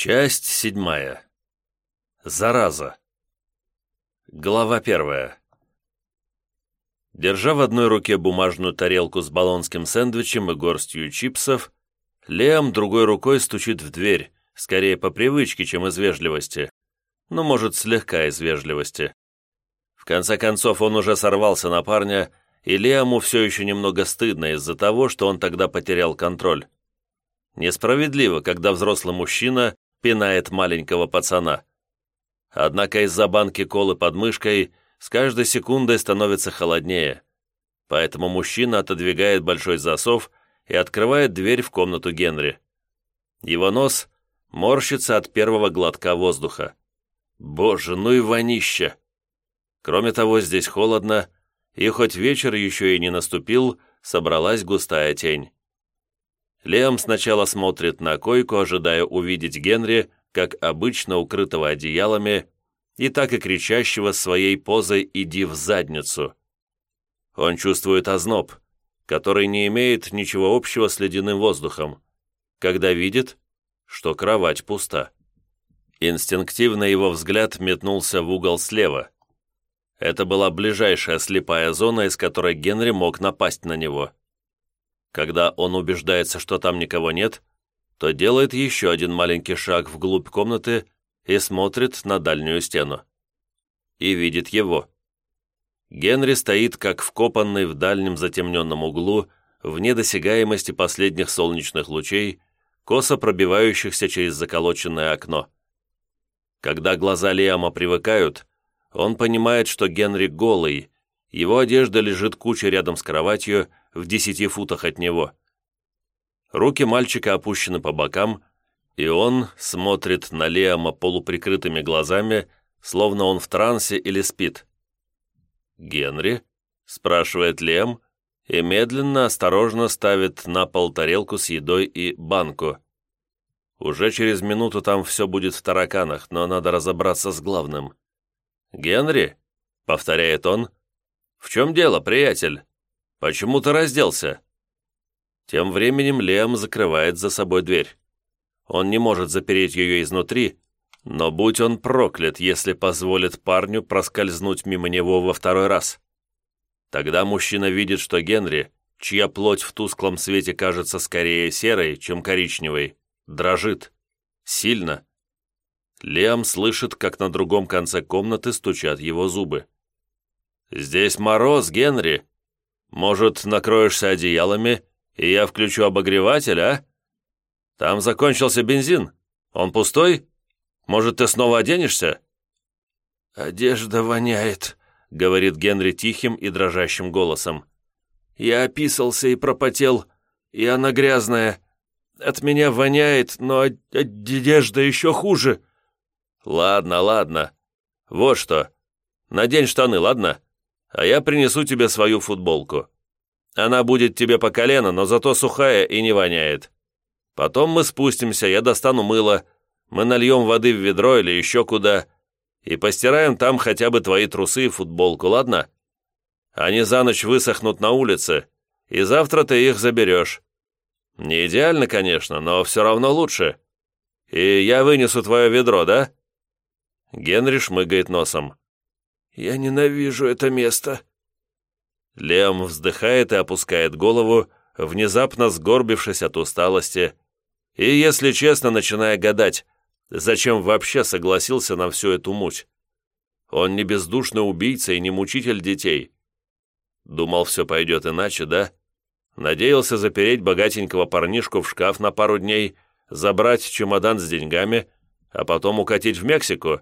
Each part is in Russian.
Часть седьмая. Зараза. Глава первая. Держа в одной руке бумажную тарелку с болонским сэндвичем и горстью чипсов, Лем другой рукой стучит в дверь, скорее по привычке, чем из вежливости. Ну, может, слегка из вежливости. В конце концов, он уже сорвался на парня, и Лему все еще немного стыдно из-за того, что он тогда потерял контроль. Несправедливо, когда взрослый мужчина пинает маленького пацана. Однако из-за банки колы под мышкой с каждой секундой становится холоднее. Поэтому мужчина отодвигает большой засов и открывает дверь в комнату Генри. Его нос морщится от первого глотка воздуха. Боже, ну и вонища! Кроме того, здесь холодно, и хоть вечер еще и не наступил, собралась густая тень. Лем сначала смотрит на койку, ожидая увидеть Генри, как обычно укрытого одеялами, и так и кричащего своей позой «иди в задницу». Он чувствует озноб, который не имеет ничего общего с ледяным воздухом, когда видит, что кровать пуста. Инстинктивно его взгляд метнулся в угол слева. Это была ближайшая слепая зона, из которой Генри мог напасть на него. Когда он убеждается, что там никого нет, то делает еще один маленький шаг вглубь комнаты и смотрит на дальнюю стену. И видит его. Генри стоит как вкопанный в дальнем затемненном углу, в недосягаемости последних солнечных лучей, косо пробивающихся через заколоченное окно. Когда глаза Лиама привыкают, он понимает, что Генри голый, его одежда лежит кучей рядом с кроватью, в десяти футах от него. Руки мальчика опущены по бокам, и он смотрит на Леома полуприкрытыми глазами, словно он в трансе или спит. «Генри?» — спрашивает Лем и медленно, осторожно ставит на пол тарелку с едой и банку. Уже через минуту там все будет в тараканах, но надо разобраться с главным. «Генри?» — повторяет он. «В чем дело, приятель?» «Почему ты разделся?» Тем временем Лем закрывает за собой дверь. Он не может запереть ее изнутри, но будь он проклят, если позволит парню проскользнуть мимо него во второй раз. Тогда мужчина видит, что Генри, чья плоть в тусклом свете кажется скорее серой, чем коричневой, дрожит. Сильно. Лем слышит, как на другом конце комнаты стучат его зубы. «Здесь мороз, Генри!» Может, накроешься одеялами, и я включу обогреватель, а? Там закончился бензин. Он пустой? Может, ты снова оденешься?» «Одежда воняет», — говорит Генри тихим и дрожащим голосом. «Я описался и пропотел, и она грязная. От меня воняет, но одежда еще хуже». «Ладно, ладно. Вот что. Надень штаны, ладно? А я принесу тебе свою футболку. Она будет тебе по колено, но зато сухая и не воняет. Потом мы спустимся, я достану мыло, мы нальем воды в ведро или еще куда, и постираем там хотя бы твои трусы и футболку, ладно? Они за ночь высохнут на улице, и завтра ты их заберешь. Не идеально, конечно, но все равно лучше. И я вынесу твое ведро, да?» Генри шмыгает носом. Я ненавижу это место». Лем вздыхает и опускает голову, внезапно сгорбившись от усталости, и, если честно, начиная гадать, зачем вообще согласился на всю эту муть. Он не бездушный убийца и не мучитель детей. Думал, все пойдет иначе, да? Надеялся запереть богатенького парнишку в шкаф на пару дней, забрать чемодан с деньгами, а потом укатить в Мексику.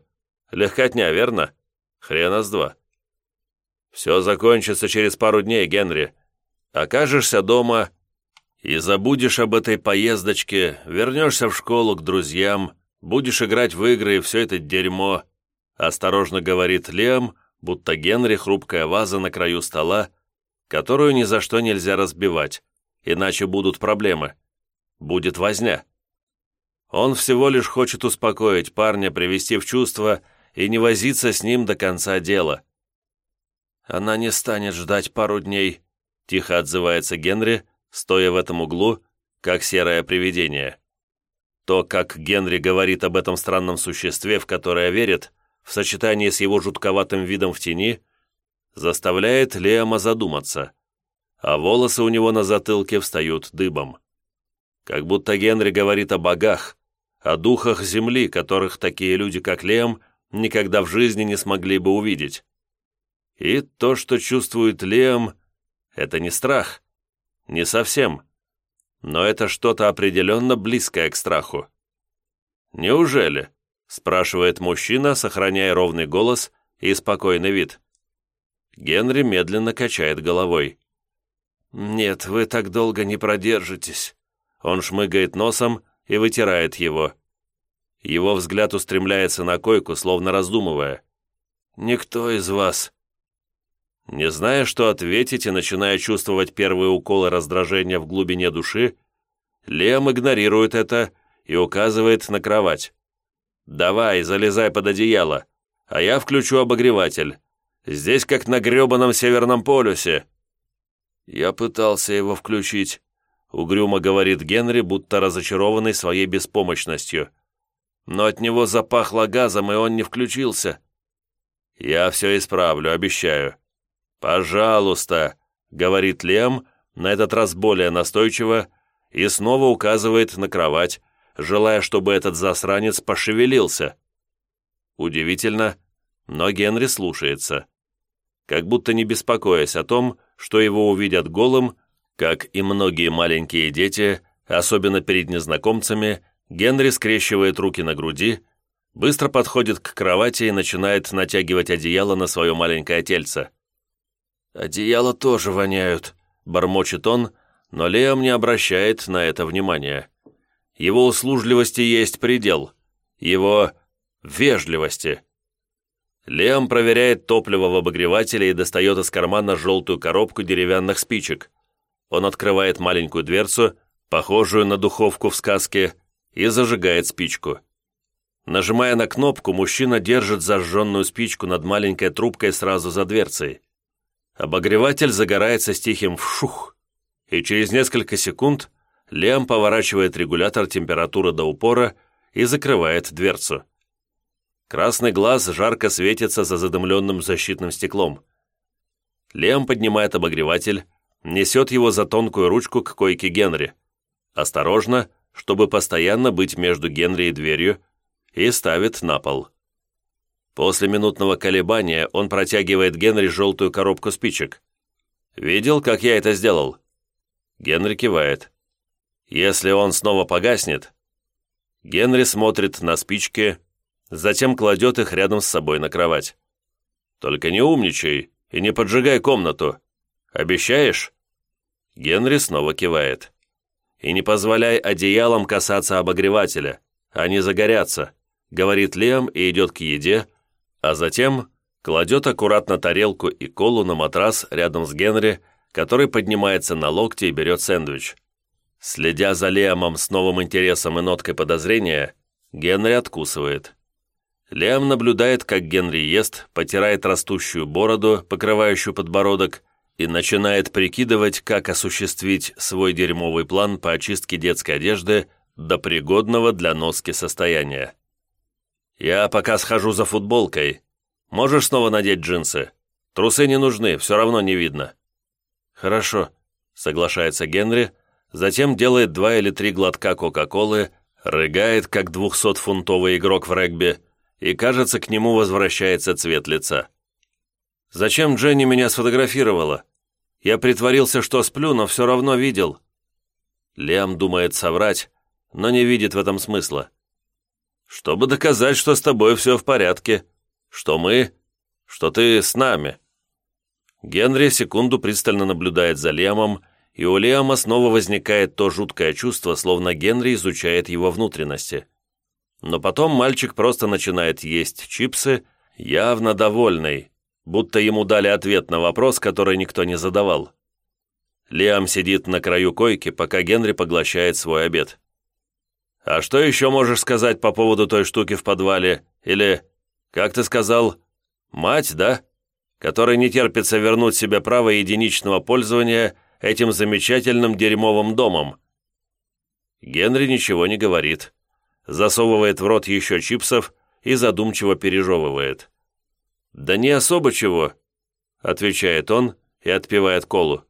Легкотня, верно? Хрена с два. Все закончится через пару дней, Генри. Окажешься дома и забудешь об этой поездочке, вернешься в школу к друзьям, будешь играть в игры и все это дерьмо, осторожно говорит Лем, будто Генри хрупкая ваза на краю стола, которую ни за что нельзя разбивать, иначе будут проблемы. Будет возня. Он всего лишь хочет успокоить парня, привести в чувство – и не возиться с ним до конца дела. «Она не станет ждать пару дней», — тихо отзывается Генри, стоя в этом углу, как серое привидение. То, как Генри говорит об этом странном существе, в которое верит, в сочетании с его жутковатым видом в тени, заставляет Леома задуматься, а волосы у него на затылке встают дыбом. Как будто Генри говорит о богах, о духах земли, которых такие люди, как Лем, никогда в жизни не смогли бы увидеть. И то, что чувствует Лем, это не страх. Не совсем. Но это что-то определенно близкое к страху. «Неужели?» – спрашивает мужчина, сохраняя ровный голос и спокойный вид. Генри медленно качает головой. «Нет, вы так долго не продержитесь». Он шмыгает носом и вытирает его. Его взгляд устремляется на койку, словно раздумывая. «Никто из вас не зная, что ответить и начиная чувствовать первые уколы раздражения в глубине души, Лем игнорирует это и указывает на кровать. «Давай, залезай под одеяло, а я включу обогреватель. Здесь как на гребаном Северном полюсе». «Я пытался его включить», — угрюмо говорит Генри, будто разочарованный своей беспомощностью. «Но от него запахло газом, и он не включился». «Я все исправлю, обещаю», «Пожалуйста», — говорит Лем, на этот раз более настойчиво, и снова указывает на кровать, желая, чтобы этот засранец пошевелился. Удивительно, но Генри слушается. Как будто не беспокоясь о том, что его увидят голым, как и многие маленькие дети, особенно перед незнакомцами, Генри скрещивает руки на груди, быстро подходит к кровати и начинает натягивать одеяло на свое маленькое тельце. «Одеяла тоже воняют», — бормочет он, но Леом не обращает на это внимания. Его услужливости есть предел. Его вежливости. Леом проверяет топливо в обогревателе и достает из кармана желтую коробку деревянных спичек. Он открывает маленькую дверцу, похожую на духовку в сказке, и зажигает спичку. Нажимая на кнопку, мужчина держит зажженную спичку над маленькой трубкой сразу за дверцей. Обогреватель загорается с тихим «вшух», и через несколько секунд Лем поворачивает регулятор температуры до упора и закрывает дверцу. Красный глаз жарко светится за задымленным защитным стеклом. Лем поднимает обогреватель, несет его за тонкую ручку к койке Генри. Осторожно, чтобы постоянно быть между Генри и дверью, и ставит на пол. После минутного колебания он протягивает Генри желтую коробку спичек. «Видел, как я это сделал?» Генри кивает. «Если он снова погаснет...» Генри смотрит на спички, затем кладет их рядом с собой на кровать. «Только не умничай и не поджигай комнату. Обещаешь?» Генри снова кивает. «И не позволяй одеялам касаться обогревателя. Они загорятся», — говорит Лем и идет к еде, а затем кладет аккуратно тарелку и колу на матрас рядом с Генри, который поднимается на локти и берет сэндвич. Следя за Лиамом с новым интересом и ноткой подозрения, Генри откусывает. Лиам наблюдает, как Генри ест, потирает растущую бороду, покрывающую подбородок, и начинает прикидывать, как осуществить свой дерьмовый план по очистке детской одежды до пригодного для носки состояния. «Я пока схожу за футболкой. Можешь снова надеть джинсы? Трусы не нужны, все равно не видно». «Хорошо», — соглашается Генри, затем делает два или три глотка Кока-Колы, рыгает, как двухсотфунтовый игрок в регби, и, кажется, к нему возвращается цвет лица. «Зачем Дженни меня сфотографировала? Я притворился, что сплю, но все равно видел». Лиам думает соврать, но не видит в этом смысла чтобы доказать, что с тобой все в порядке, что мы, что ты с нами». Генри секунду пристально наблюдает за Лемом, и у Лема снова возникает то жуткое чувство, словно Генри изучает его внутренности. Но потом мальчик просто начинает есть чипсы, явно довольный, будто ему дали ответ на вопрос, который никто не задавал. Лиам сидит на краю койки, пока Генри поглощает свой обед. «А что еще можешь сказать по поводу той штуки в подвале? Или, как ты сказал, мать, да? Которой не терпится вернуть себе право единичного пользования этим замечательным дерьмовым домом?» Генри ничего не говорит, засовывает в рот еще чипсов и задумчиво пережевывает. «Да не особо чего», — отвечает он и отпивает колу.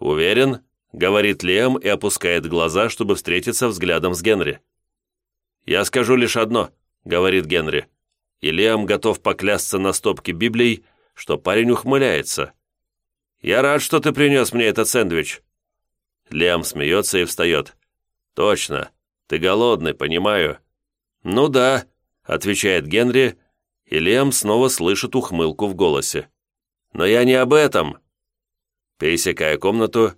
«Уверен?» — говорит Лиам и опускает глаза, чтобы встретиться взглядом с Генри. «Я скажу лишь одно», — говорит Генри. И Лиам готов поклясться на стопке Библий, что парень ухмыляется. «Я рад, что ты принес мне этот сэндвич». Лиам смеется и встает. «Точно. Ты голодный, понимаю». «Ну да», — отвечает Генри, и Лиам снова слышит ухмылку в голосе. «Но я не об этом». Пересекая комнату,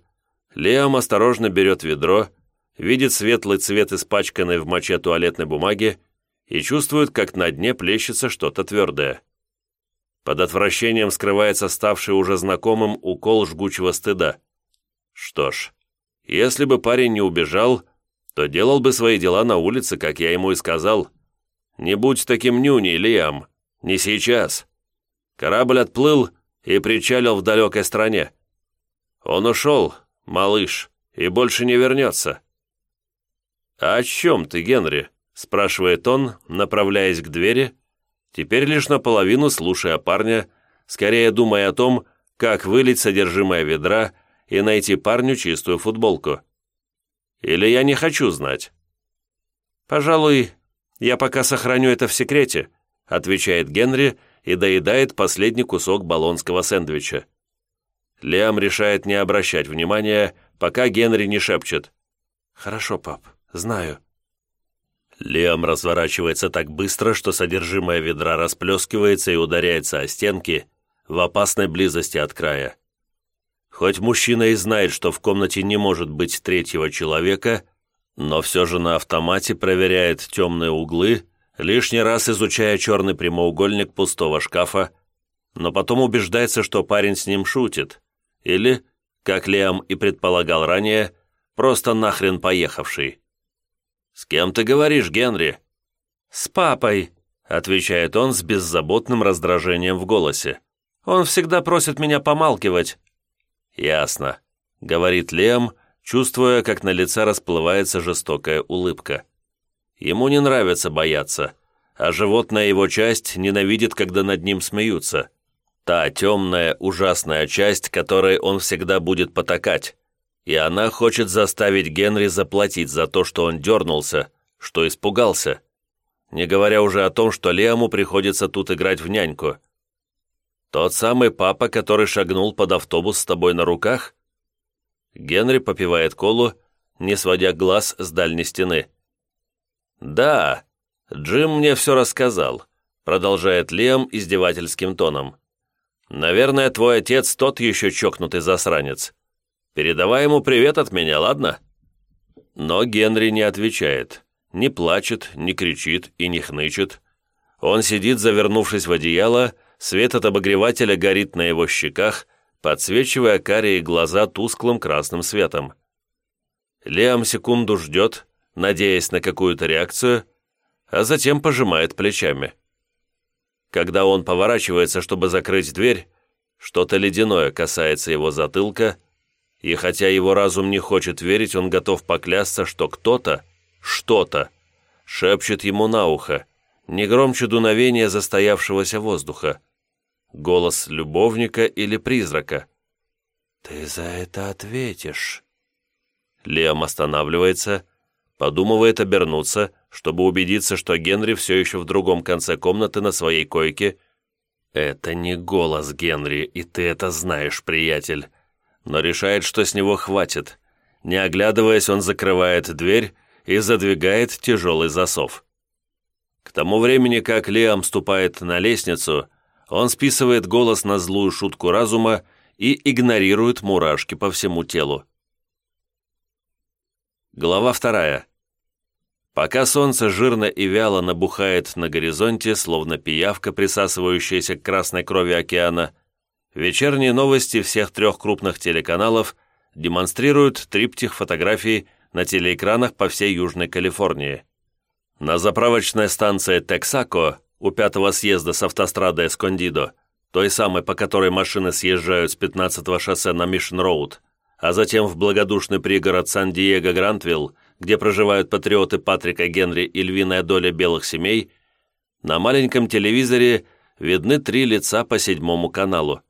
Лиам осторожно берет ведро, видит светлый цвет испачканной в моче туалетной бумаги и чувствует, как на дне плещется что-то твердое. Под отвращением скрывается ставший уже знакомым укол жгучего стыда. Что ж, если бы парень не убежал, то делал бы свои дела на улице, как я ему и сказал. Не будь таким нюней, Лиам, не сейчас. Корабль отплыл и причалил в далекой стране. Он ушел, малыш, и больше не вернется. «А о чем ты, Генри?» – спрашивает он, направляясь к двери, теперь лишь наполовину слушая парня, скорее думая о том, как вылить содержимое ведра и найти парню чистую футболку. Или я не хочу знать? Пожалуй, я пока сохраню это в секрете, отвечает Генри и доедает последний кусок болонского сэндвича. Лиам решает не обращать внимания, пока Генри не шепчет. «Хорошо, пап, знаю». Лиам разворачивается так быстро, что содержимое ведра расплескивается и ударяется о стенки в опасной близости от края. Хоть мужчина и знает, что в комнате не может быть третьего человека, но все же на автомате проверяет темные углы, лишний раз изучая черный прямоугольник пустого шкафа, но потом убеждается, что парень с ним шутит, или, как Лиам и предполагал ранее, просто нахрен поехавший. «С кем ты говоришь, Генри?» «С папой», — отвечает он с беззаботным раздражением в голосе. «Он всегда просит меня помалкивать, «Ясно», — говорит Лем, чувствуя, как на лице расплывается жестокая улыбка. Ему не нравится бояться, а животная его часть ненавидит, когда над ним смеются. Та темная, ужасная часть, которой он всегда будет потакать. И она хочет заставить Генри заплатить за то, что он дернулся, что испугался. Не говоря уже о том, что Лему приходится тут играть в няньку. «Тот самый папа, который шагнул под автобус с тобой на руках?» Генри попивает колу, не сводя глаз с дальней стены. «Да, Джим мне все рассказал», продолжает Лиам издевательским тоном. «Наверное, твой отец тот еще чокнутый засранец. Передавай ему привет от меня, ладно?» Но Генри не отвечает, не плачет, не кричит и не хнычет. Он сидит, завернувшись в одеяло, Свет от обогревателя горит на его щеках, подсвечивая карие глаза тусклым красным светом. Лиам секунду ждет, надеясь на какую-то реакцию, а затем пожимает плечами. Когда он поворачивается, чтобы закрыть дверь, что-то ледяное касается его затылка, и хотя его разум не хочет верить, он готов поклясться, что кто-то, что-то, шепчет ему на ухо, не громче дуновения застоявшегося воздуха голос любовника или призрака. «Ты за это ответишь». Лем останавливается, подумывает обернуться, чтобы убедиться, что Генри все еще в другом конце комнаты на своей койке. «Это не голос Генри, и ты это знаешь, приятель». Но решает, что с него хватит. Не оглядываясь, он закрывает дверь и задвигает тяжелый засов. К тому времени, как Лиам ступает на лестницу, он списывает голос на злую шутку разума и игнорирует мурашки по всему телу. Глава вторая. Пока солнце жирно и вяло набухает на горизонте, словно пиявка, присасывающаяся к красной крови океана, вечерние новости всех трех крупных телеканалов демонстрируют триптих фотографий на телеэкранах по всей Южной Калифорнии. На заправочной станции Texaco у пятого съезда с автострады Эскондидо, той самой, по которой машины съезжают с 15-го шоссе на Мишн-Роуд, а затем в благодушный пригород Сан-Диего-Грантвилл, где проживают патриоты Патрика Генри и львиная доля белых семей, на маленьком телевизоре видны три лица по седьмому каналу.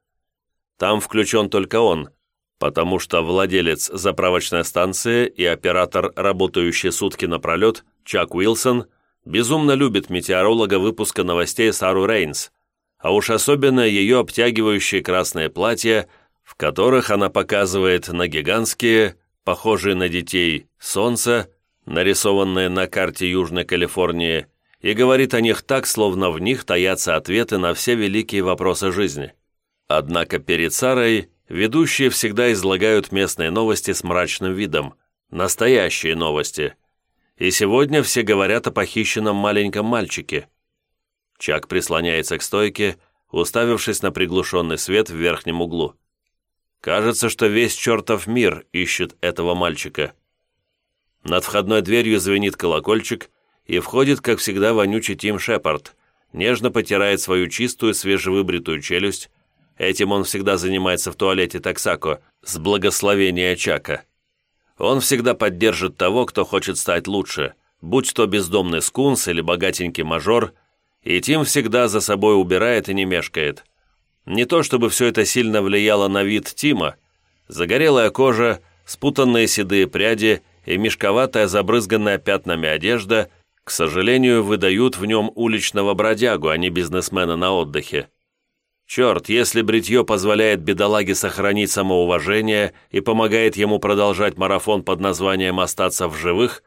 Там включен только он, потому что владелец заправочной станции и оператор, работающий сутки напролет, Чак Уилсон, безумно любит метеоролога выпуска новостей Сару Рейнс, а уж особенно ее обтягивающие красные платья, в которых она показывает на гигантские, похожие на детей, солнца, нарисованные на карте Южной Калифорнии, и говорит о них так, словно в них таятся ответы на все великие вопросы жизни. Однако перед Сарой ведущие всегда излагают местные новости с мрачным видом, настоящие новости. И сегодня все говорят о похищенном маленьком мальчике. Чак прислоняется к стойке, уставившись на приглушенный свет в верхнем углу. Кажется, что весь чертов мир ищет этого мальчика. Над входной дверью звенит колокольчик, и входит, как всегда, вонючий Тим Шепард, нежно потирает свою чистую, свежевыбритую челюсть. Этим он всегда занимается в туалете Таксако, с благословения Чака. Он всегда поддержит того, кто хочет стать лучше, будь то бездомный скунс или богатенький мажор, и Тим всегда за собой убирает и не мешкает. Не то чтобы все это сильно влияло на вид Тима, загорелая кожа, спутанные седые пряди и мешковатая забрызганная пятнами одежда – к сожалению, выдают в нем уличного бродягу, а не бизнесмена на отдыхе. Черт, если бритье позволяет бедолаге сохранить самоуважение и помогает ему продолжать марафон под названием «Остаться в живых»,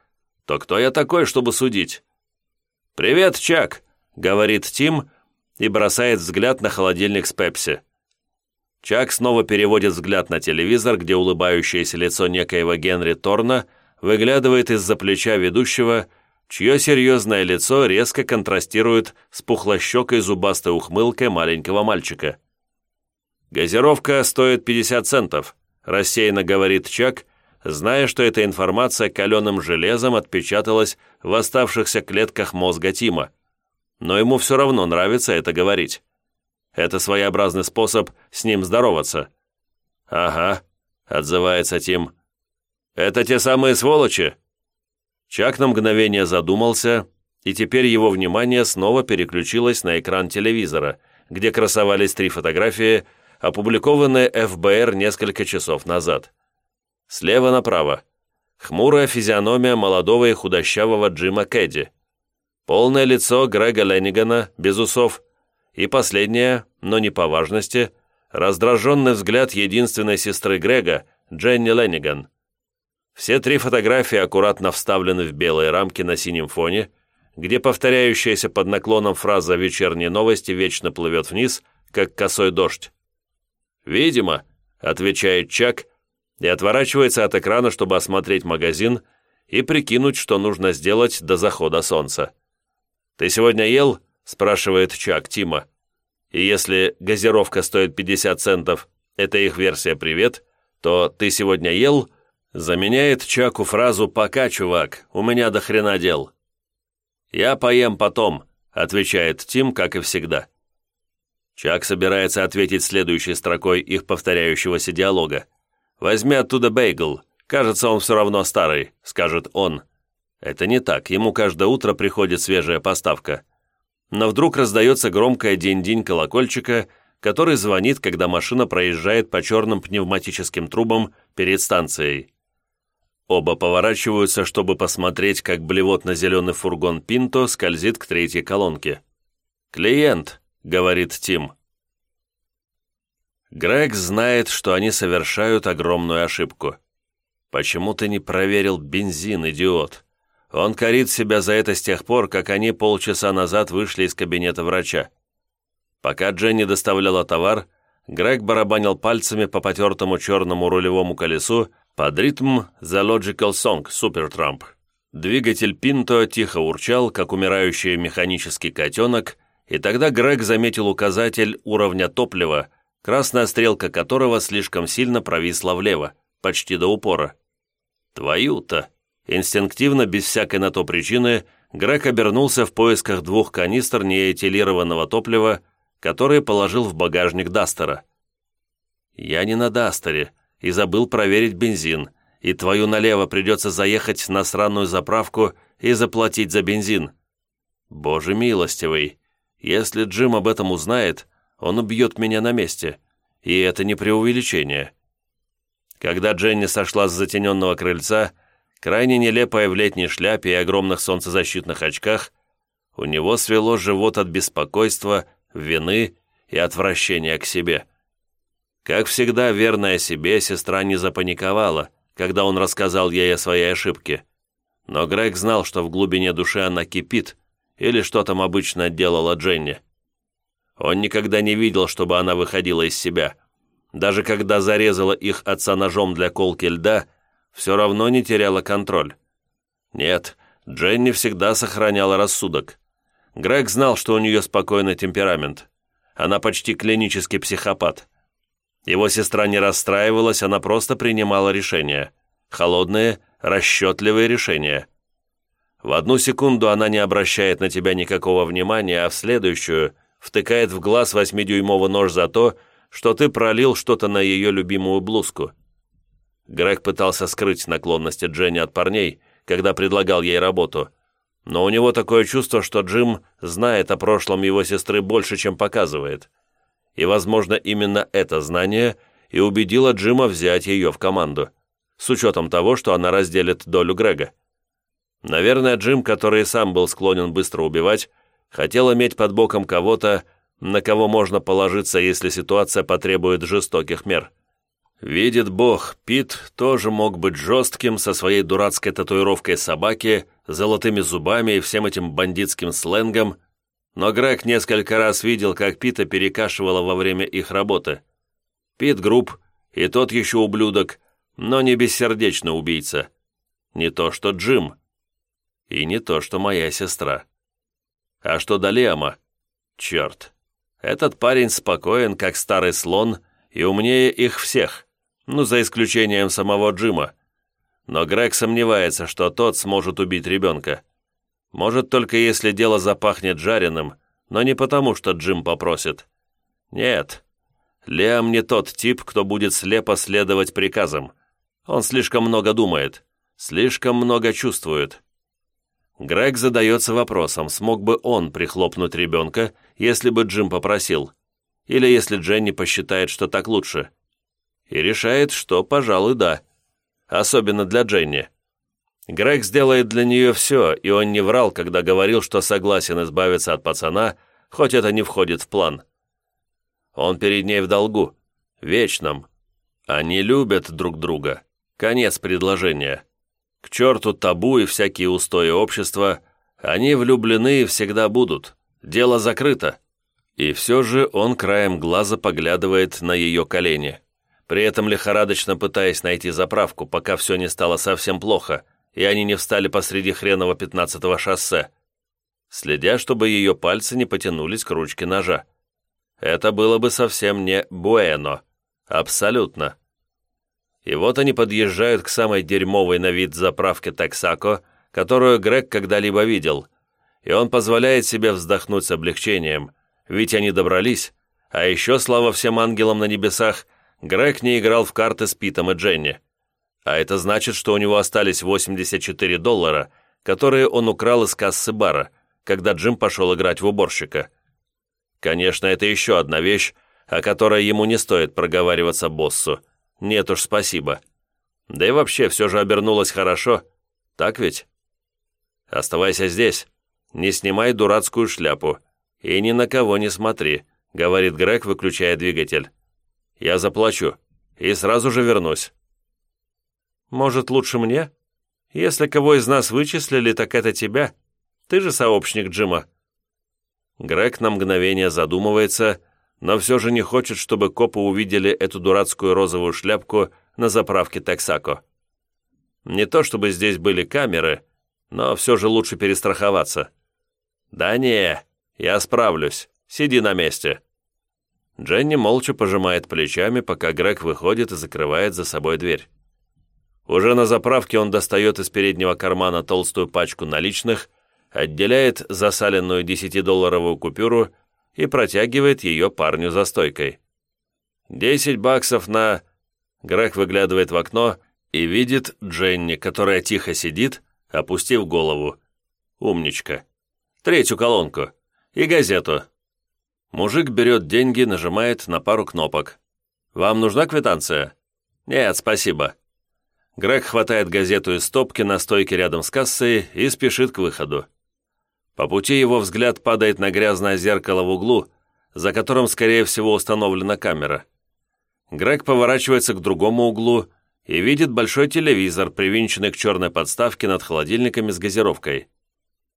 то кто я такой, чтобы судить? «Привет, Чак», — говорит Тим и бросает взгляд на холодильник с Пепси. Чак снова переводит взгляд на телевизор, где улыбающееся лицо некоего Генри Торна выглядывает из-за плеча ведущего чье серьезное лицо резко контрастирует с пухлощекой зубастой ухмылкой маленького мальчика. «Газировка стоит 50 центов», – рассеянно говорит Чак, зная, что эта информация каленым железом отпечаталась в оставшихся клетках мозга Тима. Но ему все равно нравится это говорить. Это своеобразный способ с ним здороваться. «Ага», – отзывается Тим. «Это те самые сволочи?» Чак на мгновение задумался, и теперь его внимание снова переключилось на экран телевизора, где красовались три фотографии, опубликованные ФБР несколько часов назад. Слева направо. Хмурая физиономия молодого и худощавого Джима Кэдди. Полное лицо Грега Леннигана, без усов. И последнее, но не по важности, раздраженный взгляд единственной сестры Грега, Дженни Ленниган. Все три фотографии аккуратно вставлены в белые рамки на синем фоне, где повторяющаяся под наклоном фраза «вечерние новости» вечно плывет вниз, как косой дождь. «Видимо», — отвечает Чак, и отворачивается от экрана, чтобы осмотреть магазин и прикинуть, что нужно сделать до захода солнца. «Ты сегодня ел?» — спрашивает Чак Тима. И если газировка стоит 50 центов, это их версия «Привет», то «Ты сегодня ел?» Заменяет Чаку фразу «пока, чувак, у меня до хрена дел». «Я поем потом», — отвечает Тим, как и всегда. Чак собирается ответить следующей строкой их повторяющегося диалога. «Возьми оттуда бейгл. Кажется, он все равно старый», — скажет он. Это не так, ему каждое утро приходит свежая поставка. Но вдруг раздается громкое день-день колокольчика, который звонит, когда машина проезжает по черным пневматическим трубам перед станцией. Оба поворачиваются, чтобы посмотреть, как блевотно-зеленый фургон «Пинто» скользит к третьей колонке. «Клиент», — говорит Тим. Грег знает, что они совершают огромную ошибку. «Почему ты не проверил бензин, идиот?» Он корит себя за это с тех пор, как они полчаса назад вышли из кабинета врача. Пока Дженни доставляла товар, Грег барабанил пальцами по потертому черному рулевому колесу, под ритм The Logical Song Supertramp. Двигатель Пинто тихо урчал, как умирающий механический котенок, и тогда Грег заметил указатель уровня топлива, красная стрелка которого слишком сильно провисла влево, почти до упора. «Твою-то!» Инстинктивно, без всякой на то причины, Грег обернулся в поисках двух канистр неэтилированного топлива, которые положил в багажник Дастера. «Я не на Дастере», и забыл проверить бензин, и твою налево придется заехать на сраную заправку и заплатить за бензин. Боже милостивый, если Джим об этом узнает, он убьет меня на месте, и это не преувеличение. Когда Дженни сошла с затененного крыльца, крайне нелепая в летней шляпе и огромных солнцезащитных очках, у него свело живот от беспокойства, вины и отвращения к себе. Как всегда, верная себе, сестра не запаниковала, когда он рассказал ей о своей ошибке. Но Грег знал, что в глубине души она кипит, или что там обычно делала Дженни. Он никогда не видел, чтобы она выходила из себя. Даже когда зарезала их отца ножом для колки льда, все равно не теряла контроль. Нет, Дженни всегда сохраняла рассудок. Грег знал, что у нее спокойный темперамент. Она почти клинический психопат. Его сестра не расстраивалась, она просто принимала решения. Холодные, расчетливые решения. В одну секунду она не обращает на тебя никакого внимания, а в следующую втыкает в глаз восьмидюймовый нож за то, что ты пролил что-то на ее любимую блузку. Грег пытался скрыть наклонности Дженни от парней, когда предлагал ей работу, но у него такое чувство, что Джим знает о прошлом его сестры больше, чем показывает – и, возможно, именно это знание и убедило Джима взять ее в команду, с учетом того, что она разделит долю Грега. Наверное, Джим, который сам был склонен быстро убивать, хотел иметь под боком кого-то, на кого можно положиться, если ситуация потребует жестоких мер. Видит Бог, Пит тоже мог быть жестким со своей дурацкой татуировкой собаки, золотыми зубами и всем этим бандитским сленгом, но Грег несколько раз видел, как Пита перекашивало во время их работы. Пит груб, и тот еще ублюдок, но не бессердечный убийца. Не то что Джим. И не то что моя сестра. А что до Лема? Черт. Этот парень спокоен, как старый слон, и умнее их всех, ну, за исключением самого Джима. Но Грег сомневается, что тот сможет убить ребенка. Может, только если дело запахнет жареным, но не потому, что Джим попросит. Нет, Лиам не тот тип, кто будет слепо следовать приказам. Он слишком много думает, слишком много чувствует. Грег задается вопросом, смог бы он прихлопнуть ребенка, если бы Джим попросил, или если Дженни посчитает, что так лучше. И решает, что, пожалуй, да. Особенно для Дженни. Грег сделает для нее все, и он не врал, когда говорил, что согласен избавиться от пацана, хоть это не входит в план. Он перед ней в долгу, вечном. Они любят друг друга. Конец предложения. К черту табу и всякие устои общества. Они влюблены и всегда будут. Дело закрыто. И все же он краем глаза поглядывает на ее колени, при этом лихорадочно пытаясь найти заправку, пока все не стало совсем плохо – и они не встали посреди хреново пятнадцатого шоссе, следя, чтобы ее пальцы не потянулись к ручке ножа. Это было бы совсем не буэно. Абсолютно. И вот они подъезжают к самой дерьмовой на вид заправке Таксако, которую Грег когда-либо видел, и он позволяет себе вздохнуть с облегчением, ведь они добрались, а еще, слава всем ангелам на небесах, Грег не играл в карты с Питом и Дженни. А это значит, что у него остались 84 доллара, которые он украл из кассы бара, когда Джим пошел играть в уборщика. Конечно, это еще одна вещь, о которой ему не стоит проговариваться боссу. Нет уж, спасибо. Да и вообще, все же обернулось хорошо. Так ведь? Оставайся здесь. Не снимай дурацкую шляпу. И ни на кого не смотри, говорит Грег, выключая двигатель. Я заплачу. И сразу же вернусь. Может, лучше мне? Если кого из нас вычислили, так это тебя. Ты же сообщник Джима». Грег на мгновение задумывается, но все же не хочет, чтобы копы увидели эту дурацкую розовую шляпку на заправке Тексако. Не то чтобы здесь были камеры, но все же лучше перестраховаться. «Да не, я справлюсь. Сиди на месте». Дженни молча пожимает плечами, пока Грег выходит и закрывает за собой дверь. Уже на заправке он достает из переднего кармана толстую пачку наличных, отделяет засаленную 10-долларовую купюру и протягивает ее парню за стойкой. «Десять баксов на...» Грег выглядывает в окно и видит Дженни, которая тихо сидит, опустив голову. Умничка. Третью колонку. И газету. Мужик берет деньги, нажимает на пару кнопок. «Вам нужна квитанция?» «Нет, спасибо». Грег хватает газету из стопки на стойке рядом с кассой и спешит к выходу. По пути его взгляд падает на грязное зеркало в углу, за которым, скорее всего, установлена камера. Грег поворачивается к другому углу и видит большой телевизор, привинченный к черной подставке над холодильниками с газировкой.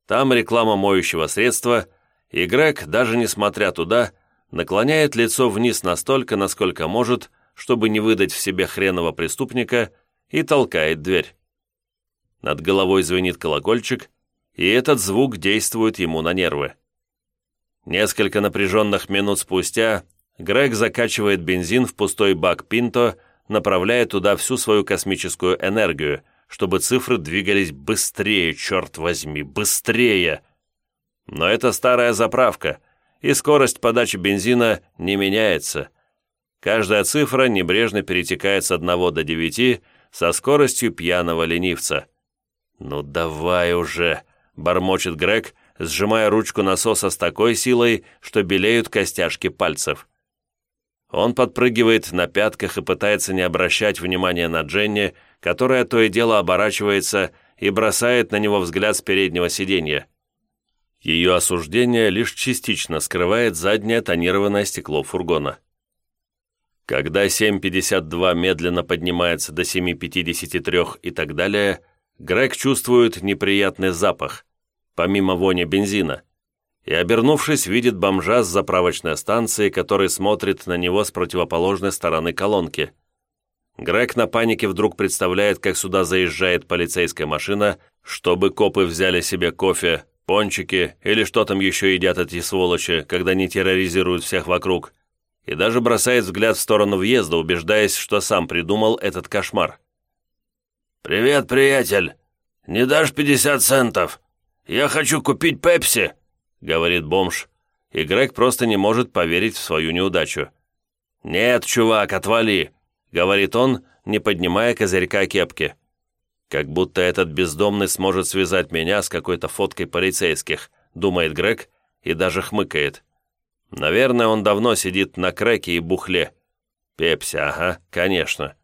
Там реклама моющего средства, и Грег, даже несмотря туда, наклоняет лицо вниз настолько, насколько может, чтобы не выдать в себе хренового преступника, и толкает дверь. Над головой звенит колокольчик, и этот звук действует ему на нервы. Несколько напряженных минут спустя Грег закачивает бензин в пустой бак Пинто, направляя туда всю свою космическую энергию, чтобы цифры двигались быстрее, черт возьми, быстрее. Но это старая заправка, и скорость подачи бензина не меняется. Каждая цифра небрежно перетекает с 1 до 9 со скоростью пьяного ленивца. «Ну давай уже!» – бормочет Грег, сжимая ручку насоса с такой силой, что белеют костяшки пальцев. Он подпрыгивает на пятках и пытается не обращать внимания на Дженни, которая то и дело оборачивается и бросает на него взгляд с переднего сиденья. Ее осуждение лишь частично скрывает заднее тонированное стекло фургона. Когда 7.52 медленно поднимается до 7.53 и так далее, Грег чувствует неприятный запах, помимо вони бензина, и, обернувшись, видит бомжа с заправочной станции, который смотрит на него с противоположной стороны колонки. Грег на панике вдруг представляет, как сюда заезжает полицейская машина, чтобы копы взяли себе кофе, пончики или что там еще едят эти сволочи, когда не терроризируют всех вокруг, и даже бросает взгляд в сторону въезда, убеждаясь, что сам придумал этот кошмар. «Привет, приятель! Не дашь 50 центов? Я хочу купить пепси!» — говорит бомж, и Грег просто не может поверить в свою неудачу. «Нет, чувак, отвали!» — говорит он, не поднимая козырька кепки. «Как будто этот бездомный сможет связать меня с какой-то фоткой полицейских», — думает Грег и даже хмыкает. «Наверное, он давно сидит на крэке и бухле. Пепси, ага, конечно».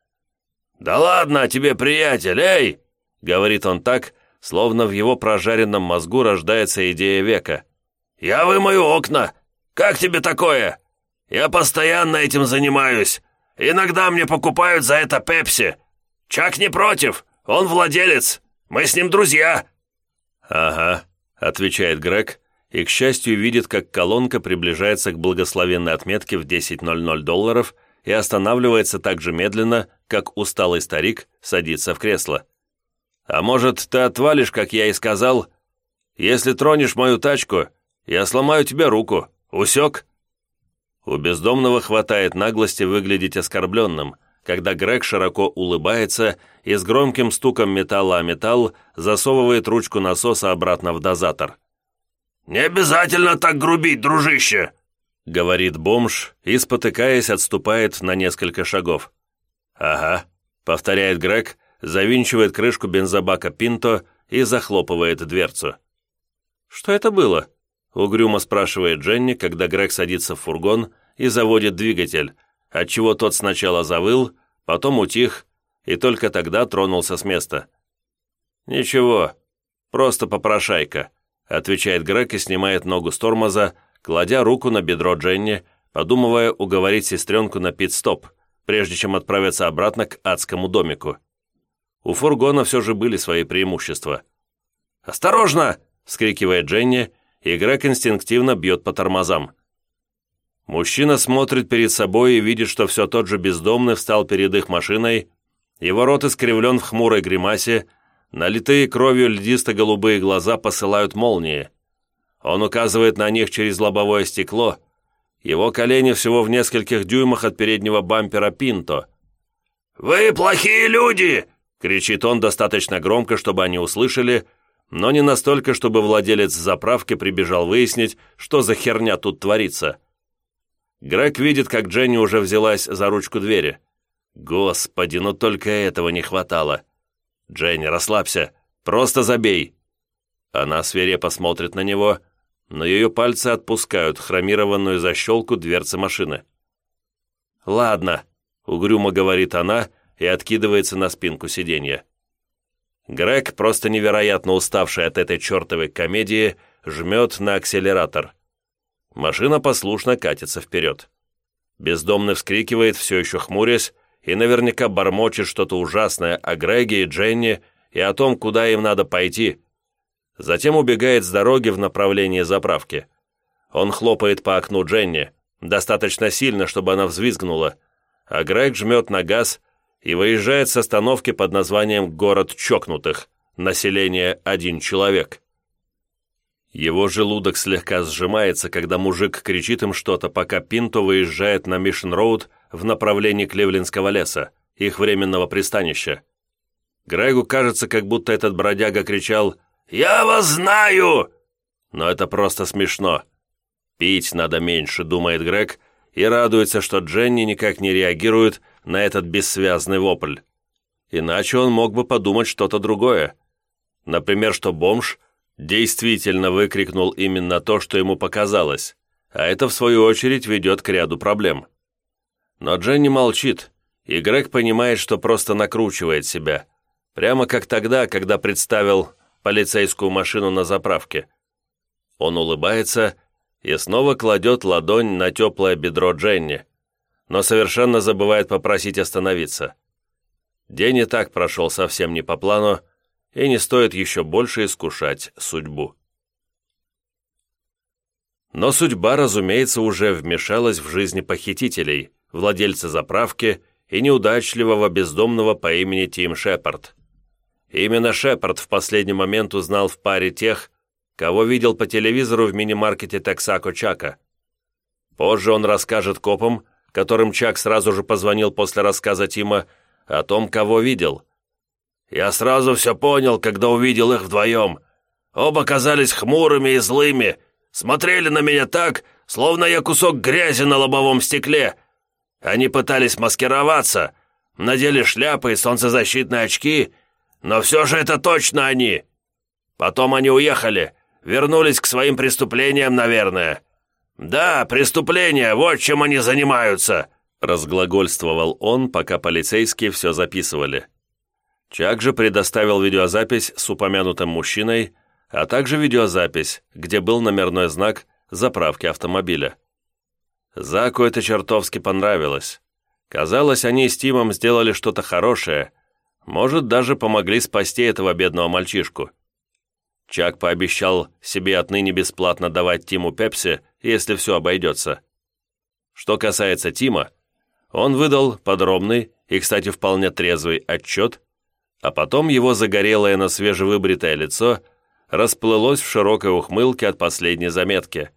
«Да ладно тебе, приятель, эй!» — говорит он так, словно в его прожаренном мозгу рождается идея века. «Я вымою окна! Как тебе такое? Я постоянно этим занимаюсь. Иногда мне покупают за это пепси. Чак не против, он владелец. Мы с ним друзья». «Ага», — отвечает Грег, и, к счастью, видит, как колонка приближается к благословенной отметке в 10.00 долларов и останавливается так же медленно, как усталый старик садится в кресло. «А может, ты отвалишь, как я и сказал? Если тронешь мою тачку, я сломаю тебе руку. Усек?» У бездомного хватает наглости выглядеть оскорбленным, когда Грег широко улыбается и с громким стуком металла о металл засовывает ручку насоса обратно в дозатор. «Не обязательно так грубить, дружище!» — говорит бомж и, спотыкаясь, отступает на несколько шагов. «Ага», — повторяет Грег, завинчивает крышку бензобака «Пинто» и захлопывает дверцу. «Что это было?» Угрюмо спрашивает Дженни, когда Грег садится в фургон и заводит двигатель, отчего тот сначала завыл, потом утих и только тогда тронулся с места. «Ничего, просто попрошайка», отвечает Грег и снимает ногу с тормоза, кладя руку на бедро Дженни, подумывая уговорить сестренку на пит-стоп, прежде чем отправиться обратно к адскому домику. У фургона все же были свои преимущества. «Осторожно!» — вскрикивает Дженни, и Грег инстинктивно бьет по тормозам. Мужчина смотрит перед собой и видит, что все тот же бездомный встал перед их машиной, его рот искривлен в хмурой гримасе, налитые кровью льдисто-голубые глаза посылают молнии. Он указывает на них через лобовое стекло, его колени всего в нескольких дюймах от переднего бампера «Пинто». «Вы плохие люди!» — кричит он достаточно громко, чтобы они услышали — но не настолько, чтобы владелец заправки прибежал выяснить, что за херня тут творится. Грег видит, как Дженни уже взялась за ручку двери. Господи, ну только этого не хватало. Дженни, расслабься, просто забей. Она свирепо смотрит на него, но ее пальцы отпускают хромированную защелку дверцы машины. «Ладно», — угрюмо говорит она и откидывается на спинку сиденья. Грег, просто невероятно уставший от этой чертовой комедии, жмет на акселератор. Машина послушно катится вперед. Бездомный вскрикивает, все еще хмурясь, и наверняка бормочет что-то ужасное о Греге и Дженни и о том, куда им надо пойти. Затем убегает с дороги в направлении заправки. Он хлопает по окну Дженни, достаточно сильно, чтобы она взвизгнула, а Грег жмет на газ и выезжает с остановки под названием «Город чокнутых», население один человек. Его желудок слегка сжимается, когда мужик кричит им что-то, пока Пинто выезжает на Мишн-Роуд в направлении Кливлендского леса, их временного пристанища. Грегу кажется, как будто этот бродяга кричал «Я вас знаю!» Но это просто смешно. Пить надо меньше, думает Грег, и радуется, что Дженни никак не реагирует на этот бессвязный вопль. Иначе он мог бы подумать что-то другое. Например, что бомж действительно выкрикнул именно то, что ему показалось, а это, в свою очередь, ведет к ряду проблем. Но Дженни молчит, и Грег понимает, что просто накручивает себя, прямо как тогда, когда представил полицейскую машину на заправке. Он улыбается и снова кладет ладонь на теплое бедро Дженни, но совершенно забывает попросить остановиться. День и так прошел совсем не по плану, и не стоит еще больше искушать судьбу. Но судьба, разумеется, уже вмешалась в жизни похитителей, владельца заправки и неудачливого бездомного по имени Тим Шепард. Именно Шепард в последний момент узнал в паре тех, кого видел по телевизору в мини-маркете Тексако Чака. Позже он расскажет копам, которым Чак сразу же позвонил после рассказа Тима, о том, кого видел – я сразу все понял, когда увидел их вдвоем. Оба казались хмурыми и злыми, смотрели на меня так, словно я кусок грязи на лобовом стекле. Они пытались маскироваться, надели шляпы и солнцезащитные очки, но все же это точно они. Потом они уехали, вернулись к своим преступлениям, наверное. Да, преступления, вот чем они занимаются», разглагольствовал он, пока полицейские все записывали. Чак же предоставил видеозапись с упомянутым мужчиной, а также видеозапись, где был номерной знак заправки автомобиля. Заку это чертовски понравилось. Казалось, они с Тимом сделали что-то хорошее, может, даже помогли спасти этого бедного мальчишку. Чак пообещал себе отныне бесплатно давать Тиму Пепси, если все обойдется. Что касается Тима, он выдал подробный и, кстати, вполне трезвый отчет а потом его загорелое, но свежевыбритое лицо расплылось в широкой ухмылке от последней заметки.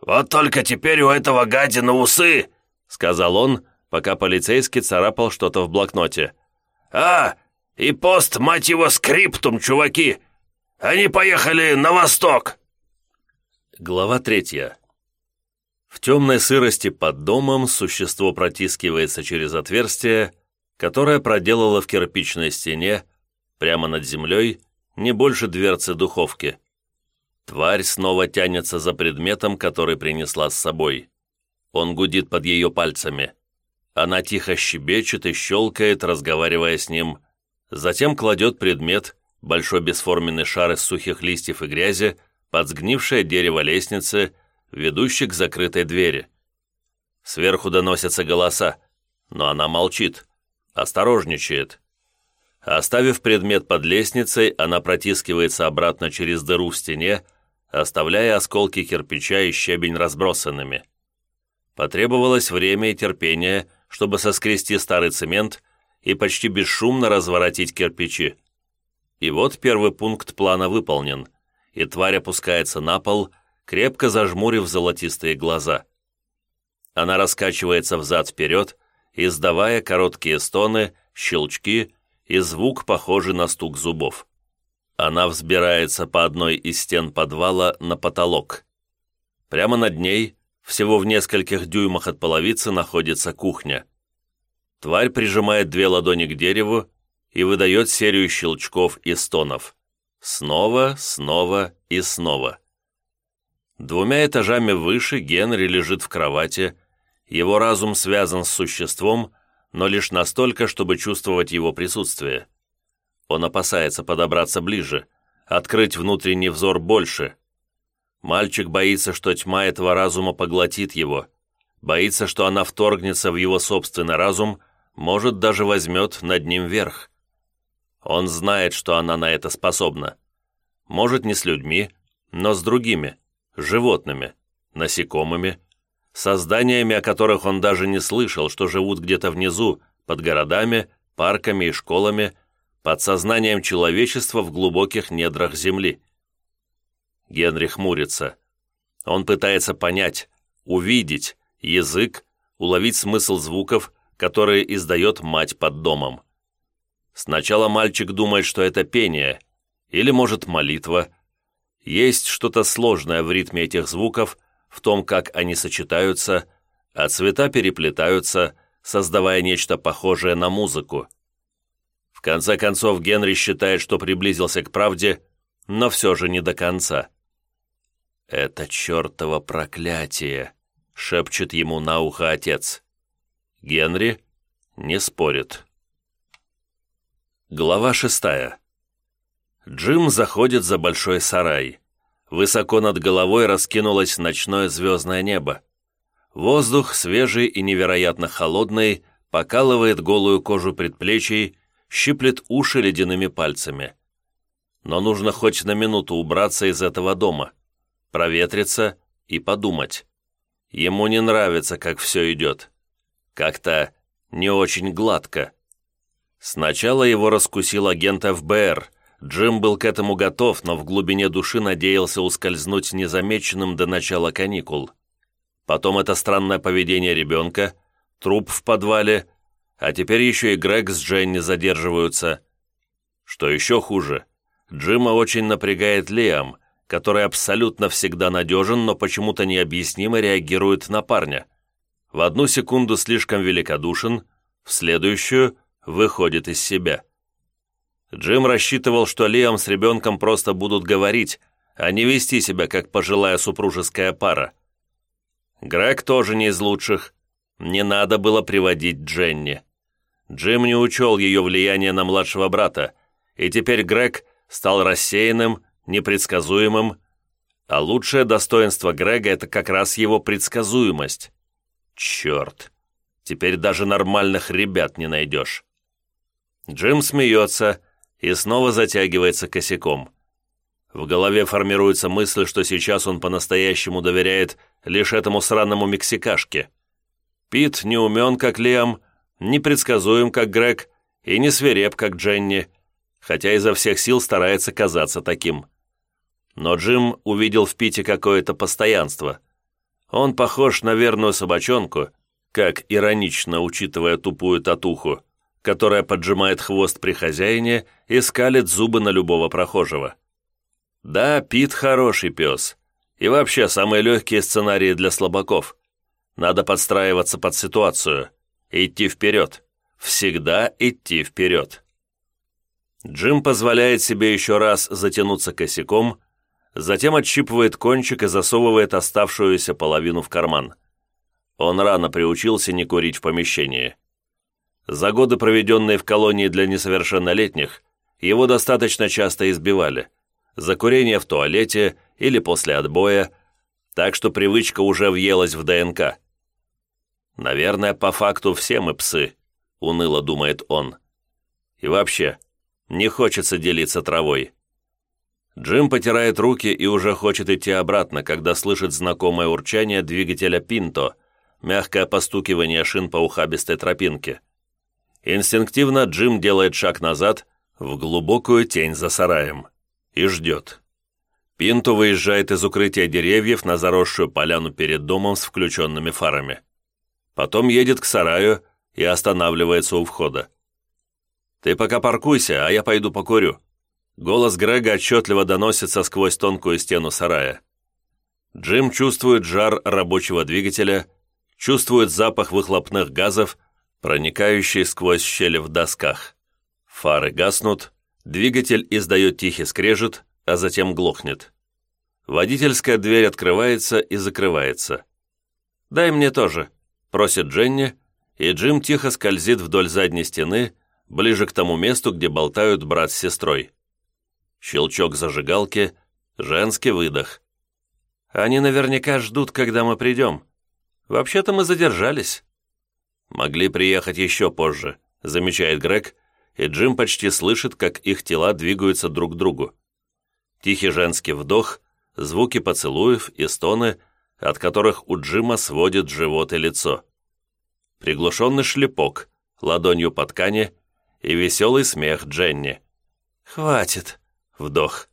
«Вот только теперь у этого гадина усы!» — сказал он, пока полицейский царапал что-то в блокноте. «А, и пост, мать его, скриптум, чуваки! Они поехали на восток!» Глава третья. В темной сырости под домом существо протискивается через отверстие, которая проделала в кирпичной стене, прямо над землей, не больше дверцы духовки. Тварь снова тянется за предметом, который принесла с собой. Он гудит под ее пальцами. Она тихо щебечет и щелкает, разговаривая с ним. Затем кладет предмет, большой бесформенный шар из сухих листьев и грязи, под сгнившее дерево лестницы, ведущей к закрытой двери. Сверху доносятся голоса, но она молчит осторожничает. Оставив предмет под лестницей, она протискивается обратно через дыру в стене, оставляя осколки кирпича и щебень разбросанными. Потребовалось время и терпение, чтобы соскрести старый цемент и почти бесшумно разворотить кирпичи. И вот первый пункт плана выполнен, и тварь опускается на пол, крепко зажмурив золотистые глаза. Она раскачивается взад-вперед, издавая короткие стоны, щелчки и звук, похожий на стук зубов. Она взбирается по одной из стен подвала на потолок. Прямо над ней, всего в нескольких дюймах от половицы, находится кухня. Тварь прижимает две ладони к дереву и выдает серию щелчков и стонов. Снова, снова и снова. Двумя этажами выше Генри лежит в кровати, его разум связан с существом, но лишь настолько, чтобы чувствовать его присутствие. Он опасается подобраться ближе, открыть внутренний взор больше. Мальчик боится, что тьма этого разума поглотит его, боится, что она вторгнется в его собственный разум, может, даже возьмет над ним верх. Он знает, что она на это способна. Может, не с людьми, но с другими, животными, насекомыми, созданиями, о которых он даже не слышал, что живут где-то внизу, под городами, парками и школами, под сознанием человечества в глубоких недрах земли. Генри хмурится. Он пытается понять, увидеть язык, уловить смысл звуков, которые издает мать под домом. Сначала мальчик думает, что это пение, или, может, молитва. Есть что-то сложное в ритме этих звуков, в том, как они сочетаются, а цвета переплетаются, создавая нечто похожее на музыку. В конце концов, Генри считает, что приблизился к правде, но все же не до конца. «Это чертово проклятие!» — шепчет ему на ухо отец. Генри не спорит. Глава шестая. Джим заходит за большой сарай. Высоко над головой раскинулось ночное звездное небо. Воздух, свежий и невероятно холодный, покалывает голую кожу предплечий, щиплет уши ледяными пальцами. Но нужно хоть на минуту убраться из этого дома, проветриться и подумать. Ему не нравится, как все идет. Как-то не очень гладко. Сначала его раскусил агент ФБР, Джим был к этому готов, но в глубине души надеялся ускользнуть незамеченным до начала каникул. Потом это странное поведение ребенка, труп в подвале, а теперь еще и Грег с Дженни задерживаются. Что еще хуже, Джима очень напрягает Лиам, который абсолютно всегда надежен, но почему-то необъяснимо реагирует на парня. В одну секунду слишком великодушен, в следующую выходит из себя. Джим рассчитывал, что Лиам с ребенком просто будут говорить, а не вести себя, как пожилая супружеская пара. Грег тоже не из лучших. Не надо было приводить Дженни. Джим не учел ее влияние на младшего брата, и теперь Грег стал рассеянным, непредсказуемым, а лучшее достоинство Грега – это как раз его предсказуемость. Черт, теперь даже нормальных ребят не найдешь. Джим смеется, и снова затягивается косяком. В голове формируется мысль, что сейчас он по-настоящему доверяет лишь этому сраному мексикашке. Пит не умен, как Лиам, не предсказуем, как Грег, и не свиреп, как Дженни, хотя изо всех сил старается казаться таким. Но Джим увидел в Пите какое-то постоянство. Он похож на верную собачонку, как иронично, учитывая тупую татуху, которая поджимает хвост при хозяине и скалит зубы на любого прохожего. Да, Пит хороший пес. И вообще, самые легкие сценарии для слабаков. Надо подстраиваться под ситуацию. Идти вперед. Всегда идти вперед. Джим позволяет себе еще раз затянуться косяком, затем отщипывает кончик и засовывает оставшуюся половину в карман. Он рано приучился не курить в помещении. За годы, проведенные в колонии для несовершеннолетних, его достаточно часто избивали. За курение в туалете или после отбоя, так что привычка уже въелась в ДНК. «Наверное, по факту все мы псы», — уныло думает он. «И вообще, не хочется делиться травой». Джим потирает руки и уже хочет идти обратно, когда слышит знакомое урчание двигателя «Пинто», мягкое постукивание шин по ухабистой тропинке. Инстинктивно Джим делает шаг назад, в глубокую тень за сараем, и ждет. Пинто выезжает из укрытия деревьев на заросшую поляну перед домом с включенными фарами. Потом едет к сараю и останавливается у входа. «Ты пока паркуйся, а я пойду покурю». Голос Грега отчетливо доносится сквозь тонкую стену сарая. Джим чувствует жар рабочего двигателя, чувствует запах выхлопных газов, проникающий сквозь щели в досках. Фары гаснут, двигатель издает тихий скрежет, а затем глохнет. Водительская дверь открывается и закрывается. «Дай мне тоже», — просит Дженни, и Джим тихо скользит вдоль задней стены, ближе к тому месту, где болтают брат с сестрой. Щелчок зажигалки, женский выдох. «Они наверняка ждут, когда мы придем. Вообще-то мы задержались». «Могли приехать еще позже», — замечает Грег, и Джим почти слышит, как их тела двигаются друг к другу. Тихий женский вдох, звуки поцелуев и стоны, от которых у Джима сводит живот и лицо. Приглушенный шлепок, ладонью по ткани и веселый смех Дженни. «Хватит!» — вдох.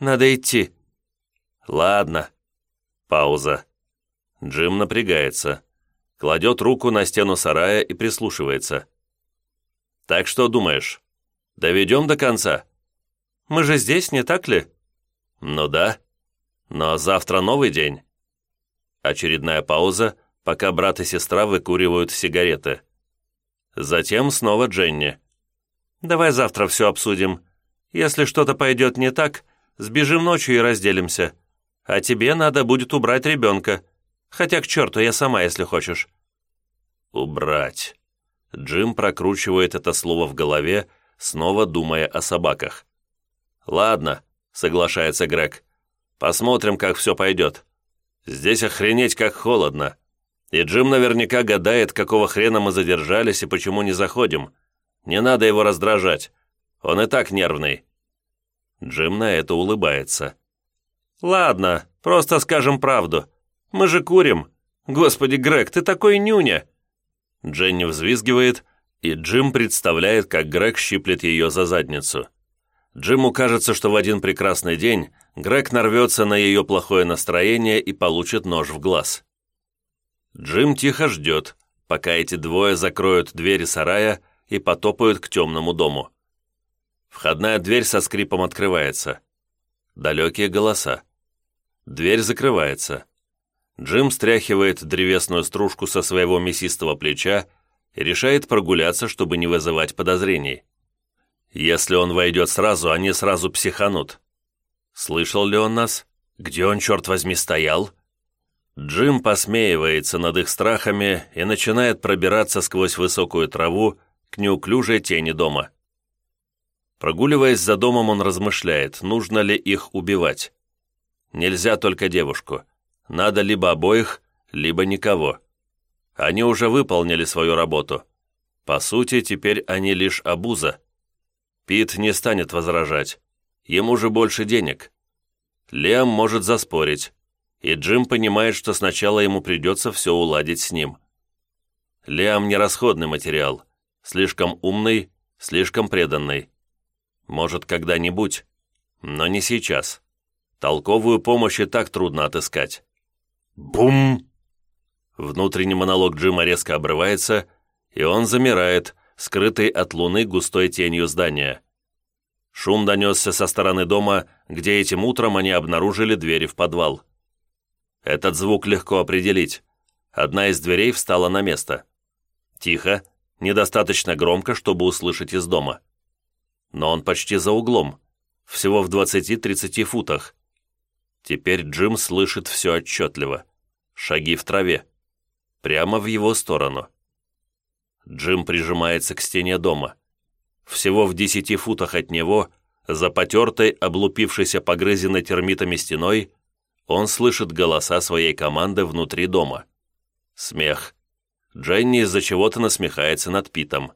«Надо идти!» «Ладно». Пауза. Джим напрягается кладет руку на стену сарая и прислушивается. «Так что думаешь? Доведем до конца?» «Мы же здесь, не так ли?» «Ну да. Но завтра новый день». Очередная пауза, пока брат и сестра выкуривают сигареты. Затем снова Дженни. «Давай завтра все обсудим. Если что-то пойдет не так, сбежим ночью и разделимся. А тебе надо будет убрать ребенка. Хотя к черту, я сама, если хочешь». «Убрать». Джим прокручивает это слово в голове, снова думая о собаках. «Ладно», — соглашается Грег. «Посмотрим, как все пойдет. Здесь охренеть как холодно. И Джим наверняка гадает, какого хрена мы задержались и почему не заходим. Не надо его раздражать. Он и так нервный». Джим на это улыбается. «Ладно, просто скажем правду. Мы же курим. Господи, Грег, ты такой нюня!» Дженни взвизгивает, и Джим представляет, как Грег щиплет ее за задницу. Джиму кажется, что в один прекрасный день Грег нарвется на ее плохое настроение и получит нож в глаз. Джим тихо ждет, пока эти двое закроют двери сарая и потопают к темному дому. Входная дверь со скрипом открывается. Далекие голоса. Дверь закрывается. Джим стряхивает древесную стружку со своего мясистого плеча и решает прогуляться, чтобы не вызывать подозрений. Если он войдет сразу, они сразу психанут. Слышал ли он нас? Где он, черт возьми, стоял? Джим посмеивается над их страхами и начинает пробираться сквозь высокую траву к неуклюжей тени дома. Прогуливаясь за домом, он размышляет, нужно ли их убивать. Нельзя только девушку. Надо либо обоих, либо никого. Они уже выполнили свою работу. По сути, теперь они лишь обуза. Пит не станет возражать. Ему же больше денег. Лем может заспорить. И Джим понимает, что сначала ему придется все уладить с ним. Лиам не расходный материал. Слишком умный, слишком преданный. Может, когда-нибудь, но не сейчас. Толковую помощь и так трудно отыскать. Бум! Внутренний монолог Джима резко обрывается, и он замирает, скрытый от луны густой тенью здания. Шум донесся со стороны дома, где этим утром они обнаружили двери в подвал. Этот звук легко определить. Одна из дверей встала на место. Тихо, недостаточно громко, чтобы услышать из дома. Но он почти за углом, всего в 20-30 футах. Теперь Джим слышит все отчетливо. Шаги в траве. Прямо в его сторону. Джим прижимается к стене дома. Всего в десяти футах от него, за потертой, облупившейся погрызенной термитами стеной, он слышит голоса своей команды внутри дома. Смех. Дженни из-за чего-то насмехается над Питом.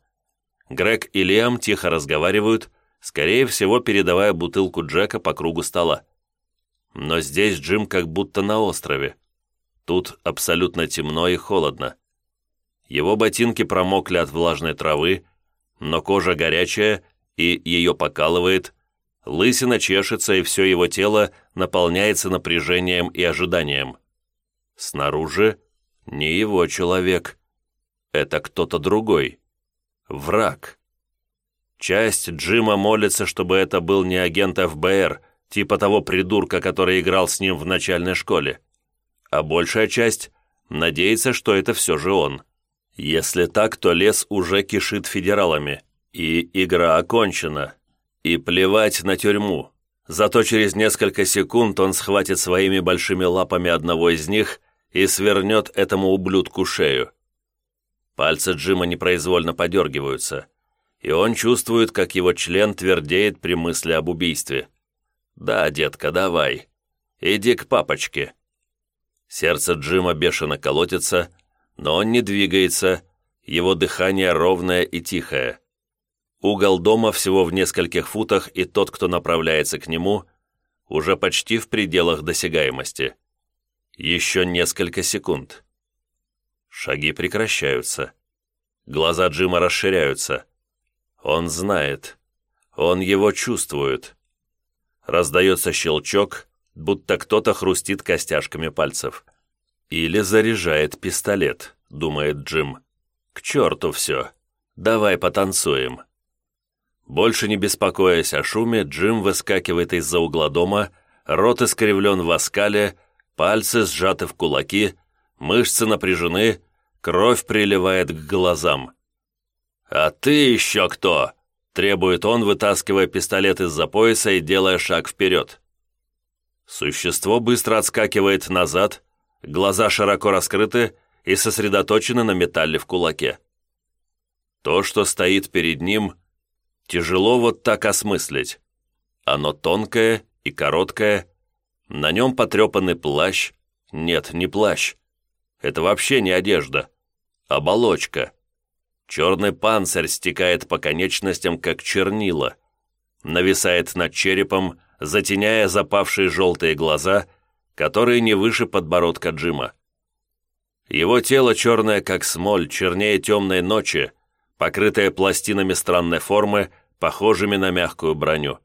Грег и Лиам тихо разговаривают, скорее всего, передавая бутылку Джека по кругу стола. Но здесь Джим как будто на острове. Тут абсолютно темно и холодно. Его ботинки промокли от влажной травы, но кожа горячая и ее покалывает, лысина чешется и все его тело наполняется напряжением и ожиданием. Снаружи не его человек. Это кто-то другой. Враг. Часть Джима молится, чтобы это был не агент ФБР, типа того придурка, который играл с ним в начальной школе. А большая часть надеется, что это все же он. Если так, то лес уже кишит федералами, и игра окончена. И плевать на тюрьму. Зато через несколько секунд он схватит своими большими лапами одного из них и свернет этому ублюдку шею. Пальцы Джима непроизвольно подергиваются, и он чувствует, как его член твердеет при мысли об убийстве. «Да, детка, давай. Иди к папочке». Сердце Джима бешено колотится, но он не двигается, его дыхание ровное и тихое. Угол дома всего в нескольких футах, и тот, кто направляется к нему, уже почти в пределах досягаемости. Еще несколько секунд. Шаги прекращаются. Глаза Джима расширяются. Он знает. Он его чувствует. Раздается щелчок, будто кто-то хрустит костяшками пальцев. «Или заряжает пистолет», — думает Джим. «К черту все. Давай потанцуем». Больше не беспокоясь о шуме, Джим выскакивает из-за угла дома, рот искривлен в оскале, пальцы сжаты в кулаки, мышцы напряжены, кровь приливает к глазам. «А ты еще кто?» – требует он, вытаскивая пистолет из-за пояса и делая шаг вперед. Существо быстро отскакивает назад, глаза широко раскрыты и сосредоточены на металле в кулаке. То, что стоит перед ним, тяжело вот так осмыслить. Оно тонкое и короткое, на нем потрепанный плащ. Нет, не плащ. Это вообще не одежда. Оболочка. Черный панцирь стекает по конечностям, как чернила. Нависает над черепом, затеняя запавшие желтые глаза, которые не выше подбородка Джима. Его тело черное, как смоль, чернее темной ночи, покрытое пластинами странной формы, похожими на мягкую броню.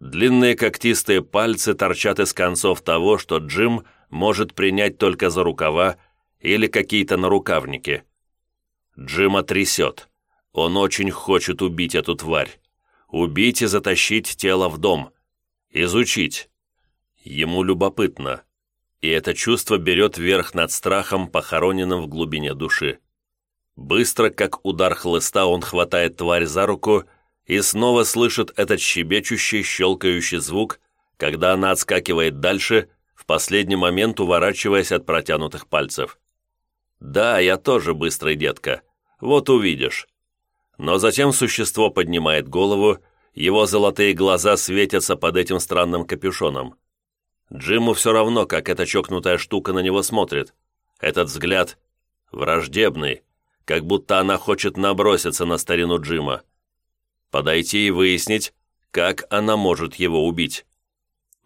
Длинные когтистые пальцы торчат из концов того, что Джим может принять только за рукава или какие-то нарукавники. Джима трясет. Он очень хочет убить эту тварь. Убить и затащить тело в дом изучить. Ему любопытно, и это чувство берет верх над страхом, похороненным в глубине души. Быстро, как удар хлыста, он хватает тварь за руку и снова слышит этот щебечущий, щелкающий звук, когда она отскакивает дальше, в последний момент уворачиваясь от протянутых пальцев. «Да, я тоже быстрый, детка. Вот увидишь». Но затем существо поднимает голову его золотые глаза светятся под этим странным капюшоном. Джиму все равно, как эта чокнутая штука на него смотрит. Этот взгляд враждебный, как будто она хочет наброситься на старину Джима. Подойти и выяснить, как она может его убить.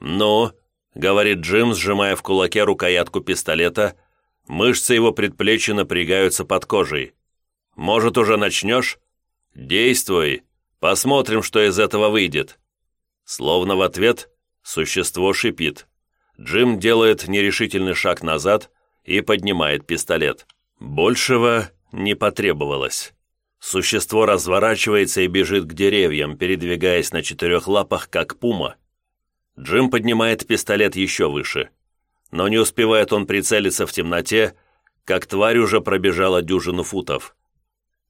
«Ну», — говорит Джим, сжимая в кулаке рукоятку пистолета, мышцы его предплечья напрягаются под кожей. «Может, уже начнешь? Действуй!» Посмотрим, что из этого выйдет». Словно в ответ существо шипит. Джим делает нерешительный шаг назад и поднимает пистолет. Большего не потребовалось. Существо разворачивается и бежит к деревьям, передвигаясь на четырех лапах, как пума. Джим поднимает пистолет еще выше. Но не успевает он прицелиться в темноте, как тварь уже пробежала дюжину футов.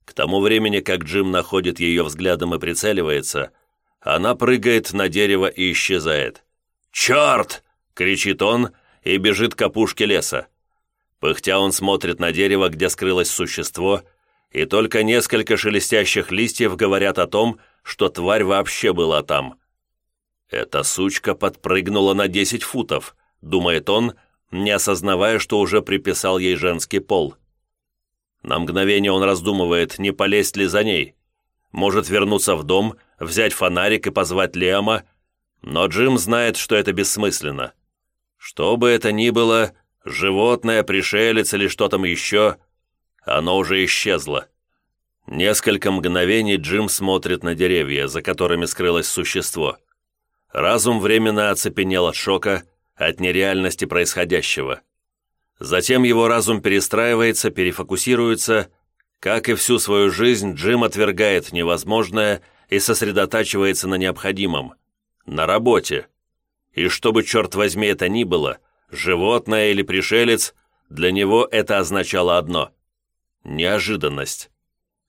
К тому времени, как Джим находит ее взглядом и прицеливается, она прыгает на дерево и исчезает. «Черт!» — кричит он и бежит к опушке леса. Пыхтя он смотрит на дерево, где скрылось существо, и только несколько шелестящих листьев говорят о том, что тварь вообще была там. «Эта сучка подпрыгнула на десять футов», — думает он, не осознавая, что уже приписал ей женский пол. На мгновение он раздумывает, не полезть ли за ней. Может вернуться в дом, взять фонарик и позвать Лема, но Джим знает, что это бессмысленно. Что бы это ни было, животное, пришелец или что там еще, оно уже исчезло. Несколько мгновений Джим смотрит на деревья, за которыми скрылось существо. Разум временно оцепенел от шока, от нереальности происходящего. Затем его разум перестраивается, перефокусируется. Как и всю свою жизнь, Джим отвергает невозможное и сосредотачивается на необходимом. На работе. И что бы, черт возьми, это ни было, животное или пришелец, для него это означало одно. неожиданность.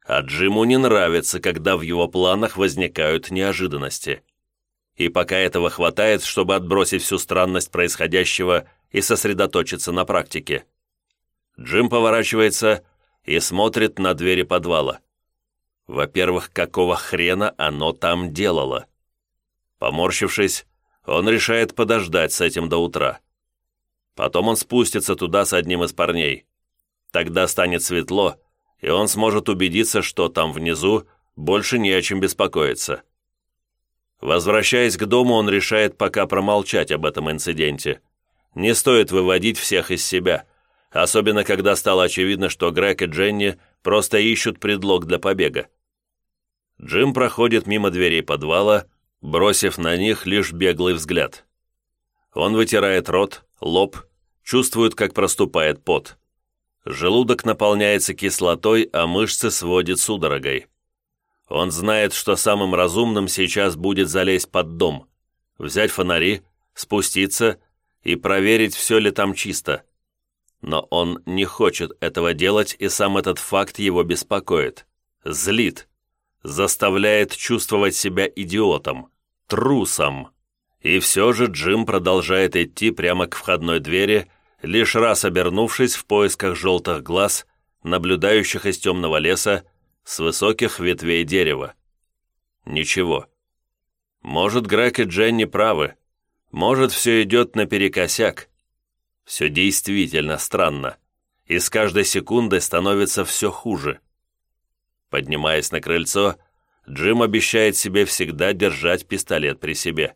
А Джиму не нравится, когда в его планах возникают неожиданности. И пока этого хватает, чтобы отбросить всю странность происходящего и сосредоточиться на практике. Джим поворачивается и смотрит на двери подвала. Во-первых, какого хрена оно там делало? Поморщившись, он решает подождать с этим до утра. Потом он спустится туда с одним из парней. Тогда станет светло, и он сможет убедиться, что там внизу больше не о чем беспокоиться. Возвращаясь к дому, он решает пока промолчать об этом инциденте. Не стоит выводить всех из себя, особенно когда стало очевидно, что Грег и Дженни просто ищут предлог для побега. Джим проходит мимо дверей подвала, бросив на них лишь беглый взгляд. Он вытирает рот, лоб, чувствует, как проступает пот. Желудок наполняется кислотой, а мышцы сводит судорогой. Он знает, что самым разумным сейчас будет залезть под дом, взять фонари, спуститься и проверить, все ли там чисто. Но он не хочет этого делать, и сам этот факт его беспокоит. Злит. Заставляет чувствовать себя идиотом, трусом. И все же Джим продолжает идти прямо к входной двери, лишь раз обернувшись в поисках желтых глаз, наблюдающих из темного леса, с высоких ветвей дерева. Ничего. Может, Грег и Дженни правы. Может, все идет наперекосяк. Все действительно странно. И с каждой секундой становится все хуже. Поднимаясь на крыльцо, Джим обещает себе всегда держать пистолет при себе.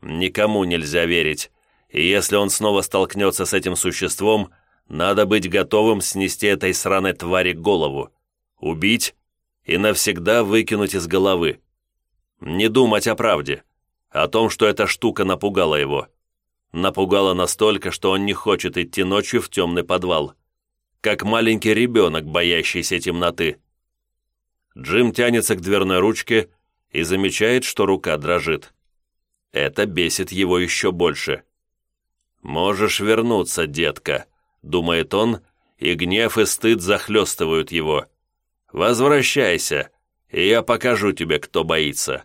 Никому нельзя верить, и если он снова столкнется с этим существом, надо быть готовым снести этой сраной твари голову убить и навсегда выкинуть из головы. Не думать о правде, о том, что эта штука напугала его. Напугала настолько, что он не хочет идти ночью в темный подвал. Как маленький ребенок, боящийся темноты. Джим тянется к дверной ручке и замечает, что рука дрожит. Это бесит его еще больше. «Можешь вернуться, детка», — думает он, и гнев и стыд захлестывают его. «Возвращайся, и я покажу тебе, кто боится.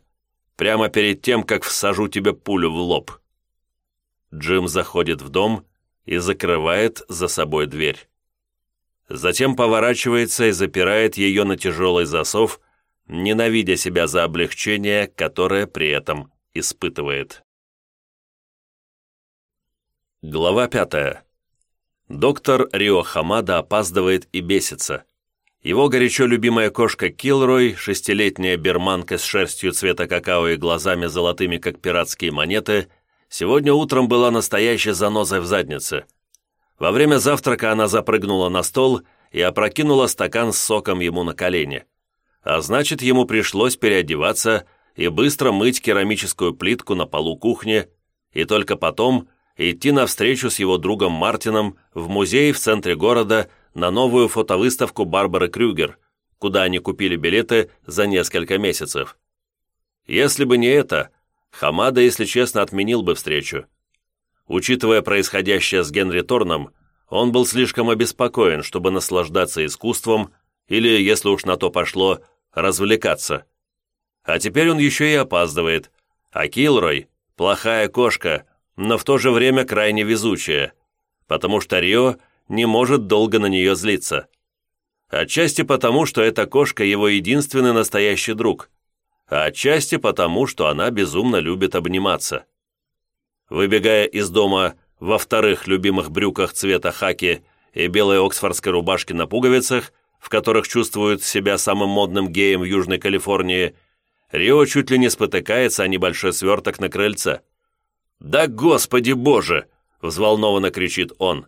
Прямо перед тем, как всажу тебе пулю в лоб». Джим заходит в дом и закрывает за собой дверь. Затем поворачивается и запирает ее на тяжелый засов, ненавидя себя за облегчение, которое при этом испытывает. Глава пятая. Доктор Рио Хамада опаздывает и бесится. Его горячо любимая кошка Килрой, шестилетняя берманка с шерстью цвета какао и глазами золотыми, как пиратские монеты, сегодня утром была настоящей занозой в заднице. Во время завтрака она запрыгнула на стол и опрокинула стакан с соком ему на колени. А значит, ему пришлось переодеваться и быстро мыть керамическую плитку на полу кухни, и только потом идти навстречу с его другом Мартином в музей в центре города на новую фотовыставку Барбары Крюгер, куда они купили билеты за несколько месяцев. Если бы не это, Хамада, если честно, отменил бы встречу. Учитывая происходящее с Генри Торном, он был слишком обеспокоен, чтобы наслаждаться искусством или, если уж на то пошло, развлекаться. А теперь он еще и опаздывает, а Килрой – плохая кошка, но в то же время крайне везучая, потому что Рио не может долго на нее злиться. Отчасти потому, что эта кошка его единственный настоящий друг, а отчасти потому, что она безумно любит обниматься. Выбегая из дома во вторых любимых брюках цвета хаки и белой оксфордской рубашке на пуговицах, в которых чувствует себя самым модным геем в Южной Калифорнии, Рио чуть ли не спотыкается о небольшой сверток на крыльце. «Да господи боже!» — взволнованно кричит он.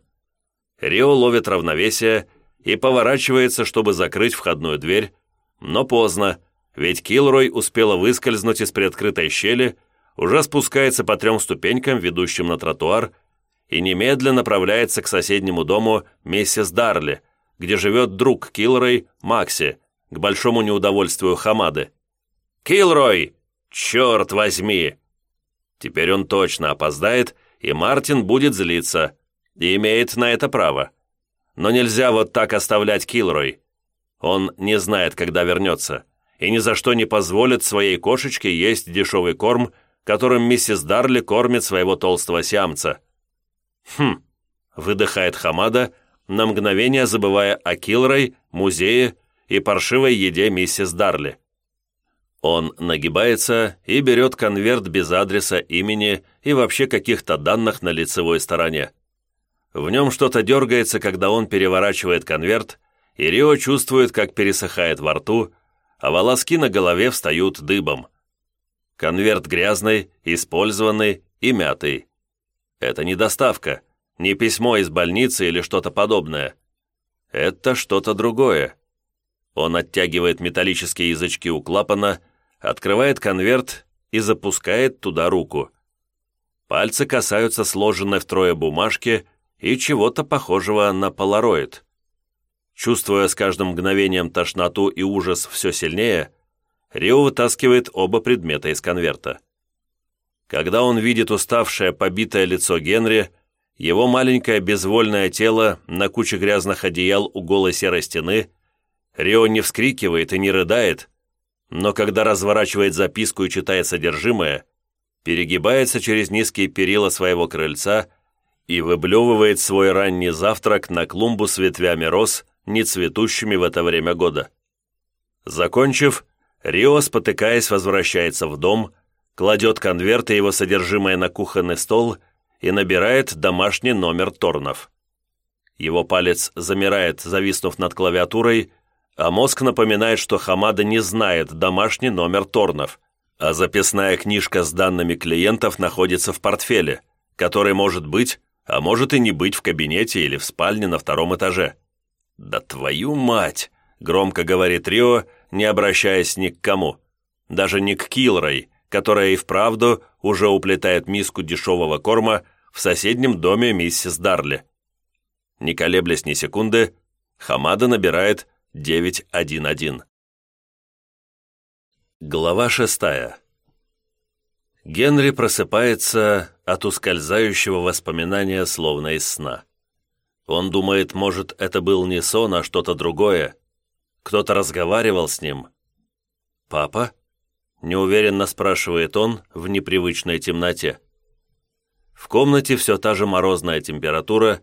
Рио ловит равновесие и поворачивается, чтобы закрыть входную дверь, но поздно, ведь Килрой успела выскользнуть из приоткрытой щели, уже спускается по трем ступенькам, ведущим на тротуар, и немедленно направляется к соседнему дому миссис Дарли, где живет друг Килрой, Макси, к большому неудовольствию Хамады. «Килрой! Черт возьми!» Теперь он точно опоздает, и Мартин будет злиться – и имеет на это право. Но нельзя вот так оставлять Килрой. Он не знает, когда вернется, и ни за что не позволит своей кошечке есть дешевый корм, которым миссис Дарли кормит своего толстого сиамца. «Хм», — выдыхает Хамада, на мгновение забывая о Килрой, музее и паршивой еде миссис Дарли. Он нагибается и берет конверт без адреса, имени и вообще каких-то данных на лицевой стороне. В нем что-то дергается, когда он переворачивает конверт, и Рио чувствует, как пересыхает во рту, а волоски на голове встают дыбом. Конверт грязный, использованный и мятый. Это не доставка, не письмо из больницы или что-то подобное. Это что-то другое. Он оттягивает металлические язычки у клапана, открывает конверт и запускает туда руку. Пальцы касаются сложенной втрое бумажки и чего-то похожего на полароид. Чувствуя с каждым мгновением тошноту и ужас все сильнее, Рио вытаскивает оба предмета из конверта. Когда он видит уставшее, побитое лицо Генри, его маленькое безвольное тело на куче грязных одеял у голой серой стены, Рио не вскрикивает и не рыдает, но когда разворачивает записку и читает содержимое, перегибается через низкие перила своего крыльца и выблевывает свой ранний завтрак на клумбу с ветвями роз, не цветущими в это время года. Закончив, Рио, спотыкаясь, возвращается в дом, кладет конверт и его содержимое на кухонный стол и набирает домашний номер Торнов. Его палец замирает, зависнув над клавиатурой, а мозг напоминает, что Хамада не знает домашний номер Торнов, а записная книжка с данными клиентов находится в портфеле, который может быть, а может и не быть в кабинете или в спальне на втором этаже. «Да твою мать!» — громко говорит Рио, не обращаясь ни к кому. Даже не к Килрой, которая и вправду уже уплетает миску дешевого корма в соседнем доме миссис Дарли. Не колеблясь ни секунды, Хамада набирает 911. Глава шестая. Генри просыпается от ускользающего воспоминания словно из сна. Он думает, может, это был не сон, а что-то другое. Кто-то разговаривал с ним. «Папа?» – неуверенно спрашивает он в непривычной темноте. В комнате все та же морозная температура,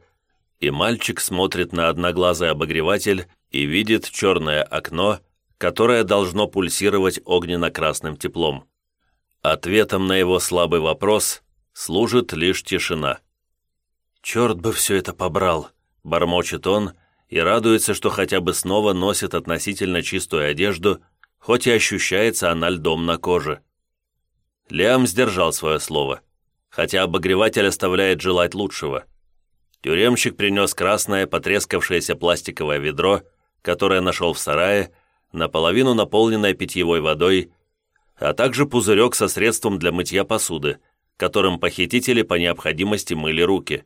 и мальчик смотрит на одноглазый обогреватель и видит черное окно, которое должно пульсировать огненно-красным теплом. Ответом на его слабый вопрос служит лишь тишина. «Черт бы все это побрал!» Бормочет он и радуется, что хотя бы снова носит относительно чистую одежду, хоть и ощущается она льдом на коже. Лиам сдержал свое слово, хотя обогреватель оставляет желать лучшего. Тюремщик принес красное, потрескавшееся пластиковое ведро, которое нашел в сарае, наполовину наполненное питьевой водой, а также пузырек со средством для мытья посуды, которым похитители по необходимости мыли руки.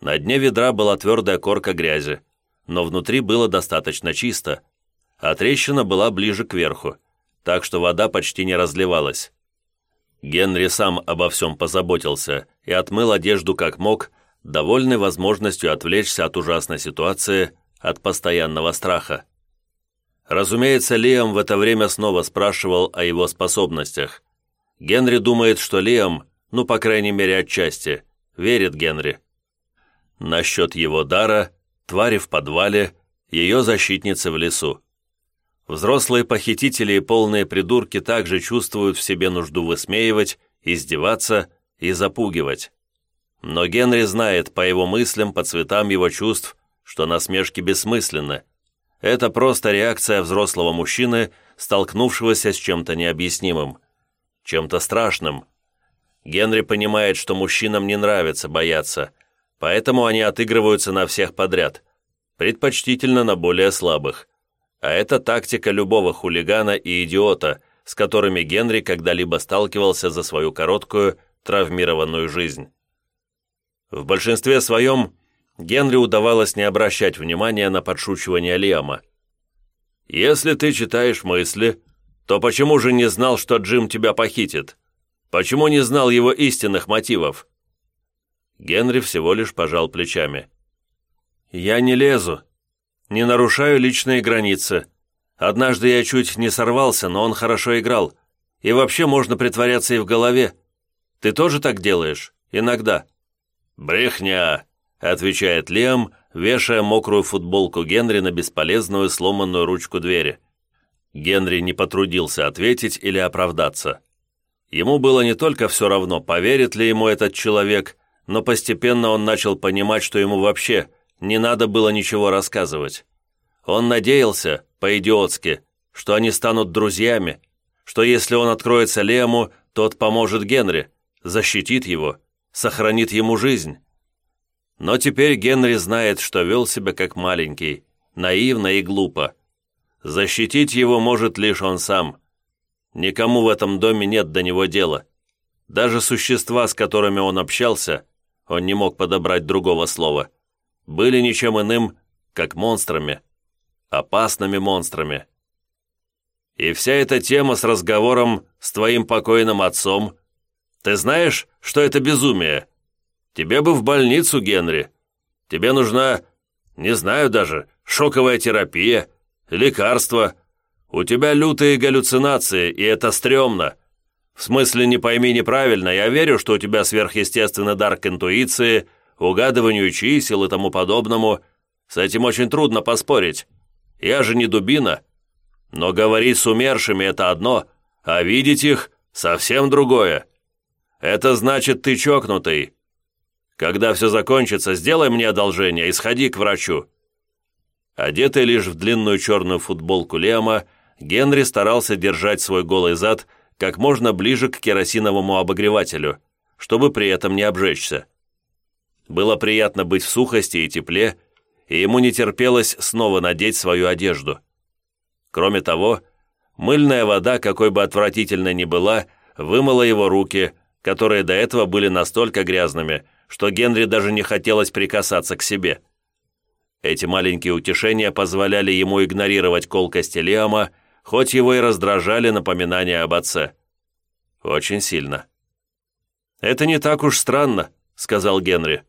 На дне ведра была твердая корка грязи, но внутри было достаточно чисто, а трещина была ближе к верху, так что вода почти не разливалась. Генри сам обо всем позаботился и отмыл одежду как мог, довольный возможностью отвлечься от ужасной ситуации, от постоянного страха. Разумеется, Лиам в это время снова спрашивал о его способностях. Генри думает, что Лиам, ну, по крайней мере, отчасти, верит Генри. Насчет его дара, твари в подвале, ее защитницы в лесу. Взрослые похитители и полные придурки также чувствуют в себе нужду высмеивать, издеваться и запугивать. Но Генри знает по его мыслям, по цветам его чувств, что насмешки бессмысленны. Это просто реакция взрослого мужчины, столкнувшегося с чем-то необъяснимым, чем-то страшным. Генри понимает, что мужчинам не нравится бояться, Поэтому они отыгрываются на всех подряд, предпочтительно на более слабых. А это тактика любого хулигана и идиота, с которыми Генри когда-либо сталкивался за свою короткую, травмированную жизнь. В большинстве своем Генри удавалось не обращать внимания на подшучивание Лиама. «Если ты читаешь мысли, то почему же не знал, что Джим тебя похитит? Почему не знал его истинных мотивов?» Генри всего лишь пожал плечами. «Я не лезу». не нарушаю личные границы. Однажды я чуть не сорвался, но он хорошо играл. И вообще можно притворяться и в голове. Ты тоже так делаешь? Иногда». «Брехня», — отвечает Лем, вешая мокрую футболку Генри на бесполезную сломанную ручку двери. Генри не потрудился ответить или оправдаться. Ему было не только все равно, поверит ли ему этот человек, но постепенно он начал понимать, что ему вообще не надо было ничего рассказывать. Он надеялся, по-идиотски, что они станут друзьями, что если он откроется Лему, тот поможет Генри, защитит его, сохранит ему жизнь. Но теперь Генри знает, что вел себя как маленький, наивно и глупо. Защитить его может лишь он сам. Никому в этом доме нет до него дела. Даже существа, с которыми он общался, он не мог подобрать другого слова, были ничем иным, как монстрами, опасными монстрами. И вся эта тема с разговором с твоим покойным отцом, ты знаешь, что это безумие? Тебе бы в больницу, Генри. Тебе нужна, не знаю даже, шоковая терапия, лекарства. У тебя лютые галлюцинации, и это стрёмно. В смысле, не пойми неправильно, я верю, что у тебя сверхъестественный дар к интуиции, угадыванию чисел и тому подобному. С этим очень трудно поспорить. Я же не дубина. Но говорить с умершими – это одно, а видеть их – совсем другое. Это значит, ты чокнутый. Когда все закончится, сделай мне одолжение и сходи к врачу». Одетый лишь в длинную черную футболку Лема, Генри старался держать свой голый зад как можно ближе к керосиновому обогревателю, чтобы при этом не обжечься. Было приятно быть в сухости и тепле, и ему не терпелось снова надеть свою одежду. Кроме того, мыльная вода, какой бы отвратительной ни была, вымыла его руки, которые до этого были настолько грязными, что Генри даже не хотелось прикасаться к себе. Эти маленькие утешения позволяли ему игнорировать колкости Лиама, хоть его и раздражали напоминания об отце. Очень сильно. «Это не так уж странно», — сказал Генри.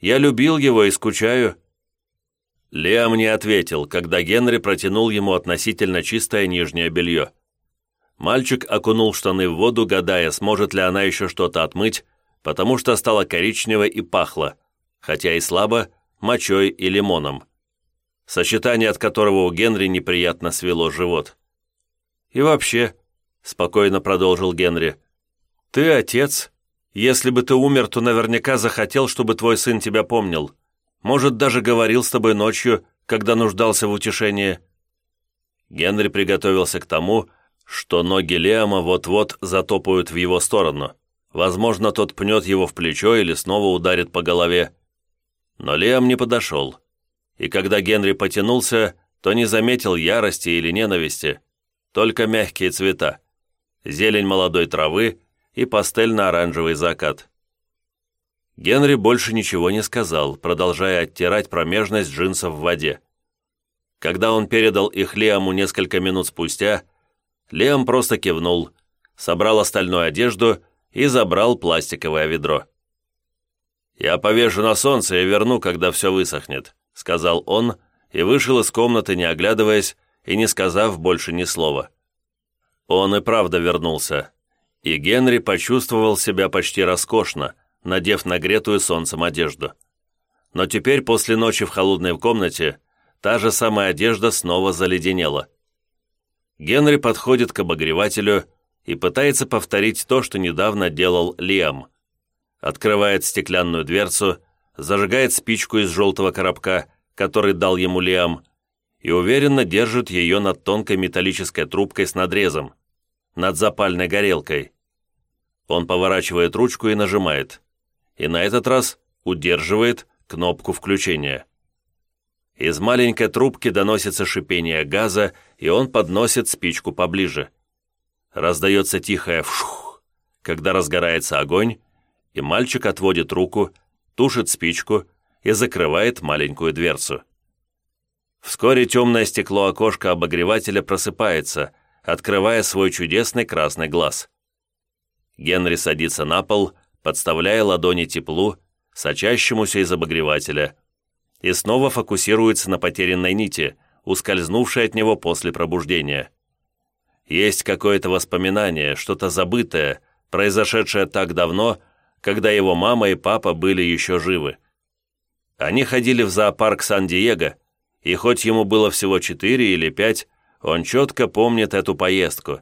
«Я любил его и скучаю». Лиам не ответил, когда Генри протянул ему относительно чистое нижнее белье. Мальчик окунул штаны в воду, гадая, сможет ли она еще что-то отмыть, потому что стала коричневой и пахло, хотя и слабо, мочой и лимоном. Сочетание, от которого у Генри неприятно свело живот. «И вообще», — спокойно продолжил Генри, — «ты отец. Если бы ты умер, то наверняка захотел, чтобы твой сын тебя помнил. Может, даже говорил с тобой ночью, когда нуждался в утешении». Генри приготовился к тому, что ноги Леома вот-вот затопают в его сторону. Возможно, тот пнет его в плечо или снова ударит по голове. Но Леом не подошел. И когда Генри потянулся, то не заметил ярости или ненависти, только мягкие цвета, зелень молодой травы и пастельно-оранжевый закат. Генри больше ничего не сказал, продолжая оттирать промежность джинсов в воде. Когда он передал их Лиаму несколько минут спустя, Лиам просто кивнул, собрал остальную одежду и забрал пластиковое ведро. «Я повешу на солнце и верну, когда все высохнет», — сказал он, и вышел из комнаты, не оглядываясь и не сказав больше ни слова. Он и правда вернулся, и Генри почувствовал себя почти роскошно, надев нагретую солнцем одежду. Но теперь, после ночи в холодной комнате, та же самая одежда снова заледенела. Генри подходит к обогревателю и пытается повторить то, что недавно делал Лиам. Открывает стеклянную дверцу, зажигает спичку из желтого коробка, который дал ему Лиам, и уверенно держит ее над тонкой металлической трубкой с надрезом, над запальной горелкой. Он поворачивает ручку и нажимает и на этот раз удерживает кнопку включения. Из маленькой трубки доносится шипение газа, и он подносит спичку поближе. Раздается тихое «вшух», когда разгорается огонь, и мальчик отводит руку, тушит спичку и закрывает маленькую дверцу. Вскоре темное стекло окошка обогревателя просыпается, открывая свой чудесный красный глаз. Генри садится на пол подставляя ладони теплу, сочащемуся из обогревателя, и снова фокусируется на потерянной нити, ускользнувшей от него после пробуждения. Есть какое-то воспоминание, что-то забытое, произошедшее так давно, когда его мама и папа были еще живы. Они ходили в зоопарк Сан-Диего, и хоть ему было всего четыре или пять, он четко помнит эту поездку.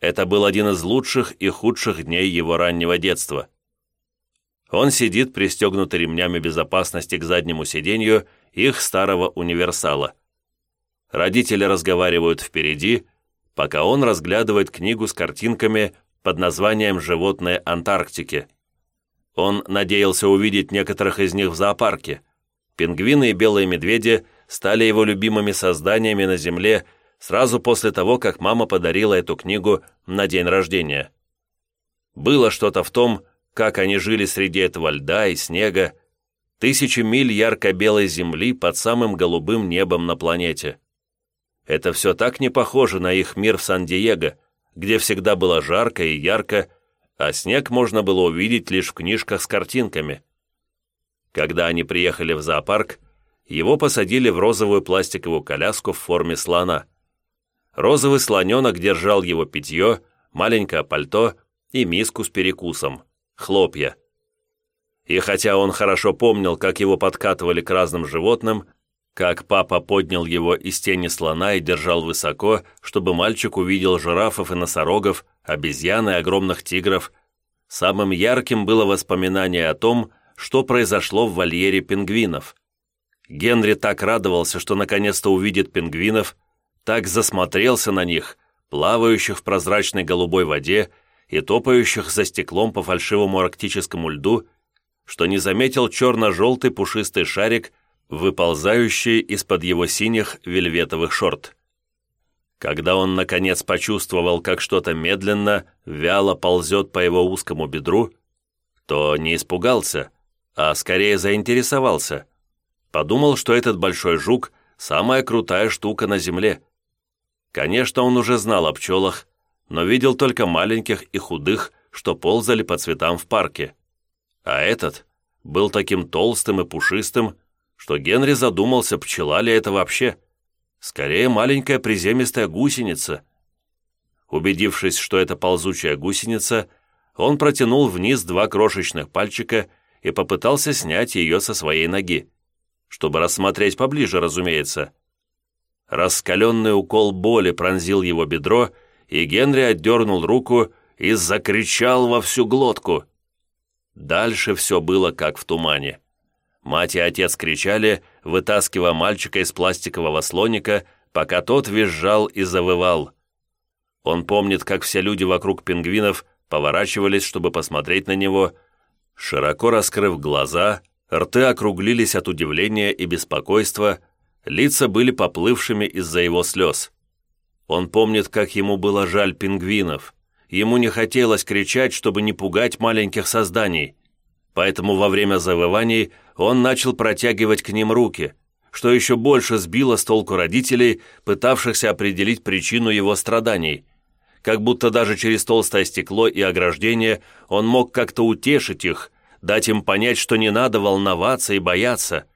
Это был один из лучших и худших дней его раннего детства. Он сидит, пристегнутый ремнями безопасности к заднему сиденью их старого универсала. Родители разговаривают впереди, пока он разглядывает книгу с картинками под названием «Животные Антарктики». Он надеялся увидеть некоторых из них в зоопарке. Пингвины и белые медведи стали его любимыми созданиями на Земле сразу после того, как мама подарила эту книгу на день рождения. Было что-то в том, как они жили среди этого льда и снега, тысячи миль ярко-белой земли под самым голубым небом на планете. Это все так не похоже на их мир в Сан-Диего, где всегда было жарко и ярко, а снег можно было увидеть лишь в книжках с картинками. Когда они приехали в зоопарк, его посадили в розовую пластиковую коляску в форме слона. Розовый слоненок держал его питье, маленькое пальто и миску с перекусом, хлопья. И хотя он хорошо помнил, как его подкатывали к разным животным, как папа поднял его из тени слона и держал высоко, чтобы мальчик увидел жирафов и носорогов, обезьян и огромных тигров. Самым ярким было воспоминание о том, что произошло в вольере пингвинов. Генри так радовался, что наконец-то увидит пингвинов, так засмотрелся на них, плавающих в прозрачной голубой воде и топающих за стеклом по фальшивому арктическому льду, что не заметил черно-желтый пушистый шарик – выползающие из-под его синих вельветовых шорт. Когда он, наконец, почувствовал, как что-то медленно, вяло ползет по его узкому бедру, то не испугался, а скорее заинтересовался. Подумал, что этот большой жук – самая крутая штука на Земле. Конечно, он уже знал о пчелах, но видел только маленьких и худых, что ползали по цветам в парке. А этот был таким толстым и пушистым, что Генри задумался, пчела ли это вообще. Скорее, маленькая приземистая гусеница. Убедившись, что это ползучая гусеница, он протянул вниз два крошечных пальчика и попытался снять ее со своей ноги, чтобы рассмотреть поближе, разумеется. Раскаленный укол боли пронзил его бедро, и Генри отдернул руку и закричал во всю глотку. Дальше все было как в тумане. Мать и отец кричали, вытаскивая мальчика из пластикового слоника, пока тот визжал и завывал. Он помнит, как все люди вокруг пингвинов поворачивались, чтобы посмотреть на него, широко раскрыв глаза, рты округлились от удивления и беспокойства, лица были поплывшими из-за его слез. Он помнит, как ему было жаль пингвинов. Ему не хотелось кричать, чтобы не пугать маленьких созданий поэтому во время завываний он начал протягивать к ним руки, что еще больше сбило с толку родителей, пытавшихся определить причину его страданий, как будто даже через толстое стекло и ограждение он мог как-то утешить их, дать им понять, что не надо волноваться и бояться.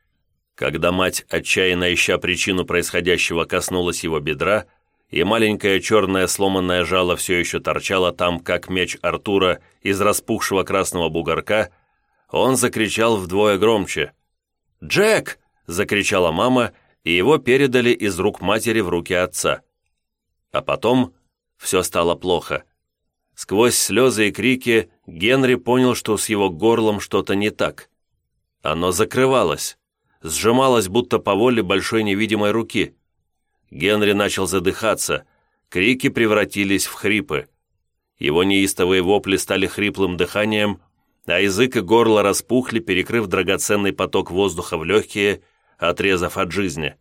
Когда мать, отчаянно ища причину происходящего, коснулась его бедра, и маленькое черное сломанное жало все еще торчало там, как меч Артура из распухшего красного бугорка, он закричал вдвое громче. «Джек!» – закричала мама, и его передали из рук матери в руки отца. А потом все стало плохо. Сквозь слезы и крики Генри понял, что с его горлом что-то не так. Оно закрывалось, сжималось будто по воле большой невидимой руки. Генри начал задыхаться, крики превратились в хрипы. Его неистовые вопли стали хриплым дыханием, а язык и горло распухли, перекрыв драгоценный поток воздуха в легкие, отрезав от жизни.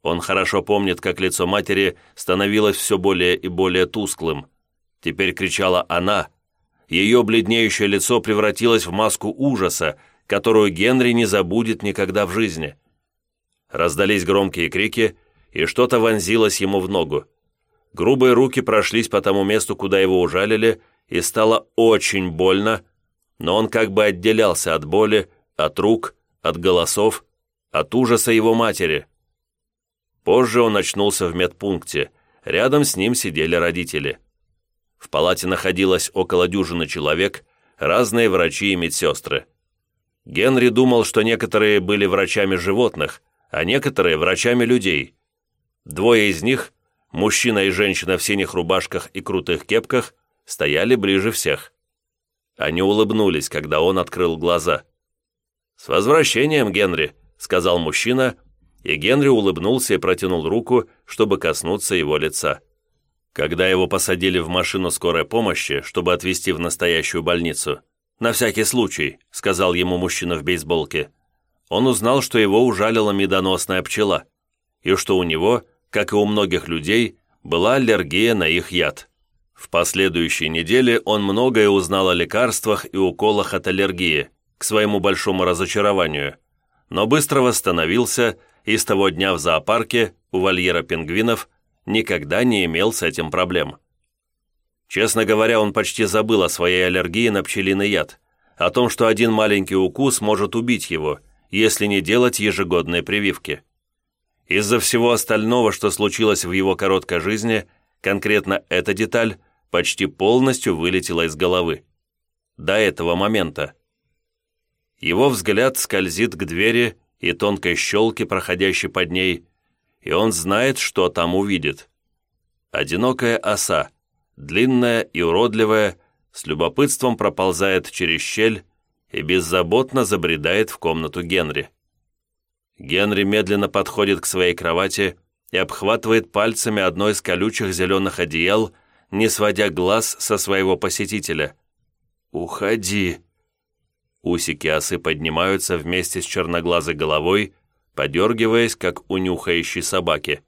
Он хорошо помнит, как лицо матери становилось все более и более тусклым. Теперь кричала она. Ее бледнеющее лицо превратилось в маску ужаса, которую Генри не забудет никогда в жизни. Раздались громкие крики, и что-то вонзилось ему в ногу. Грубые руки прошлись по тому месту, куда его ужалили, и стало очень больно, но он как бы отделялся от боли, от рук, от голосов, от ужаса его матери. Позже он очнулся в медпункте, рядом с ним сидели родители. В палате находилось около дюжины человек, разные врачи и медсестры. Генри думал, что некоторые были врачами животных, а некоторые – врачами людей. Двое из них, мужчина и женщина в синих рубашках и крутых кепках, стояли ближе всех. Они улыбнулись, когда он открыл глаза. «С возвращением, Генри!» – сказал мужчина, и Генри улыбнулся и протянул руку, чтобы коснуться его лица. Когда его посадили в машину скорой помощи, чтобы отвезти в настоящую больницу, «На всякий случай», — сказал ему мужчина в бейсболке, он узнал, что его ужалила медоносная пчела, и что у него, как и у многих людей, была аллергия на их яд. В последующей неделе он многое узнал о лекарствах и уколах от аллергии, к своему большому разочарованию, но быстро восстановился и с того дня в зоопарке у вольера пингвинов никогда не имел с этим проблем. Честно говоря, он почти забыл о своей аллергии на пчелиный яд, о том, что один маленький укус может убить его, если не делать ежегодные прививки. Из-за всего остального, что случилось в его короткой жизни, конкретно эта деталь – почти полностью вылетела из головы. До этого момента. Его взгляд скользит к двери и тонкой щелке, проходящей под ней, и он знает, что там увидит. Одинокая оса, длинная и уродливая, с любопытством проползает через щель и беззаботно забредает в комнату Генри. Генри медленно подходит к своей кровати и обхватывает пальцами одно из колючих зеленых одеял, не сводя глаз со своего посетителя. «Уходи!» Усики осы поднимаются вместе с черноглазой головой, подергиваясь, как у нюхающей собаки.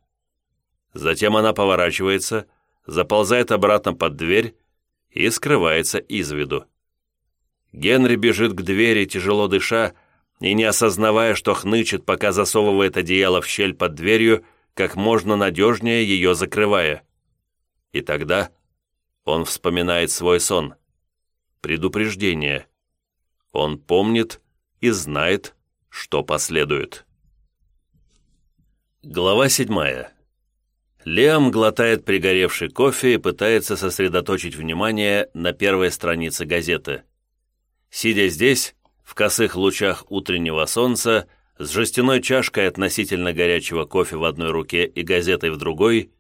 Затем она поворачивается, заползает обратно под дверь и скрывается из виду. Генри бежит к двери, тяжело дыша, и не осознавая, что хнычет, пока засовывает одеяло в щель под дверью, как можно надежнее ее закрывая. И тогда он вспоминает свой сон. Предупреждение. Он помнит и знает, что последует. Глава седьмая. Лиам глотает пригоревший кофе и пытается сосредоточить внимание на первой странице газеты. Сидя здесь, в косых лучах утреннего солнца, с жестяной чашкой относительно горячего кофе в одной руке и газетой в другой,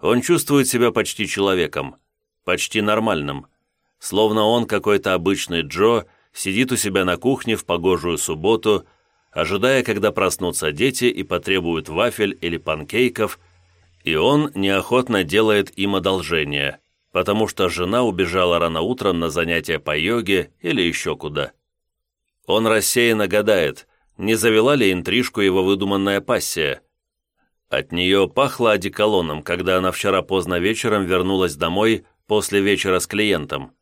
он чувствует себя почти человеком, почти нормальным, словно он какой-то обычный Джо сидит у себя на кухне в погожую субботу, ожидая, когда проснутся дети и потребуют вафель или панкейков, и он неохотно делает им одолжение, потому что жена убежала рано утром на занятия по йоге или еще куда. Он рассеянно гадает, не завела ли интрижку его выдуманная пассия – от нее пахло одеколоном, когда она вчера поздно вечером вернулась домой после вечера с клиентом.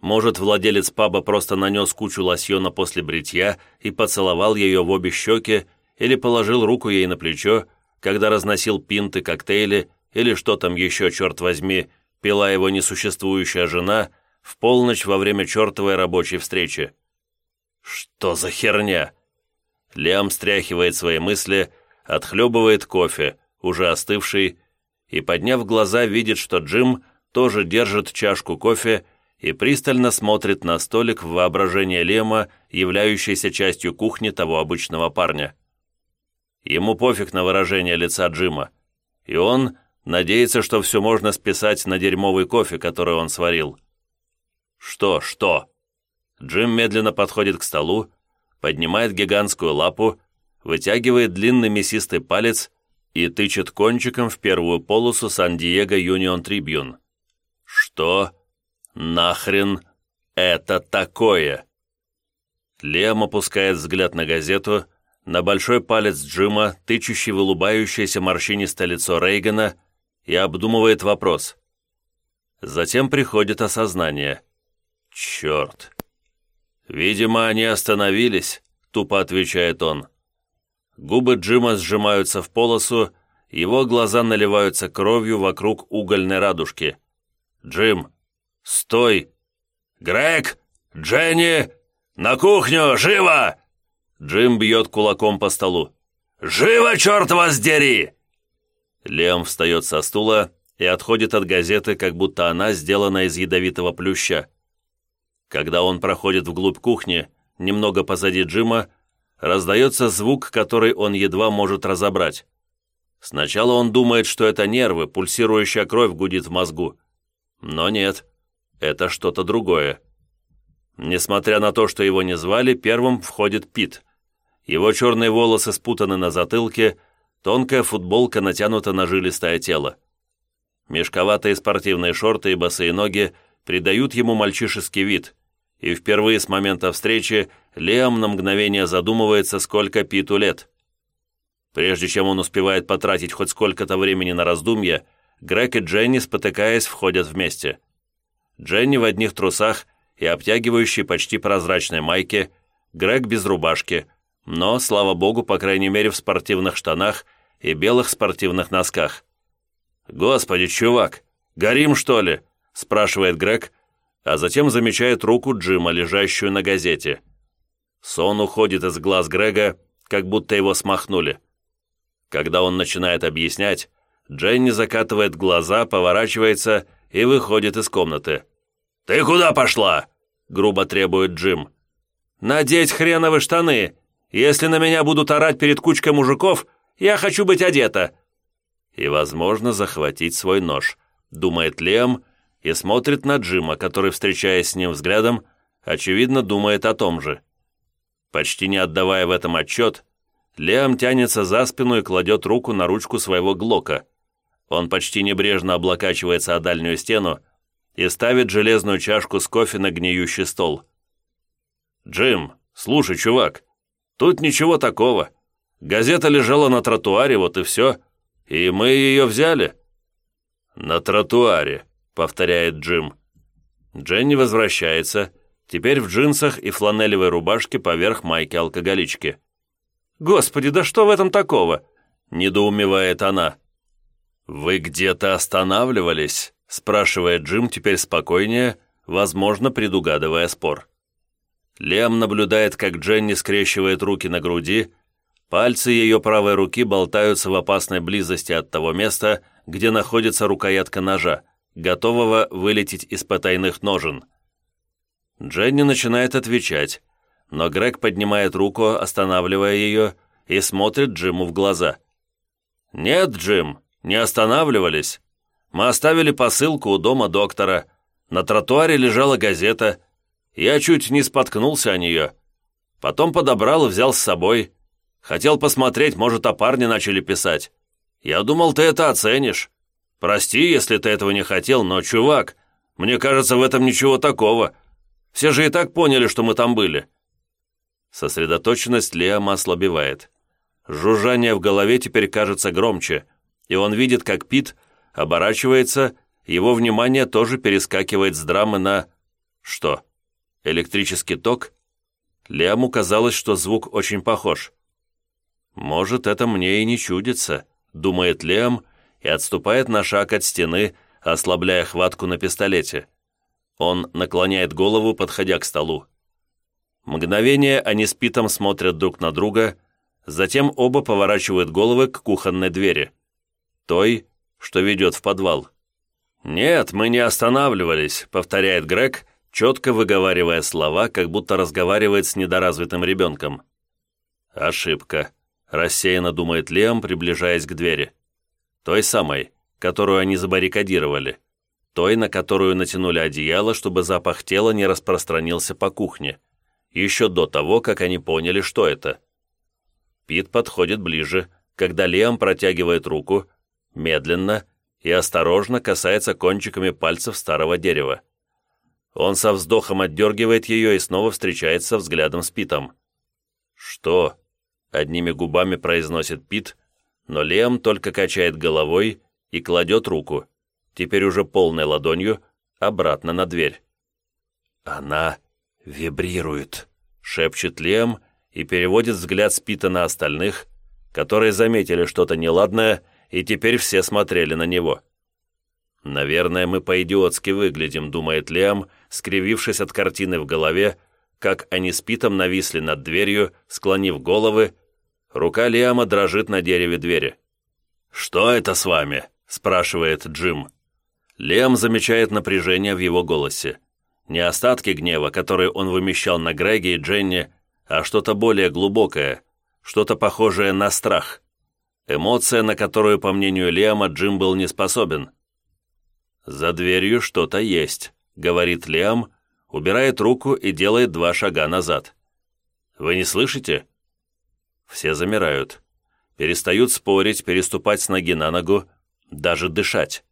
Может, владелец паба просто нанес кучу лосьона после бритья и поцеловал ее в обе щеки или положил руку ей на плечо, когда разносил пинты, коктейли или что там еще, черт возьми, пила его несуществующая жена в полночь во время чертовой рабочей встречи. Что за херня? Лиам стряхивает свои мысли, отхлебывает кофе, уже остывший, и, подняв глаза, видит, что Джим тоже держит чашку кофе и пристально смотрит на столик в воображении Лема, являющийся частью кухни того обычного парня. Ему пофиг на выражение лица Джима, и он надеется, что все можно списать на дерьмовый кофе, который он сварил. Что, что? Джим медленно подходит к столу, поднимает гигантскую лапу вытягивает длинный мясистый палец и тычет кончиком в первую полосу Сан-Диего Юнион Трибьюн. «Что нахрен это такое?» Лем опускает взгляд на газету, на большой палец Джима, тычущий в улыбающееся морщинистое лицо Рейгана, и обдумывает вопрос. Затем приходит осознание. «Черт!» «Видимо, они остановились», — тупо отвечает он. Губы Джима сжимаются в полосу, его глаза наливаются кровью вокруг угольной радужки. «Джим, стой!» «Грег! Дженни! На кухню! Живо!» Джим бьет кулаком по столу. «Живо, черт вас дери!» Лем встает со стула и отходит от газеты, как будто она сделана из ядовитого плюща. Когда он проходит вглубь кухни, немного позади Джима, раздается звук, который он едва может разобрать. Сначала он думает, что это нервы, пульсирующая кровь гудит в мозгу. Но нет, это что-то другое. Несмотря на то, что его не звали, первым входит Пит. Его черные волосы спутаны на затылке, тонкая футболка натянута на жилистое тело. Мешковатые спортивные шорты и босые ноги придают ему мальчишеский вид, и впервые с момента встречи Лиам на мгновение задумывается, сколько Питу лет. Прежде чем он успевает потратить хоть сколько-то времени на раздумья, Грег и Дженни, спотыкаясь, входят вместе. Дженни в одних трусах и обтягивающей почти прозрачной майке, Грег без рубашки, но, слава богу, по крайней мере в спортивных штанах и белых спортивных носках. «Господи, чувак, горим, что ли?» – спрашивает Грег, а затем замечает руку Джима, лежащую на газете. Сон уходит из глаз Грега, как будто его смахнули. Когда он начинает объяснять, Дженни закатывает глаза, поворачивается и выходит из комнаты. «Ты куда пошла?» – грубо требует Джим. «Надеть хреновы штаны! Если на меня будут орать перед кучкой мужиков, я хочу быть одета!» и, возможно, захватить свой нож, думает Лем и смотрит на Джима, который, встречаясь с ним взглядом, очевидно думает о том же. Почти не отдавая в этом отчет, Лем тянется за спину и кладет руку на ручку своего глока. Он почти небрежно облокачивается о дальнюю стену и ставит железную чашку с кофе на гниющий стол. «Джим, слушай, чувак, тут ничего такого. Газета лежала на тротуаре, вот и все. И мы ее взяли?» «На тротуаре», — повторяет Джим. Дженни возвращается, теперь в джинсах и фланелевой рубашке поверх майки-алкоголички. «Господи, да что в этом такого?» — недоумевает она. «Вы где-то останавливались?» — спрашивает Джим теперь спокойнее, возможно, предугадывая спор. Лем наблюдает, как Дженни скрещивает руки на груди, Пальцы ее правой руки болтаются в опасной близости от того места, где находится рукоятка ножа, готового вылететь из потайных ножен. Дженни начинает отвечать, но Грег поднимает руку, останавливая ее, и смотрит Джиму в глаза. «Нет, Джим, не останавливались. Мы оставили посылку у дома доктора. На тротуаре лежала газета. Я чуть не споткнулся о нее. Потом подобрал и взял с собой. Хотел посмотреть, может, о парне начали писать. Я думал, ты это оценишь. Прости, если ты этого не хотел, но, чувак, мне кажется, в этом ничего такого. Все же и так поняли, что мы там были». Сосредоточенность Лиама ослабевает. Жужжание в голове теперь кажется громче, и он видит, как Пит оборачивается, его внимание тоже перескакивает с драмы на... Что? Электрический ток? Лиаму казалось, что звук очень похож. «Может, это мне и не чудится», — думает Лем и отступает на шаг от стены, ослабляя хватку на пистолете. Он наклоняет голову, подходя к столу. Мгновение они с Питом смотрят друг на друга, затем оба поворачивают головы к кухонной двери. Той, что ведет в подвал. «Нет, мы не останавливались», — повторяет Грег, четко выговаривая слова, как будто разговаривает с недоразвитым ребенком. «Ошибка», Рассеянно думает Лем, приближаясь к двери. Той самой, которую они забаррикадировали. Той, на которую натянули одеяло, чтобы запах тела не распространился по кухне. Еще до того, как они поняли, что это. Пит подходит ближе, когда Лем протягивает руку, медленно и осторожно касается кончиками пальцев старого дерева. Он со вздохом отдергивает ее и снова встречается взглядом с Питом. «Что?» Одними губами произносит Пит, но Лем только качает головой и кладет руку, теперь уже полной ладонью, обратно на дверь. «Она вибрирует», — шепчет Лем и переводит взгляд с Пита на остальных, которые заметили что-то неладное, и теперь все смотрели на него. «Наверное, мы по-идиотски выглядим», — думает Лем, скривившись от картины в голове, как они с Питом нависли над дверью, склонив головы, Рука Лиама дрожит на дереве двери. «Что это с вами?» – спрашивает Джим. Лиам замечает напряжение в его голосе. Не остатки гнева, которые он вымещал на Греге и Дженни, а что-то более глубокое, что-то похожее на страх. Эмоция, на которую, по мнению Лиама, Джим был не способен. «За дверью что-то есть», — говорит Лиам, убирает руку и делает два шага назад. «Вы не слышите?» Все замирают. Перестают спорить, переступать с ноги на ногу, даже дышать.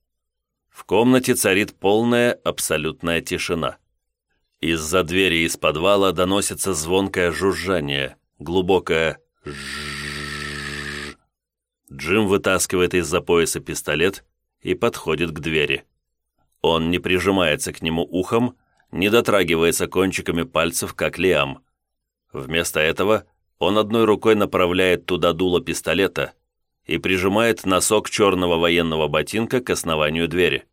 В комнате царит полная, абсолютная тишина. Из-за двери из подвала доносится звонкое жужжание, глубокое «жжжж». Джим вытаскивает из-за пояса пистолет и подходит к двери. Он не прижимается к нему ухом, не дотрагивается кончиками пальцев, как Лиам. Вместо этого он одной рукой направляет туда дуло пистолета и прижимает носок черного военного ботинка к основанию двери.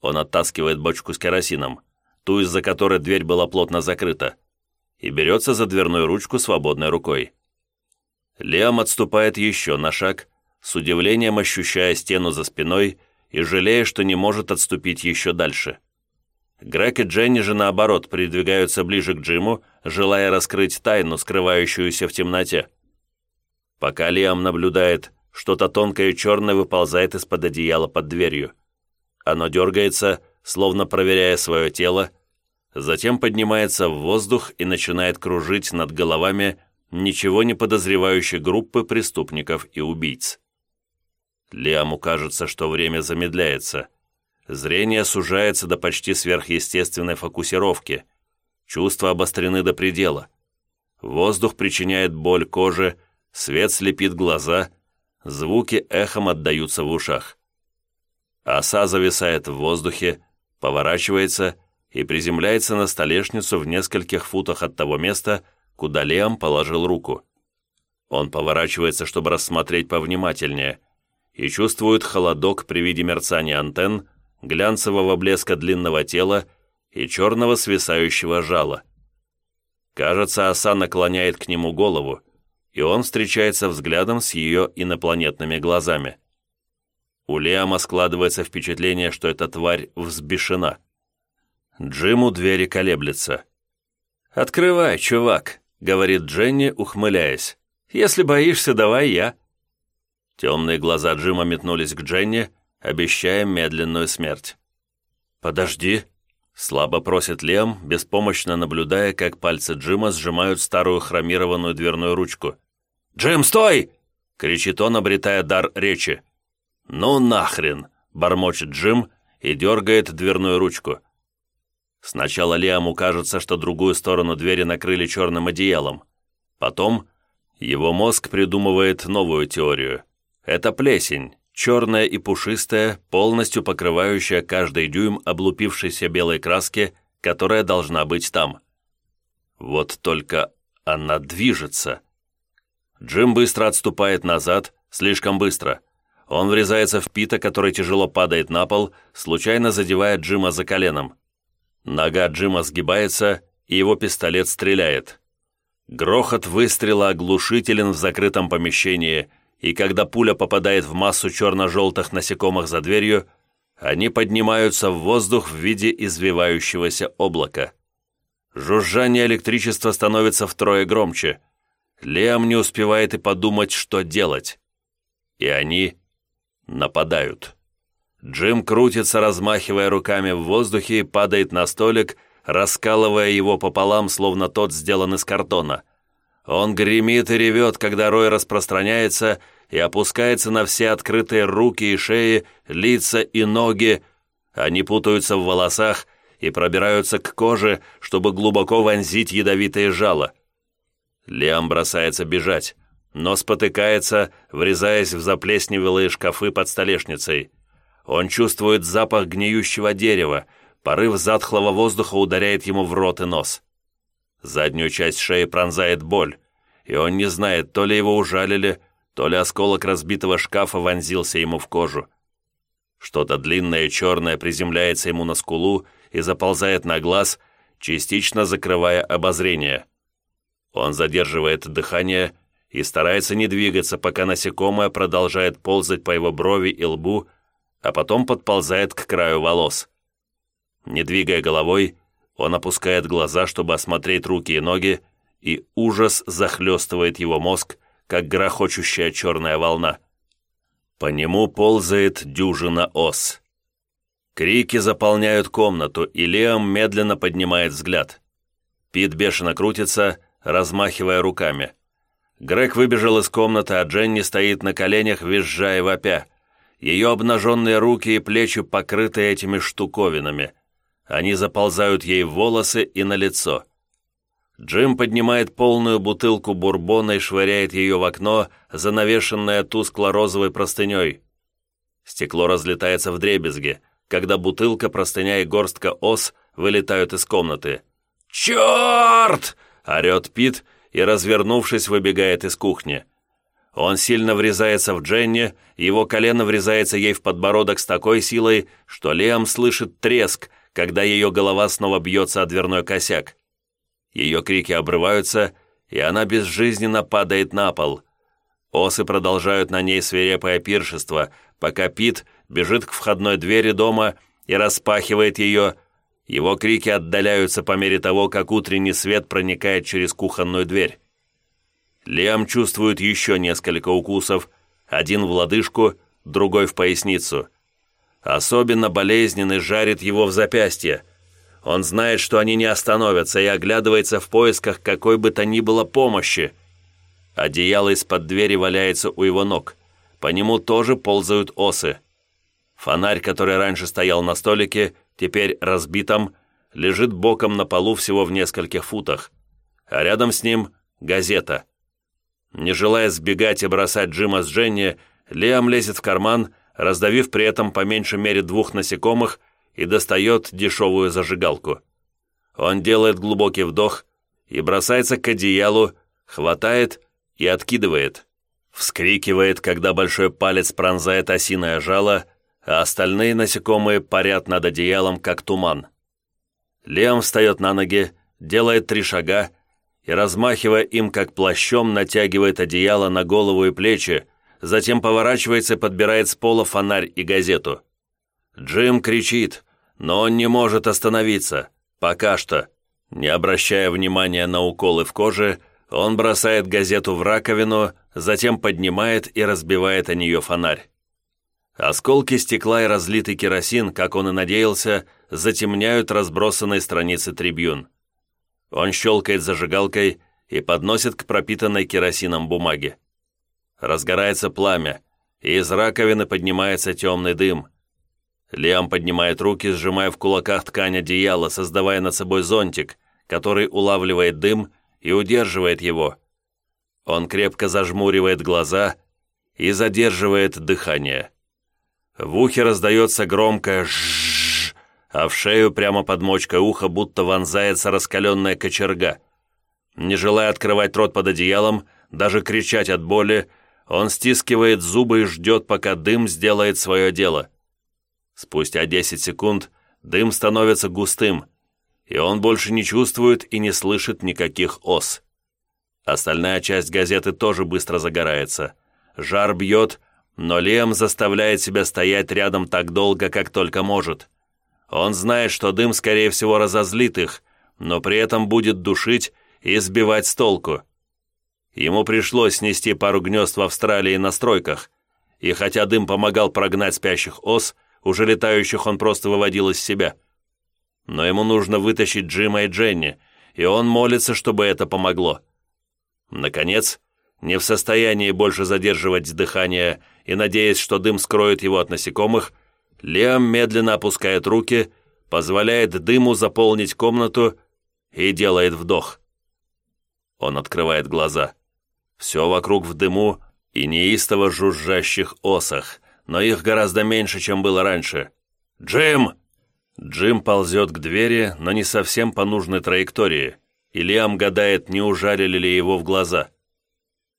Он оттаскивает бочку с керосином ту, из-за которой дверь была плотно закрыта, и берется за дверную ручку свободной рукой. Лиам отступает еще на шаг, с удивлением ощущая стену за спиной и жалея, что не может отступить еще дальше. Грег и Дженни же, наоборот, придвигаются ближе к Джиму, желая раскрыть тайну, скрывающуюся в темноте. Пока Лиам наблюдает, что-то тонкое и черное выползает из-под одеяла под дверью. Оно дергается, словно проверяя свое тело, затем поднимается в воздух и начинает кружить над головами ничего не подозревающей группы преступников и убийц. Лиаму кажется, что время замедляется. Зрение сужается до почти сверхъестественной фокусировки. Чувства обострены до предела. Воздух причиняет боль коже, свет слепит глаза, звуки эхом отдаются в ушах. Оса зависает в воздухе, поворачивается и приземляется на столешницу в нескольких футах от того места, куда Лиам положил руку. Он поворачивается, чтобы рассмотреть повнимательнее, и чувствует холодок при виде мерцания антенн, глянцевого блеска длинного тела и черного свисающего жала. Кажется, оса наклоняет к нему голову, и он встречается взглядом с ее инопланетными глазами. У Лиама складывается впечатление, что эта тварь взбешена. Джиму двери колеблется. «Открывай, чувак», — говорит Дженни, ухмыляясь. «Если боишься, давай я». Темные глаза Джима метнулись к Дженни, обещая медленную смерть. «Подожди», — слабо просит Лем, беспомощно наблюдая, как пальцы Джима сжимают старую хромированную дверную ручку. «Джим, стой!» — кричит он, обретая дар речи. «Ну нахрен!» — бормочет Джим и дергает дверную ручку. Сначала Лиаму кажется, что другую сторону двери накрыли черным одеялом. Потом его мозг придумывает новую теорию. Это плесень, черная и пушистая, полностью покрывающая каждый дюйм облупившейся белой краски, которая должна быть там. Вот только она движется. Джим быстро отступает назад, слишком быстро. Он врезается в Пита, который тяжело падает на пол, случайно задевая Джима за коленом. Нога Джима сгибается, и его пистолет стреляет. Грохот выстрела оглушителен в закрытом помещении, и когда пуля попадает в массу черно-желтых насекомых за дверью, они поднимаются в воздух в виде извивающегося облака. Жужжание электричества становится втрое громче. Лиам не успевает и подумать, что делать. И они нападают. Джим крутится, размахивая руками в воздухе падает на столик, раскалывая его пополам, словно тот сделан из картона. Он гремит и ревет, когда рой распространяется и опускается на все открытые руки и шеи, лица и ноги. Они путаются в волосах и пробираются к коже, чтобы глубоко вонзить ядовитые жало. Лиам бросается бежать, но спотыкается, врезаясь в заплесневелые шкафы под столешницей. Он чувствует запах гниющего дерева, порыв затхлого воздуха ударяет ему в рот и нос. Заднюю часть шеи пронзает боль, и он не знает, то ли его ужалили, то ли осколок разбитого шкафа вонзился ему в кожу. Что-то длинное и черное приземляется ему на скулу и заползает на глаз, частично закрывая обозрение. Он задерживает дыхание и старается не двигаться, пока насекомое продолжает ползать по его брови и лбу, а потом подползает к краю волос. Не двигая головой, он опускает глаза, чтобы осмотреть руки и ноги, и ужас захлестывает его мозг, как грохочущая черная волна. По нему ползает дюжина ос. Крики заполняют комнату, и Леом медленно поднимает взгляд. Пит бешено крутится, размахивая руками. Грег выбежал из комнаты, а Дженни стоит на коленях, визжая вопя. Ее обнаженные руки и плечи покрыты этими штуковинами. Они заползают ей в волосы и на лицо. Джим поднимает полную бутылку бурбона и швыряет ее в окно, занавешенное тускло-розовой простыней. Стекло разлетается в дребезги, когда бутылка, простыня и горстка ос вылетают из комнаты. «Черт!» — орет Пит и, развернувшись, выбегает из кухни. Он сильно врезается в Дженни, его колено врезается ей в подбородок с такой силой, что Лиам слышит треск, когда ее голова снова бьется о дверной косяк. Ее крики обрываются, и она безжизненно падает на пол. Осы продолжают на ней свирепое пиршество, пока Пит бежит к входной двери дома и распахивает ее. Его крики отдаляются по мере того, как утренний свет проникает через кухонную дверь. Лиам чувствует еще несколько укусов, один в лодыжку, другой в поясницу. Особенно болезненный жарит его в запястье. Он знает, что они не остановятся, и оглядывается в поисках какой бы то ни было помощи. Одеяло из-под двери валяется у его ног. По нему тоже ползают осы. Фонарь, который раньше стоял на столике, теперь разбитом, лежит боком на полу всего в нескольких футах. А рядом с ним газета. Не желая сбегать и бросать Джима с Дженни, Лиам лезет в карман, раздавив при этом по меньшей мере двух насекомых и достает дешевую зажигалку. Он делает глубокий вдох и бросается к одеялу, хватает и откидывает. Вскрикивает, когда большой палец пронзает осиное жало, а остальные насекомые парят над одеялом, как туман. Лем встает на ноги, делает три шага и, размахивая им как плащом, натягивает одеяло на голову и плечи, затем поворачивается и подбирает с пола фонарь и газету. Джим кричит, но он не может остановиться. Пока что. Не обращая внимания на уколы в коже, он бросает газету в раковину, затем поднимает и разбивает о нее фонарь. Осколки стекла и разлитый керосин, как он и надеялся, затемняют разбросанные страницы трибюн. Он щелкает зажигалкой и подносит к пропитанной керосином бумаге. Разгорается пламя, и из раковины поднимается темный дым. Лиам поднимает руки, сжимая в кулаках ткань одеяла, создавая над собой зонтик, который улавливает дым и удерживает его. Он крепко зажмуривает глаза и задерживает дыхание. В ухе раздается громкое «жжжж», а в шею прямо под мочкой уха будто вонзается раскаленная кочерга. Не желая открывать рот под одеялом, даже кричать от боли, он стискивает зубы и ждет, пока дым сделает свое дело. Спустя 10 секунд дым становится густым, и он больше не чувствует и не слышит никаких ос. Остальная часть газеты тоже быстро загорается. Жар бьет, но Лем заставляет себя стоять рядом так долго, как только может. Он знает, что дым, скорее всего, разозлит их, но при этом будет душить и сбивать с толку. Ему пришлось снести пару гнезд в Австралии на стройках, и хотя дым помогал прогнать спящих ос, уже летающих он просто выводил из себя. Но ему нужно вытащить Джима и Дженни, и он молится, чтобы это помогло. Наконец, не в состоянии больше задерживать дыхание и надеясь, что дым скроет его от насекомых, Лиам медленно опускает руки, позволяет дыму заполнить комнату и делает вдох. Он открывает глаза. Все вокруг в дыму и неистово жужжащих осах, но их гораздо меньше, чем было раньше. «Джим!» Джим ползет к двери, но не совсем по нужной траектории, и Лиам гадает, не ужалили ли его в глаза.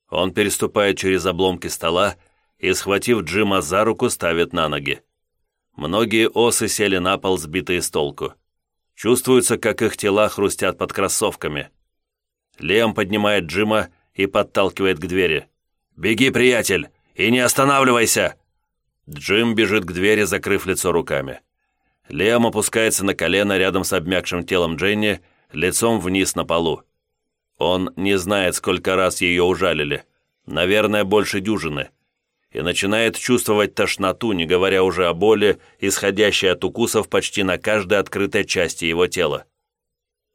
Он переступает через обломки стола и, схватив Джима за руку, ставит на ноги. Многие осы сели на пол, сбитые с толку. Чувствуется, как их тела хрустят под кроссовками. Лиам поднимает Джима и подталкивает к двери. «Беги, приятель, и не останавливайся!» Джим бежит к двери, закрыв лицо руками. Лиам опускается на колено рядом с обмякшим телом Дженни, лицом вниз на полу. Он не знает, сколько раз ее ужалили. Наверное, больше дюжины. И начинает чувствовать тошноту, не говоря уже о боли, исходящей от укусов почти на каждой открытой части его тела.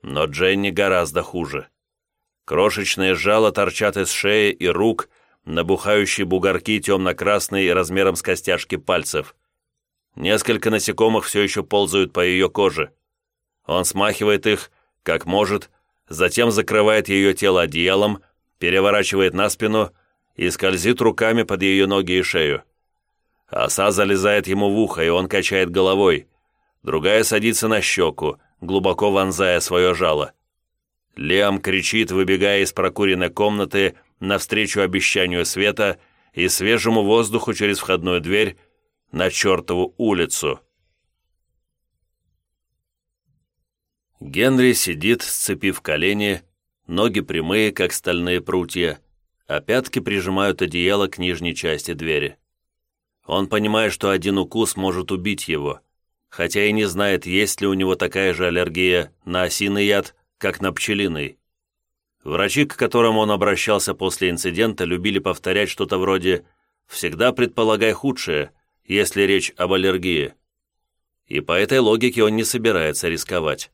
Но Дженни гораздо хуже. Крошечные жало торчат из шеи и рук, набухающие бугорки темно-красные размером с костяшки пальцев. Несколько насекомых все еще ползают по ее коже. Он смахивает их, как может, затем закрывает ее тело одеялом, переворачивает на спину и скользит руками под ее ноги и шею. Оса залезает ему в ухо, и он качает головой. Другая садится на щеку, глубоко вонзая свое жало. Лиам кричит, выбегая из прокуренной комнаты навстречу обещанию света и свежему воздуху через входную дверь на чертову улицу. Генри сидит, сцепив колени, ноги прямые, как стальные прутья, а пятки прижимают одеяло к нижней части двери. Он понимает, что один укус может убить его, хотя и не знает, есть ли у него такая же аллергия на осиный яд, как на пчелиный. Врачи, к которым он обращался после инцидента, любили повторять что-то вроде «всегда предполагай худшее», если речь об аллергии. И по этой логике он не собирается рисковать.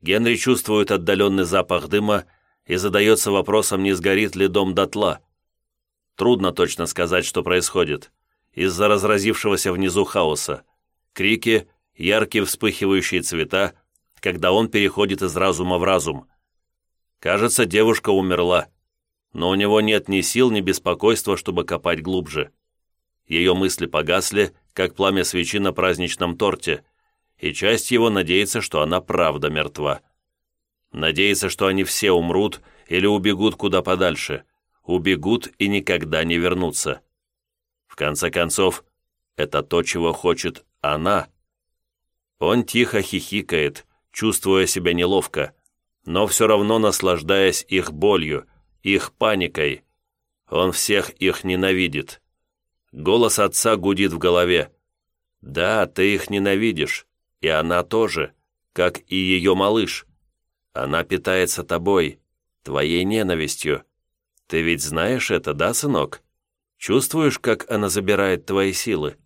Генри чувствует отдаленный запах дыма и задается вопросом, не сгорит ли дом дотла. Трудно точно сказать, что происходит. Из-за разразившегося внизу хаоса. Крики, яркие вспыхивающие цвета, когда он переходит из разума в разум. Кажется, девушка умерла, но у него нет ни сил, ни беспокойства, чтобы копать глубже. Ее мысли погасли, как пламя свечи на праздничном торте, и часть его надеется, что она правда мертва. Надеется, что они все умрут или убегут куда подальше, убегут и никогда не вернутся. В конце концов, это то, чего хочет она. Он тихо хихикает, чувствуя себя неловко, но все равно наслаждаясь их болью, их паникой. Он всех их ненавидит. Голос отца гудит в голове. «Да, ты их ненавидишь, и она тоже, как и ее малыш. Она питается тобой, твоей ненавистью. Ты ведь знаешь это, да, сынок? Чувствуешь, как она забирает твои силы?»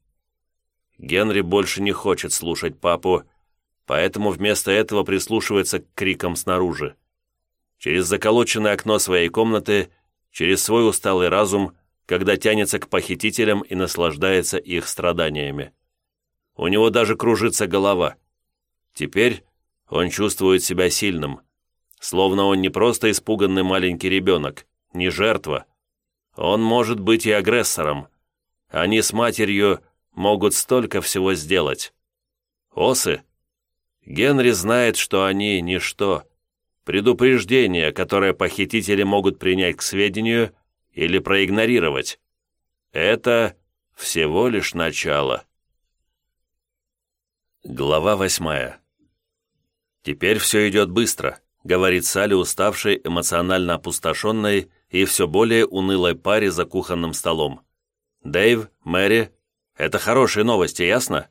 Генри больше не хочет слушать папу, поэтому вместо этого прислушивается к крикам снаружи. Через заколоченное окно своей комнаты, через свой усталый разум, когда тянется к похитителям и наслаждается их страданиями. У него даже кружится голова. Теперь он чувствует себя сильным, словно он не просто испуганный маленький ребенок, не жертва. Он может быть и агрессором. Они с матерью могут столько всего сделать. Осы Генри знает, что они – ничто. Предупреждение, которое похитители могут принять к сведению или проигнорировать. Это всего лишь начало. Глава восьмая. «Теперь все идет быстро», — говорит Салли, уставшей, эмоционально опустошенной и все более унылой паре за кухонным столом. «Дэйв, Мэри, это хорошие новости, ясно?»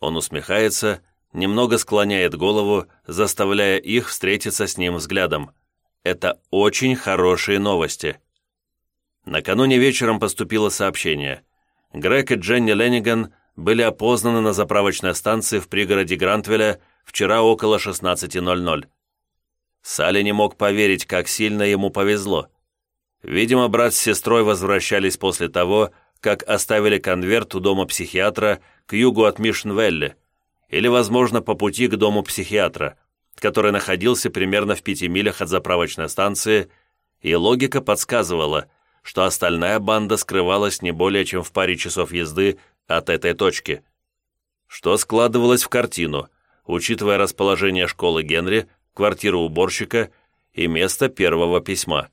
Он усмехается немного склоняет голову, заставляя их встретиться с ним взглядом. Это очень хорошие новости. Накануне вечером поступило сообщение. Грег и Дженни Ленниган были опознаны на заправочной станции в пригороде Грантвеля вчера около 16.00. Салли не мог поверить, как сильно ему повезло. Видимо, брат с сестрой возвращались после того, как оставили конверт у дома психиатра к югу от Мишнвелли, или, возможно, по пути к дому психиатра, который находился примерно в пяти милях от заправочной станции, и логика подсказывала, что остальная банда скрывалась не более чем в паре часов езды от этой точки. Что складывалось в картину, учитывая расположение школы Генри, квартиру уборщика и место первого письма.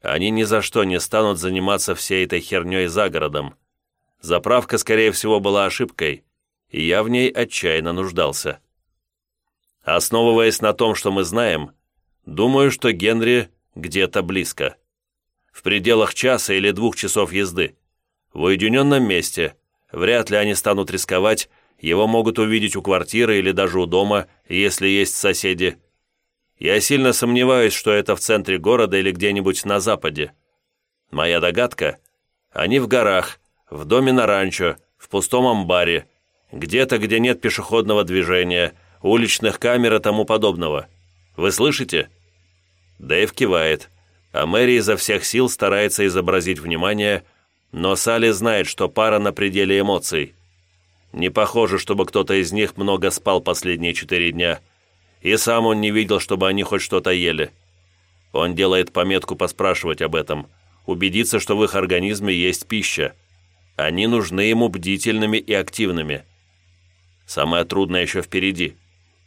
Они ни за что не станут заниматься всей этой херней за городом. Заправка, скорее всего, была ошибкой, и я в ней отчаянно нуждался. Основываясь на том, что мы знаем, думаю, что Генри где-то близко. В пределах часа или двух часов езды. В уединенном месте. Вряд ли они станут рисковать, его могут увидеть у квартиры или даже у дома, если есть соседи. Я сильно сомневаюсь, что это в центре города или где-нибудь на западе. Моя догадка – они в горах, в доме на ранчо, в пустом амбаре, где-то, где нет пешеходного движения, уличных камер и тому подобного. Вы слышите?» Дэйв кивает, а Мэри изо всех сил старается изобразить внимание, но Салли знает, что пара на пределе эмоций. Не похоже, чтобы кто-то из них много спал последние четыре дня, и сам он не видел, чтобы они хоть что-то ели. Он делает пометку поспрашивать об этом, убедиться, что в их организме есть пища. Они нужны ему бдительными и активными. Самое трудное еще впереди,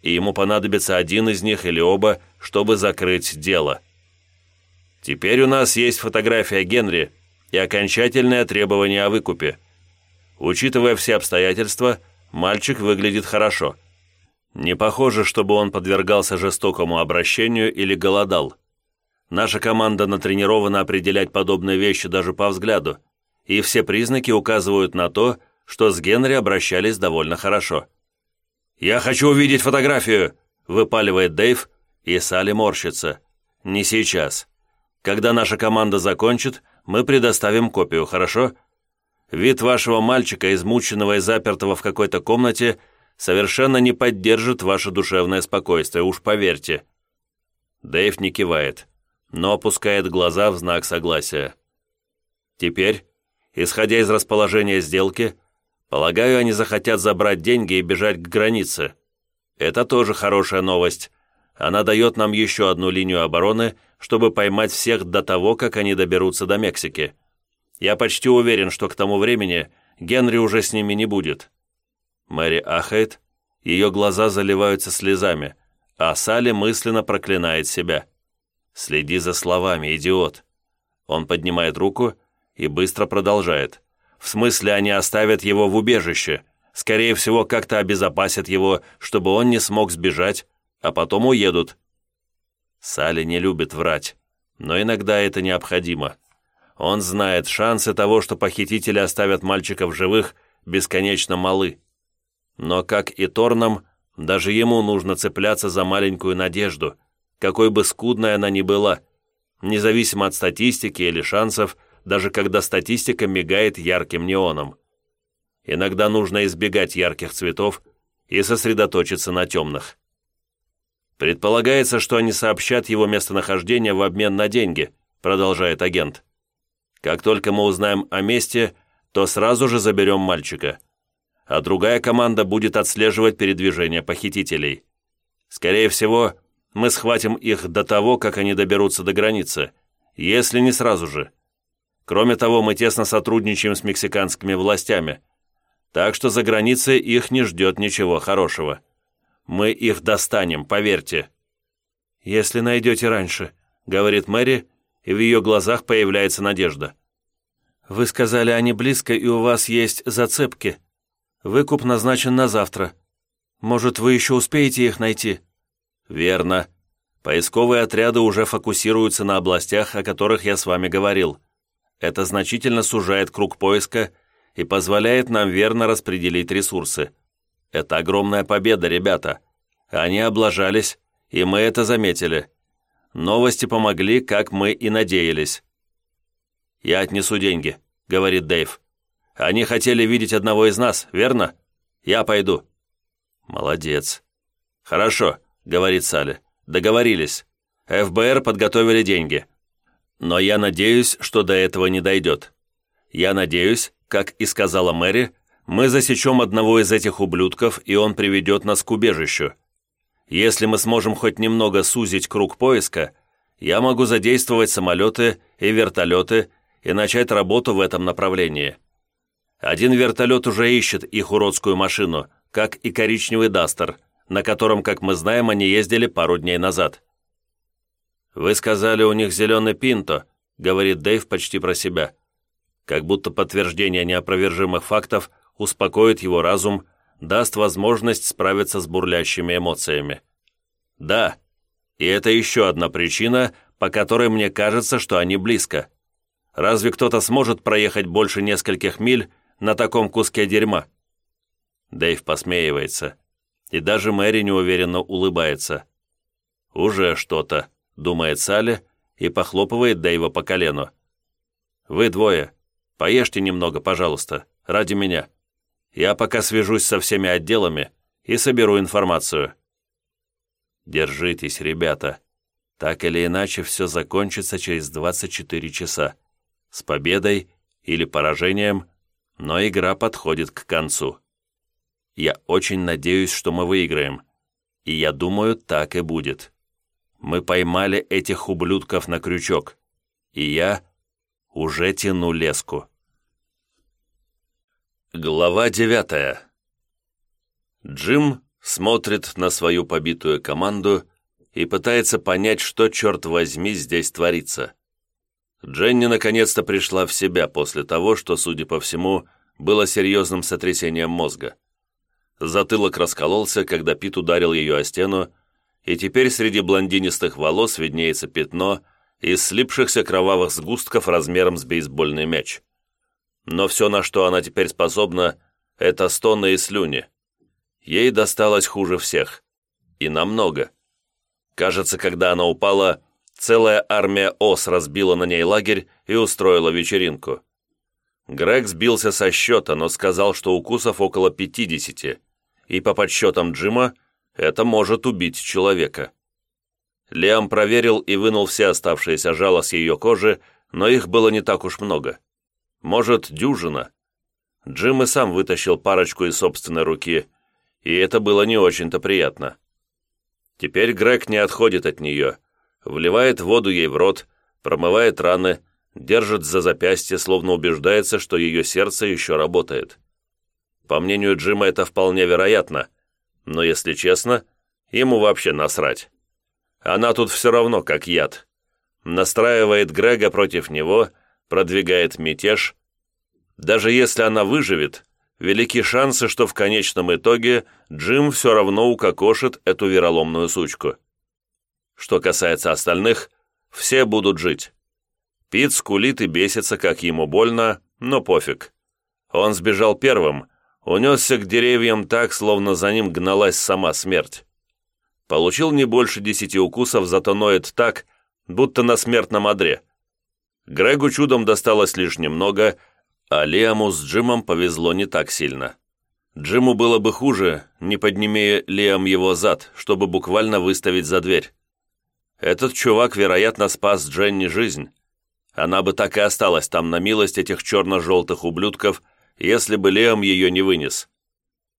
и ему понадобится один из них или оба, чтобы закрыть дело. Теперь у нас есть фотография Генри и окончательное требование о выкупе. Учитывая все обстоятельства, мальчик выглядит хорошо. Не похоже, чтобы он подвергался жестокому обращению или голодал. Наша команда натренирована определять подобные вещи даже по взгляду, и все признаки указывают на то, что с Генри обращались довольно хорошо. «Я хочу увидеть фотографию!» – выпаливает Дэйв, и Салли морщится. «Не сейчас. Когда наша команда закончит, мы предоставим копию, хорошо? Вид вашего мальчика, измученного и запертого в какой-то комнате, совершенно не поддержит ваше душевное спокойствие, уж поверьте». Дэйв не кивает, но опускает глаза в знак согласия. Теперь, исходя из расположения сделки, Полагаю, они захотят забрать деньги и бежать к границе. Это тоже хорошая новость. Она дает нам еще одну линию обороны, чтобы поймать всех до того, как они доберутся до Мексики. Я почти уверен, что к тому времени Генри уже с ними не будет». Мэри ахает, ее глаза заливаются слезами, а Салли мысленно проклинает себя. «Следи за словами, идиот». Он поднимает руку и быстро продолжает. В смысле, они оставят его в убежище. Скорее всего, как-то обезопасят его, чтобы он не смог сбежать, а потом уедут. Салли не любит врать, но иногда это необходимо. Он знает, шансы того, что похитители оставят мальчика в живых, бесконечно малы. Но, как и Торном, даже ему нужно цепляться за маленькую надежду, какой бы скудной она ни была, независимо от статистики или шансов – даже когда статистика мигает ярким неоном. Иногда нужно избегать ярких цветов и сосредоточиться на темных. Предполагается, что они сообщат его местонахождение в обмен на деньги, продолжает агент. Как только мы узнаем о месте, то сразу же заберем мальчика. А другая команда будет отслеживать передвижение похитителей. Скорее всего, мы схватим их до того, как они доберутся до границы, если не сразу же. Кроме того, мы тесно сотрудничаем с мексиканскими властями, так что за границей их не ждет ничего хорошего. Мы их достанем, поверьте». «Если найдете раньше», — говорит Мэри, и в ее глазах появляется надежда. «Вы сказали, они близко, и у вас есть зацепки. Выкуп назначен на завтра. Может, вы еще успеете их найти?» «Верно. Поисковые отряды уже фокусируются на областях, о которых я с вами говорил. Это значительно сужает круг поиска и позволяет нам верно распределить ресурсы. Это огромная победа, ребята. Они облажались, и мы это заметили. Новости помогли, как мы и надеялись. «Я отнесу деньги», — говорит Дэйв. «Они хотели видеть одного из нас, верно? Я пойду». «Молодец». «Хорошо», — говорит Салли. «Договорились. ФБР подготовили деньги. Но я надеюсь, что до этого не дойдет. Я надеюсь, как и сказала Мэри, мы засечем одного из этих ублюдков, и он приведет нас к убежищу. Если мы сможем хоть немного сузить круг поиска, я могу задействовать самолеты и вертолеты и начать работу в этом направлении. Один вертолет уже ищет их уродскую машину, как и коричневый Дастер, на котором, как мы знаем, они ездили пару дней назад. «Вы сказали, у них зеленый пинто», — говорит Дэйв почти про себя. Как будто подтверждение неопровержимых фактов успокоит его разум, даст возможность справиться с бурлящими эмоциями. «Да, и это еще одна причина, по которой мне кажется, что они близко. Разве кто-то сможет проехать больше нескольких миль на таком куске дерьма?» Дэйв посмеивается, и даже Мэри неуверенно улыбается. «Уже что-то», — думает Салли и похлопывает Дэйва по колену. «Вы двое, поешьте немного, пожалуйста, ради меня. Я пока свяжусь со всеми отделами и соберу информацию». «Держитесь, ребята. Так или иначе, все закончится через 24 часа. С победой или поражением, но игра подходит к концу. Я очень надеюсь, что мы выиграем. И я думаю, так и будет. Мы поймали этих ублюдков на крючок. И я уже тяну леску. Глава девятая. Джим смотрит на свою побитую команду и пытается понять, что, черт возьми, здесь творится. Дженни наконец-то пришла в себя после того, что, судя по всему, было серьезным сотрясением мозга. Затылок раскололся, когда Пит ударил ее о стену, и теперь среди блондинистых волос виднеется пятно из слипшихся кровавых сгустков размером с бейсбольный мяч. Но все, на что она теперь способна, это стоны и слюни. Ей досталось хуже всех. И намного. Кажется, когда она упала, целая армия ос разбила на ней лагерь и устроила вечеринку. Грег сбился со счета, но сказал, что укусов около 50, и по подсчетам Джима это может убить человека. Лиам проверил и вынул все оставшиеся жало с ее кожи, но их было не так уж много. Может, дюжина. Джим и сам вытащил парочку из собственной руки, и это было не очень-то приятно. Теперь Грег не отходит от нее, вливает воду ей в рот, промывает раны, держит за запястье, словно убеждается, что ее сердце еще работает. По мнению Джима, это вполне вероятно, но, если честно, ему вообще насрать. Она тут все равно как яд. Настраивает Грега против него, продвигает мятеж. Даже если она выживет, велики шансы, что в конечном итоге Джим все равно укокошит эту вероломную сучку. Что касается остальных, все будут жить. Пит скулит и бесится, как ему больно, но пофиг. Он сбежал первым, унесся к деревьям так, словно за ним гналась сама смерть. Получил не больше десяти укусов, зато ноет так, будто на смертном одре. Грегу чудом досталось лишь немного, а Лиаму с Джимом повезло не так сильно. Джиму было бы хуже, не поднимея Лиам его зад, чтобы буквально выставить за дверь. Этот чувак, вероятно, спас Дженни жизнь. Она бы так и осталась там на милость этих черно-желтых ублюдков, если бы Лиам ее не вынес.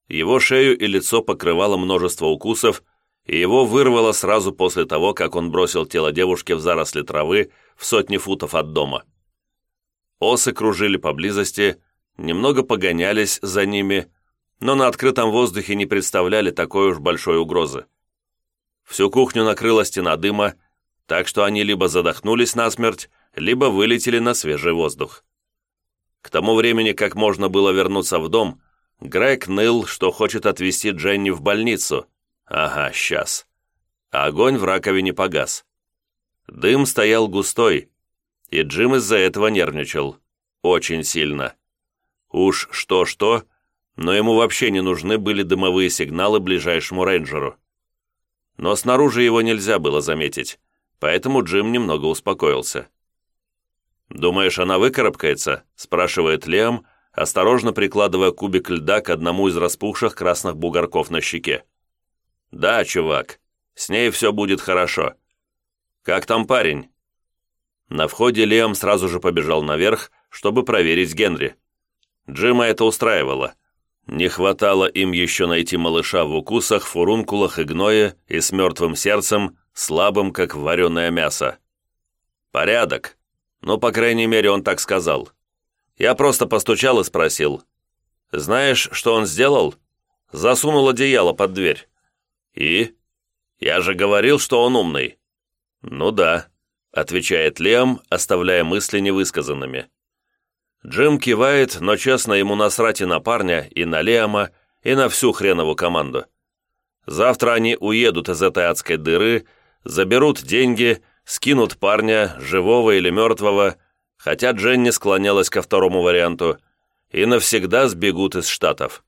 Его шею и лицо покрывало множество укусов, и его вырвало сразу после того, как он бросил тело девушки в заросли травы в сотни футов от дома. Осы кружили поблизости, немного погонялись за ними, но на открытом воздухе не представляли такой уж большой угрозы. Всю кухню накрыла стена дыма, так что они либо задохнулись насмерть, либо вылетели на свежий воздух. К тому времени, как можно было вернуться в дом, Грег ныл, что хочет отвезти Дженни в больницу. Ага, сейчас. Огонь в раковине погас. Дым стоял густой, и Джим из-за этого нервничал. Очень сильно. Уж что-что, но ему вообще не нужны были дымовые сигналы ближайшему рейнджеру. Но снаружи его нельзя было заметить, поэтому Джим немного успокоился. «Думаешь, она выкарабкается?» – спрашивает Лиам, осторожно прикладывая кубик льда к одному из распухших красных бугорков на щеке. «Да, чувак, с ней все будет хорошо. Как там парень?» На входе Лиам сразу же побежал наверх, чтобы проверить Генри. Джима это устраивало. Не хватало им еще найти малыша в укусах, фурункулах и гное и с мертвым сердцем, слабым, как вареное мясо. «Порядок», ну, по крайней мере, он так сказал. Я просто постучал и спросил. «Знаешь, что он сделал?» Засунул одеяло под дверь. «И?» «Я же говорил, что он умный». «Ну да», — отвечает Лем, оставляя мысли невысказанными. Джим кивает, но честно ему насрать и на парня, и на Лема, и на всю хренову команду. Завтра они уедут из этой адской дыры, заберут деньги, скинут парня, живого или мертвого, хотя Дженни склонялась ко второму варианту, и навсегда сбегут из Штатов.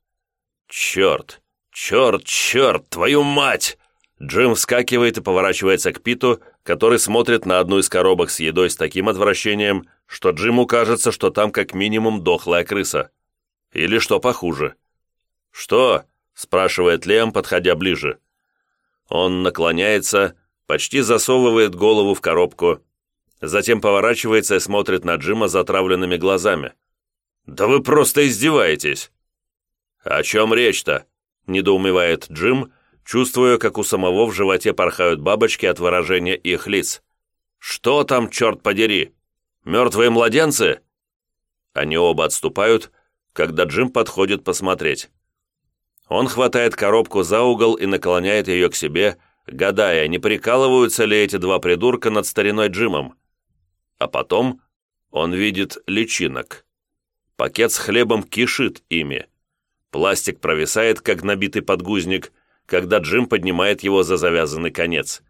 «Черт! Черт! Черт! Твою мать!» Джим вскакивает и поворачивается к Питу, который смотрит на одну из коробок с едой с таким отвращением, что Джиму кажется, что там как минимум дохлая крыса. Или что похуже. «Что?» – спрашивает Лем, подходя ближе. Он наклоняется, почти засовывает голову в коробку, затем поворачивается и смотрит на Джима затравленными глазами. «Да вы просто издеваетесь!» «О чем речь-то?» – недоумевает Джим, чувствуя, как у самого в животе порхают бабочки от выражения их лиц. «Что там, черт подери? Мертвые младенцы?» Они оба отступают, когда Джим подходит посмотреть. Он хватает коробку за угол и наклоняет ее к себе, гадая, не прикалываются ли эти два придурка над стариной Джимом. А потом он видит личинок. Пакет с хлебом кишит ими. Пластик провисает, как набитый подгузник, когда Джим поднимает его за завязанный конец.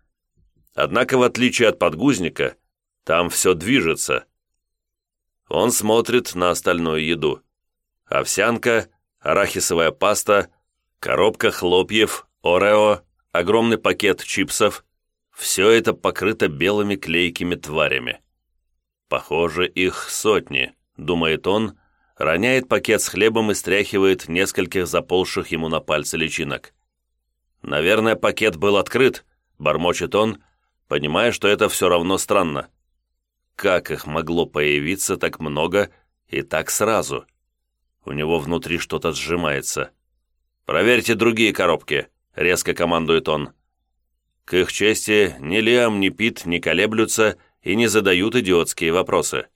Однако, в отличие от подгузника, там все движется. Он смотрит на остальную еду. Овсянка, арахисовая паста, коробка хлопьев, орео, огромный пакет чипсов. Все это покрыто белыми клейкими тварями. Похоже, их сотни, думает он, роняет пакет с хлебом и стряхивает нескольких заползших ему на пальцы личинок. «Наверное, пакет был открыт», — бормочет он, понимая, что это все равно странно. Как их могло появиться так много и так сразу? У него внутри что-то сжимается. «Проверьте другие коробки», — резко командует он. К их чести, ни Лиам, ни Пит не колеблются и не задают идиотские вопросы.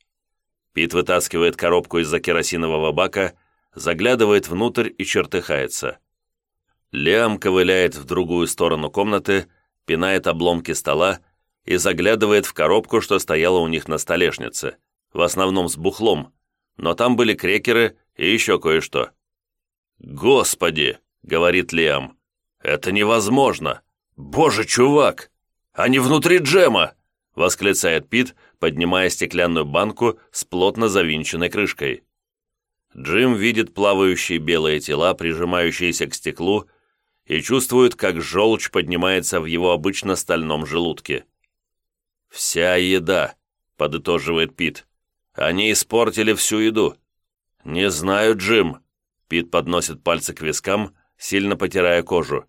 Пит вытаскивает коробку из-за керосинового бака, заглядывает внутрь и чертыхается. Лиам ковыляет в другую сторону комнаты, пинает обломки стола и заглядывает в коробку, что стояла у них на столешнице, в основном с бухлом, но там были крекеры и еще кое-что. «Господи!» — говорит Лиам. «Это невозможно! Боже, чувак! Они внутри джема!» — восклицает Пит, поднимая стеклянную банку с плотно завинченной крышкой. Джим видит плавающие белые тела, прижимающиеся к стеклу, и чувствует, как желчь поднимается в его обычно стальном желудке. «Вся еда», — подытоживает Пит. «Они испортили всю еду». «Не знаю, Джим». Пит подносит пальцы к вискам, сильно потирая кожу.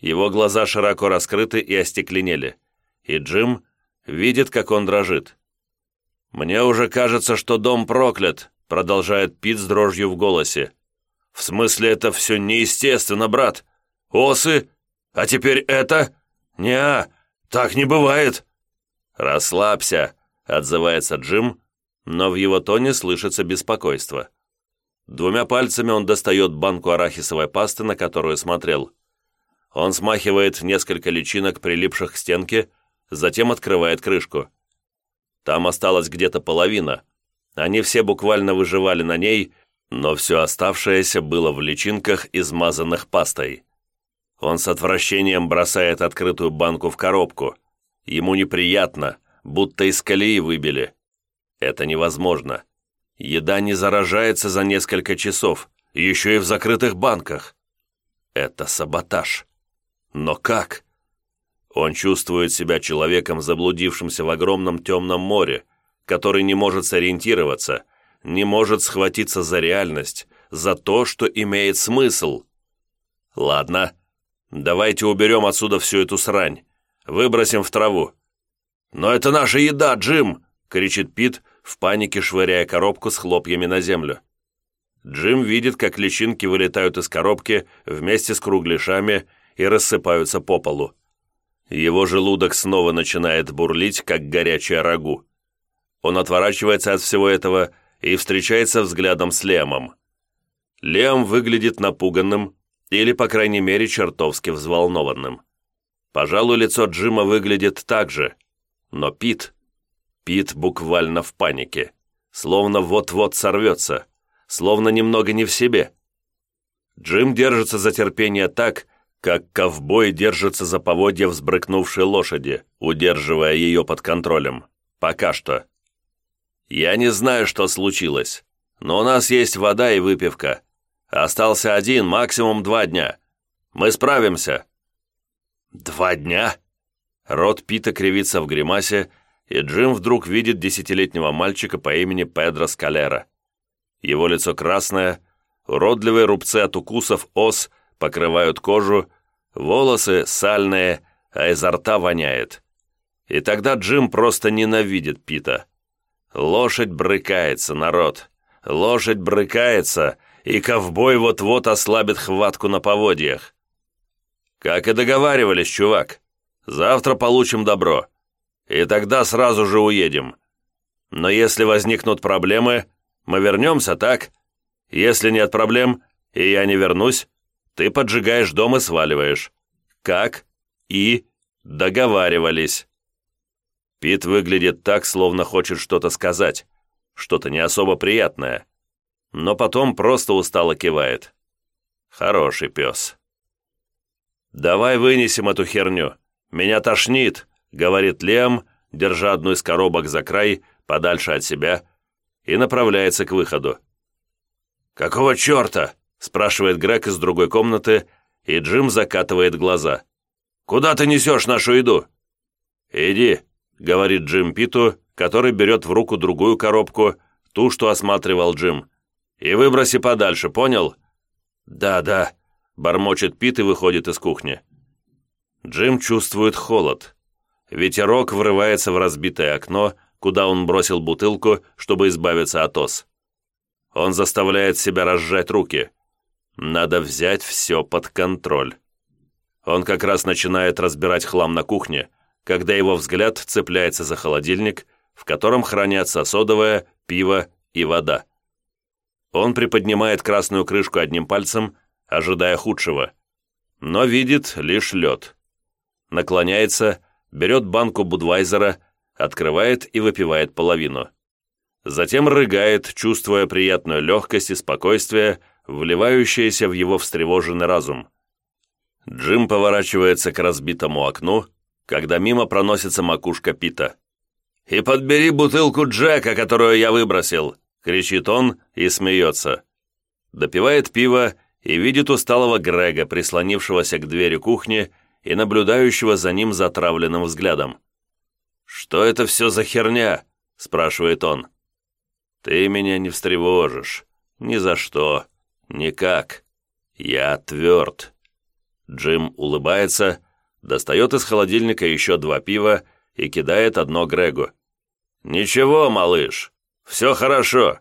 Его глаза широко раскрыты и остекленели, и Джим видит, как он дрожит. «Мне уже кажется, что дом проклят», — продолжает Пит с дрожью в голосе. «В смысле, это все неестественно, брат. Осы? А теперь это? Неа, так не бывает!» «Расслабься», — отзывается Джим, но в его тоне слышится беспокойство. Двумя пальцами он достает банку арахисовой пасты, на которую смотрел. Он смахивает несколько личинок, прилипших к стенке, затем открывает крышку. Там осталась где-то половина. Они все буквально выживали на ней, но все оставшееся было в личинках, измазанных пастой. Он с отвращением бросает открытую банку в коробку. Ему неприятно, будто из колеи выбили. Это невозможно. Еда не заражается за несколько часов, еще и в закрытых банках. Это саботаж. Но как? Он чувствует себя человеком, заблудившимся в огромном темном море, который не может сориентироваться, не может схватиться за реальность, за то, что имеет смысл. Ладно, Давайте уберем отсюда всю эту срань. Выбросим в траву». «Но это наша еда, Джим!» — кричит Пит, в панике швыряя коробку с хлопьями на землю. Джим видит, как личинки вылетают из коробки вместе с кругляшами и рассыпаются по полу. Его желудок снова начинает бурлить, как горячая рагу. Он отворачивается от всего этого и встречается взглядом с Лемом. Лем выглядит напуганным, или, по крайней мере, чертовски взволнованным. Пожалуй, лицо Джима выглядит так же. Но Пит... Пит буквально в панике. Словно вот-вот сорвется. Словно немного не в себе. Джим держится за терпение так, как ковбой держится за поводья взбрыкнувшей лошади, удерживая ее под контролем. Пока что. «Я не знаю, что случилось, но у нас есть вода и выпивка. Остался один, максимум два дня. Мы справимся». «Два дня?» Рот Пита кривится в гримасе, и Джим вдруг видит десятилетнего мальчика по имени Педро Скалера. Его лицо красное, уродливые рубцы от укусов ос покрывают кожу, волосы сальные, а изо рта воняет. И тогда Джим просто ненавидит Пита. Лошадь брыкается, народ. Лошадь брыкается, и ковбой вот-вот ослабит хватку на поводьях. Как и договаривались, чувак. Завтра получим добро. И тогда сразу же уедем. Но если возникнут проблемы, мы вернемся, так? Если нет проблем, и я не вернусь, ты поджигаешь дом и сваливаешь. Как и договаривались. Пит выглядит так, словно хочет что-то сказать, что-то не особо приятное, но потом просто устало кивает. Хороший пес. «Давай вынесем эту херню. Меня тошнит», — говорит Лем, держа одну из коробок за край, подальше от себя, и направляется к выходу. «Какого черта?» — спрашивает Грег из другой комнаты, и Джим закатывает глаза. «Куда ты несешь нашу еду?» «Иди», говорит Джим Питу, который берет в руку другую коробку, ту, что осматривал Джим. «И выброси подальше, понял?» «Да, да», — бормочет Пит и выходит из кухни. Джим чувствует холод. Ветерок врывается в разбитое окно, куда он бросил бутылку, чтобы избавиться от ос. Он заставляет себя разжать руки. Надо взять все под контроль. Он как раз начинает разбирать хлам на кухне, когда его взгляд цепляется за холодильник, в котором хранятся содовое, пиво и вода. Он приподнимает красную крышку одним пальцем, ожидая худшего, но видит лишь лед. Наклоняется, берет банку Будвайзера, открывает и выпивает половину. Затем рыгает, чувствуя приятную легкость и спокойствие, вливающееся в его встревоженный разум. Джим поворачивается к разбитому окну, когда мимо проносится макушка Пита. «И подбери бутылку Джека, которую я выбросил!» — кричит он и смеется. Допивает пиво и видит усталого Грега, прислонившегося к двери кухни и наблюдающего за ним затравленным взглядом. «Что это все за херня?» — спрашивает он. «Ты меня не встревожишь. Ни за что. Никак. Я тверд». Джим улыбается достает из холодильника еще два пива и кидает одно Грегу. «Ничего, малыш, все хорошо.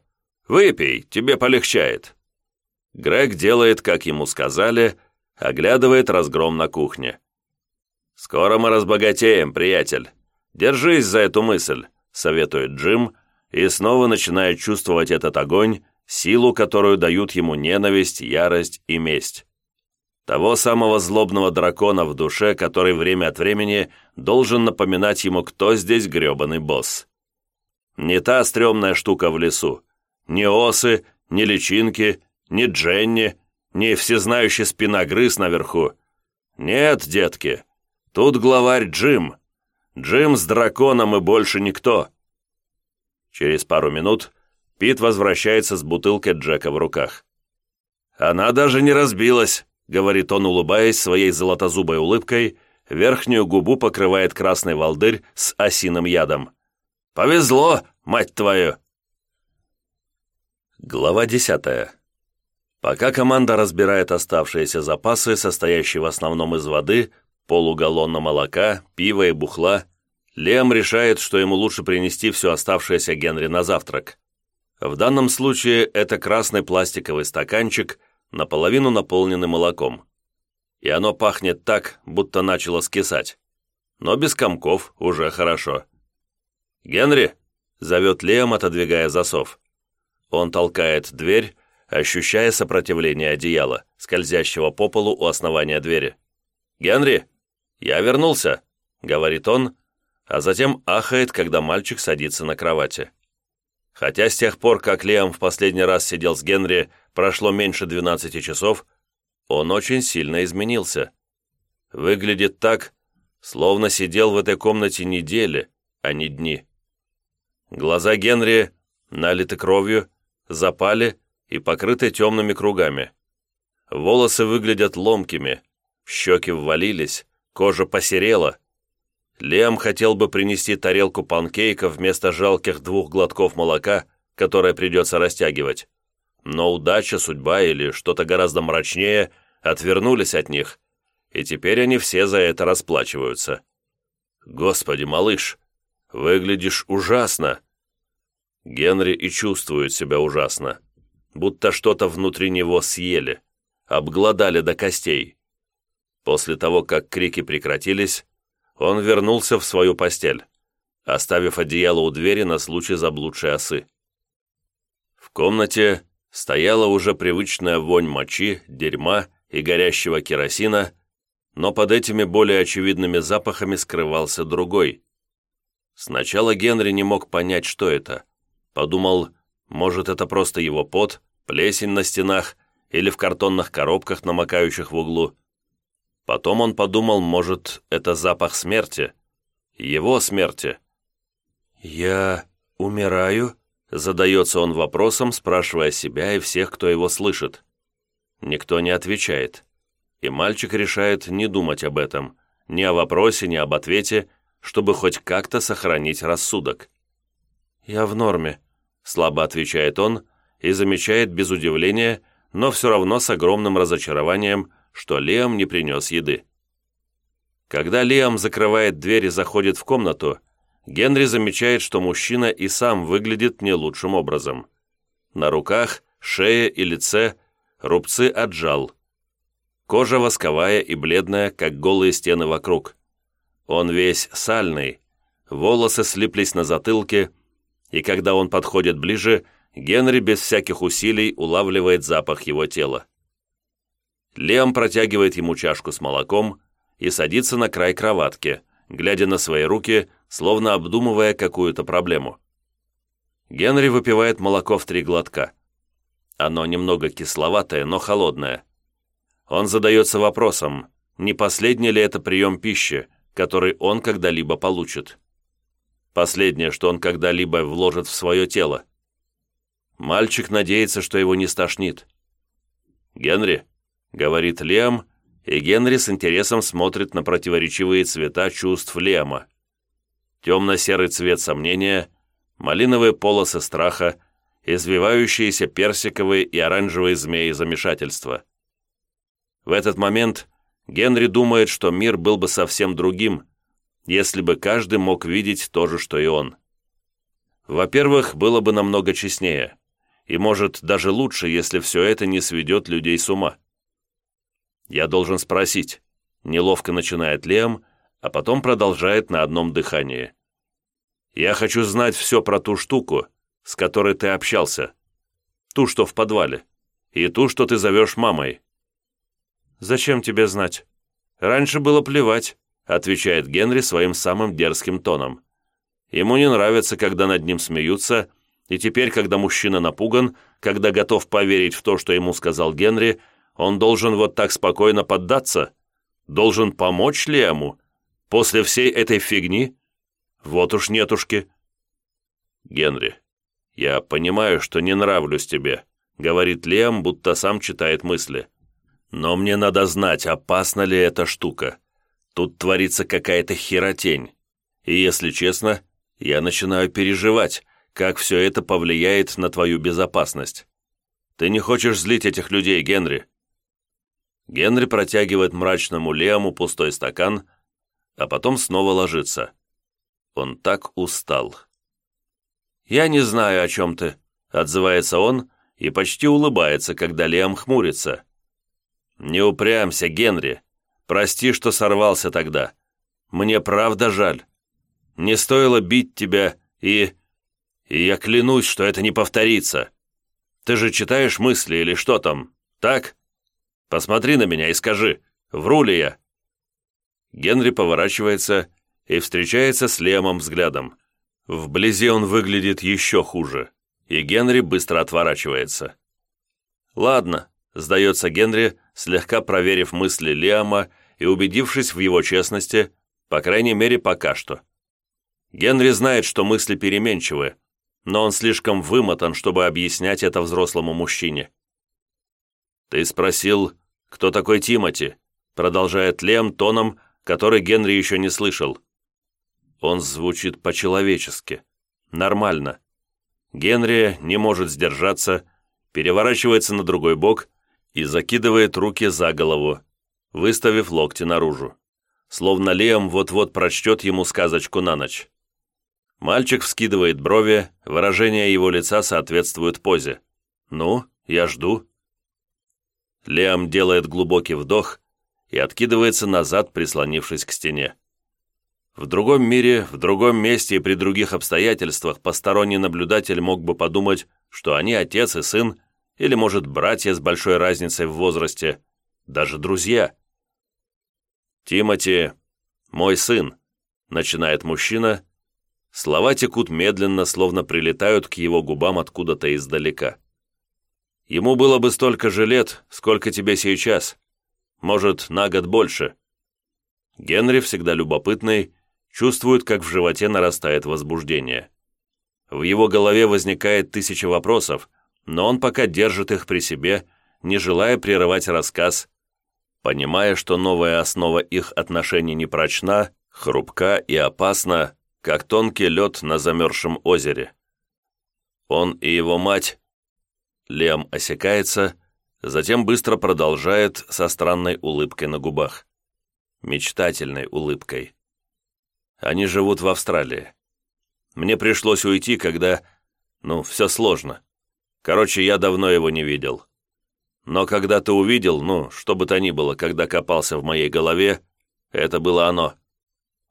Выпей, тебе полегчает». Грег делает, как ему сказали, оглядывает разгром на кухне. «Скоро мы разбогатеем, приятель. Держись за эту мысль», — советует Джим, и снова начинает чувствовать этот огонь, силу, которую дают ему ненависть, ярость и месть. Того самого злобного дракона в душе, который время от времени должен напоминать ему, кто здесь гребаный босс. Не та стрёмная штука в лесу. Ни осы, ни личинки, ни Дженни, ни всезнающий спиногрыз наверху. Нет, детки, тут главарь Джим. Джим с драконом и больше никто. Через пару минут Пит возвращается с бутылкой Джека в руках. Она даже не разбилась, — говорит он, улыбаясь своей золотозубой улыбкой, верхнюю губу покрывает красный волдырь с осиным ядом. «Повезло, мать твою!» Глава десятая. Пока команда разбирает оставшиеся запасы, состоящие в основном из воды, полугаллона молока, пива и бухла, Лем решает, что ему лучше принести все оставшееся Генри на завтрак. В данном случае это красный пластиковый стаканчик наполовину наполнены молоком. И оно пахнет так, будто начало скисать. Но без комков уже хорошо. «Генри!» — зовет Лем, отодвигая засов. Он толкает дверь, ощущая сопротивление одеяла, скользящего по полу у основания двери. «Генри! Я вернулся!» — говорит он, а затем ахает, когда мальчик садится на кровати. Хотя с тех пор, как Лиам в последний раз сидел с Генри, прошло меньше 12 часов, он очень сильно изменился. Выглядит так, словно сидел в этой комнате недели, а не дни. Глаза Генри налиты кровью, запали и покрыты темными кругами. Волосы выглядят ломкими, щеки ввалились, кожа посерела. Лем хотел бы принести тарелку панкейков вместо жалких двух глотков молока, которое придется растягивать. Но удача, судьба или что-то гораздо мрачнее отвернулись от них, и теперь они все за это расплачиваются. «Господи, малыш, выглядишь ужасно!» Генри и чувствует себя ужасно, будто что-то внутри него съели, обглодали до костей. После того, как крики прекратились, он вернулся в свою постель, оставив одеяло у двери на случай заблудшей осы. В комнате стояла уже привычная вонь мочи, дерьма и горящего керосина, но под этими более очевидными запахами скрывался другой. Сначала Генри не мог понять, что это. Подумал, может, это просто его пот, плесень на стенах или в картонных коробках, намокающих в углу. Потом он подумал, может, это запах смерти. Его смерти. «Я умираю?» Задается он вопросом, спрашивая себя и всех, кто его слышит. Никто не отвечает и мальчик решает не думать об этом, ни о вопросе, ни об ответе, чтобы хоть как-то сохранить рассудок. «Я в норме», — слабо отвечает он и замечает без удивления, но все равно с огромным разочарованием, что Лиам не принес еды. Когда Лиам закрывает дверь и заходит в комнату, Генри замечает, что мужчина и сам выглядит не лучшим образом. На руках, шее и лице рубцы от жал, Кожа восковая и бледная, как голые стены вокруг. Он весь сальный, волосы слиплись на затылке, и когда он подходит ближе, Генри без всяких усилий улавливает запах его тела. Лем протягивает ему чашку с молоком и садится на край кроватки, глядя на свои руки, словно обдумывая какую-то проблему. Генри выпивает молоко в три глотка. Оно немного кисловатое, но холодное. Он задается вопросом, не последний ли это прием пищи, который он когда-либо получит. Последнее, что он когда-либо вложит в свое тело. Мальчик надеется, что его не стошнит. «Генри», — говорит Лиам, и Генри с интересом смотрит на противоречивые цвета чувств Лиама. Темно-серый цвет сомнения, малиновые полосы страха, извивающиеся персиковые и оранжевые змеи замешательства — в этот момент Генри думает, что мир был бы совсем другим, если бы каждый мог видеть то же, что и он. Во-первых, было бы намного честнее, и, может, даже лучше, если все это не сведет людей с ума. «Я должен спросить», — неловко начинает Лем, а потом продолжает на одном дыхании. «Я хочу знать все про ту штуку, с которой ты общался, ту, что в подвале, и ту, что ты зовешь мамой. «Зачем тебе знать? Раньше было плевать», отвечает Генри своим самым дерзким тоном. Ему не нравится, когда над ним смеются, и теперь, когда мужчина напуган, когда готов поверить в то, что ему сказал Генри, он должен вот так спокойно поддаться? Должен помочь Лему? После всей этой фигни? Вот уж нетушки. Генри, я понимаю, что не нравлюсь тебе, говорит Лем, будто сам читает мысли. Но мне надо знать, опасна ли эта штука. Тут творится какая-то херотень. И если честно, я начинаю переживать, как все это повлияет на твою безопасность. Ты не хочешь злить этих людей, Генри?» Генри протягивает мрачному Лему пустой стакан, а потом снова ложится. Он так устал. «Я не знаю, о чем ты», — отзывается он и почти улыбается, когда Лем хмурится. «Не упрямься, Генри. Прости, что сорвался тогда. Мне правда жаль. Не стоило бить тебя, и... И я клянусь, что это не повторится. Ты же читаешь мысли или что там, так? Посмотри на меня и скажи, вру ли я?» Генри поворачивается и встречается с Лемом взглядом. Вблизи он выглядит еще хуже, и Генри быстро отворачивается. «Ладно», — сдается Генри, слегка проверив мысли Лиама и убедившись в его честности, по крайней мере, пока что. Генри знает, что мысли переменчивы, но он слишком вымотан, чтобы объяснять это взрослому мужчине. «Ты спросил, кто такой Тимати?» продолжает Лем тоном, который Генри еще не слышал. Он звучит по-человечески. Нормально. Генри не может сдержаться, переворачивается на другой бок и закидывает руки за голову, выставив локти наружу. Словно Лем вот-вот прочтет ему сказочку на ночь. Мальчик вскидывает брови, выражение его лица соответствует позе. «Ну, я жду». Лем делает глубокий вдох и откидывается назад, прислонившись к стене. В другом мире, в другом месте и при других обстоятельствах посторонний наблюдатель мог бы подумать, что они отец и сын, или, может, братья с большой разницей в возрасте, даже друзья. «Тимати, мой сын», — начинает мужчина. Слова текут медленно, словно прилетают к его губам откуда-то издалека. «Ему было бы столько же лет, сколько тебе сейчас. Может, на год больше». Генри, всегда любопытный, чувствует, как в животе нарастает возбуждение. В его голове возникает тысяча вопросов, но он пока держит их при себе, не желая прерывать рассказ, понимая, что новая основа их отношений непрочна, хрупка и опасна, как тонкий лед на замерзшем озере. Он и его мать... Лем осекается, затем быстро продолжает со странной улыбкой на губах. Мечтательной улыбкой. Они живут в Австралии. Мне пришлось уйти, когда... Ну, все сложно. Короче, я давно его не видел. Но когда ты увидел, ну, что бы то ни было, когда копался в моей голове, это было оно.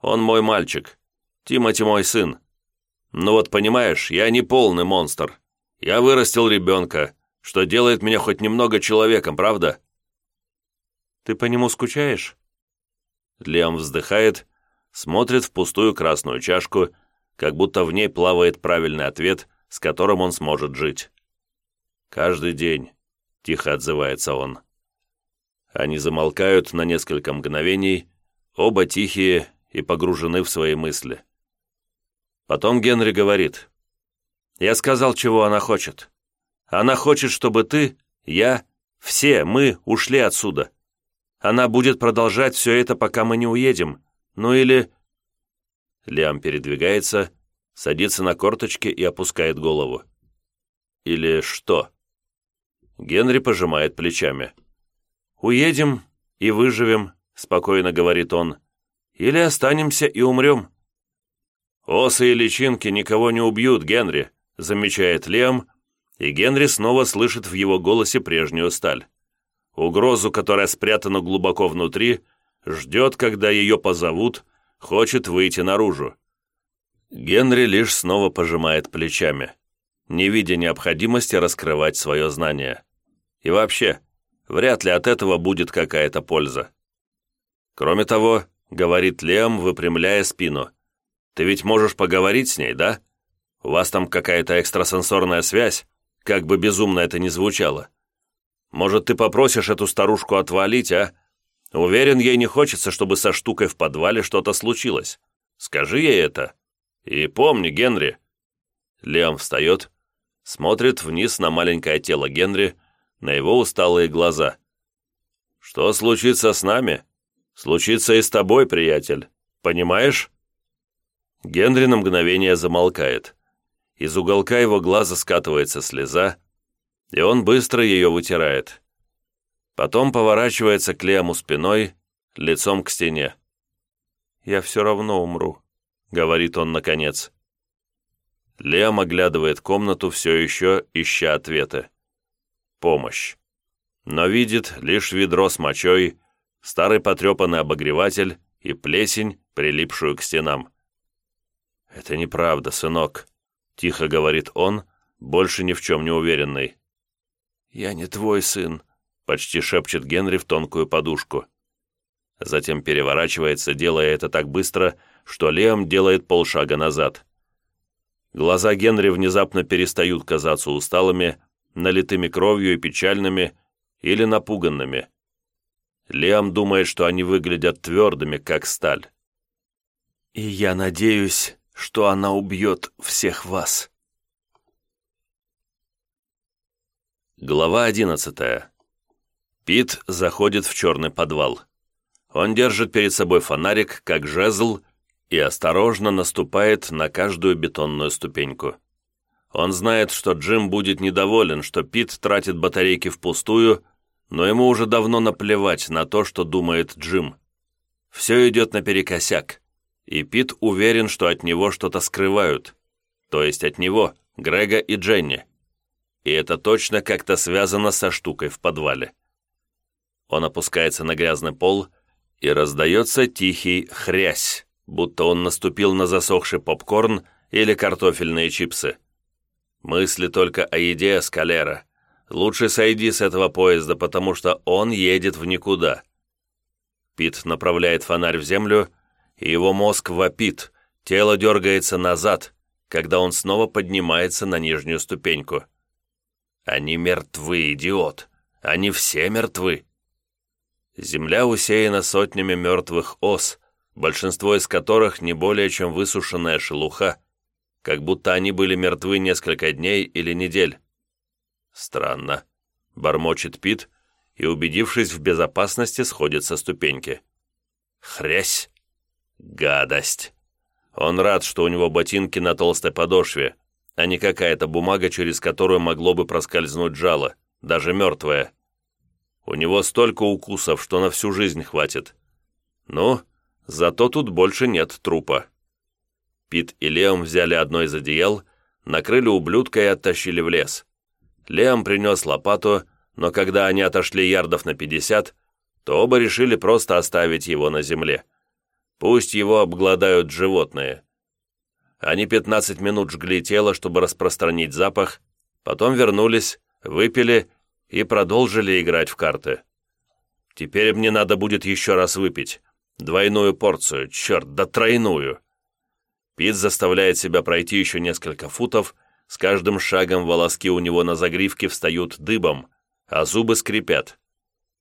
Он мой мальчик. Тимати мой сын. Ну вот, понимаешь, я не полный монстр. Я вырастил ребенка, что делает меня хоть немного человеком, правда? Ты по нему скучаешь? Лиам вздыхает, смотрит в пустую красную чашку, как будто в ней плавает правильный ответ, с которым он сможет жить. Каждый день тихо отзывается он. Они замолкают на несколько мгновений, оба тихие и погружены в свои мысли. Потом Генри говорит, «Я сказал, чего она хочет. Она хочет, чтобы ты, я, все мы ушли отсюда. Она будет продолжать все это, пока мы не уедем. Ну или...» Лиам передвигается, садится на корточки и опускает голову. «Или что?» Генри пожимает плечами. «Уедем и выживем», — спокойно говорит он. «Или останемся и умрем». «Осы и личинки никого не убьют, Генри», — замечает Лем, и Генри снова слышит в его голосе прежнюю сталь. Угрозу, которая спрятана глубоко внутри, ждет, когда ее позовут, хочет выйти наружу. Генри лишь снова пожимает плечами, не видя необходимости раскрывать свое знание. И вообще, вряд ли от этого будет какая-то польза. Кроме того, говорит Лем, выпрямляя спину, ты ведь можешь поговорить с ней, да? У вас там какая-то экстрасенсорная связь, как бы безумно это ни звучало. Может, ты попросишь эту старушку отвалить, а? Уверен, ей не хочется, чтобы со штукой в подвале что-то случилось. Скажи ей это. И помни, Генри». Лем встает, смотрит вниз на маленькое тело Генри, на его усталые глаза. «Что случится с нами? Случится и с тобой, приятель. Понимаешь?» Генри на мгновение замолкает. Из уголка его глаза скатывается слеза, и он быстро ее вытирает. Потом поворачивается к Лему спиной, лицом к стене. «Я все равно умру», — говорит он наконец. Лем оглядывает комнату, все еще ища ответы помощь. Но видит лишь ведро с мочой, старый потрепанный обогреватель и плесень, прилипшую к стенам. «Это неправда, сынок», — тихо говорит он, больше ни в чем не уверенный. «Я не твой сын», — почти шепчет Генри в тонкую подушку. Затем переворачивается, делая это так быстро, что Лиам делает полшага назад. Глаза Генри внезапно перестают казаться усталыми, налитыми кровью и печальными, или напуганными. Лиам думает, что они выглядят твердыми, как сталь. «И я надеюсь, что она убьет всех вас». Глава одиннадцатая. Пит заходит в черный подвал. Он держит перед собой фонарик, как жезл, и осторожно наступает на каждую бетонную ступеньку. Он знает, что Джим будет недоволен, что Пит тратит батарейки впустую, но ему уже давно наплевать на то, что думает Джим. Все идет наперекосяк, и Пит уверен, что от него что-то скрывают, то есть от него, Грега и Дженни и это точно как-то связано со штукой в подвале. Он опускается на грязный пол, и раздается тихий хрясь, будто он наступил на засохший попкорн или картофельные чипсы. Мысли только о еде Скалера. Лучше сойди с этого поезда, потому что он едет в никуда. Пит направляет фонарь в землю, и его мозг вопит, тело дергается назад, когда он снова поднимается на нижнюю ступеньку. Они мертвы, идиот. Они все мертвы. Земля усеяна сотнями мертвых ос, большинство из которых не более чем высушенная шелуха, как будто они были мертвы несколько дней или недель. Странно, бормочет Пит и, убедившись в безопасности, сходит со ступеньки. Хрясь! Гадость! Он рад, что у него ботинки на толстой подошве, а не какая-то бумага, через которую могло бы проскользнуть жало, даже мертвое. У него столько укусов, что на всю жизнь хватит. Ну, зато тут больше нет трупа. Пит и Леом взяли одно из одеял, накрыли ублюдка и оттащили в лес. Леом принес лопату, но когда они отошли ярдов на пятьдесят, то оба решили просто оставить его на земле. Пусть его обгладают животные. Они 15 минут жгли тело, чтобы распространить запах, потом вернулись, выпили и продолжили играть в карты. Теперь мне надо будет еще раз выпить. Двойную порцию, черт, да тройную. Пит заставляет себя пройти еще несколько футов, с каждым шагом волоски у него на загривке встают дыбом, а зубы скрипят.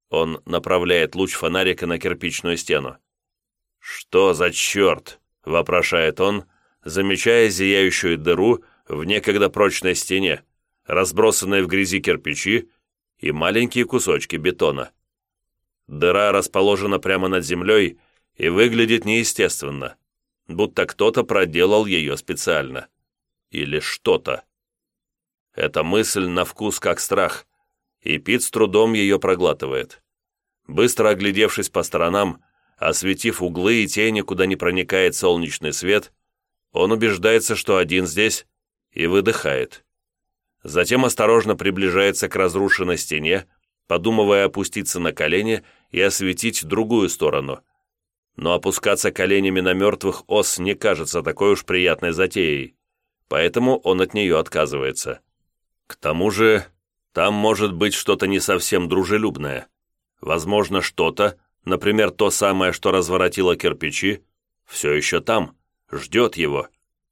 Он направляет луч фонарика на кирпичную стену. «Что за черт?» – вопрошает он, замечая зияющую дыру в некогда прочной стене, разбросанные в грязи кирпичи и маленькие кусочки бетона. Дыра расположена прямо над землей и выглядит неестественно, будто кто-то проделал ее специально. Или что-то. Эта мысль на вкус как страх, и Пит с трудом ее проглатывает. Быстро оглядевшись по сторонам, осветив углы и тени, куда не проникает солнечный свет, он убеждается, что один здесь, и выдыхает. Затем осторожно приближается к разрушенной стене, подумывая опуститься на колени и осветить другую сторону. Но опускаться коленями на мертвых ос не кажется такой уж приятной затеей, поэтому он от нее отказывается. К тому же, там может быть что-то не совсем дружелюбное. Возможно, что-то, например, то самое, что разворотило кирпичи, все еще там, ждет его.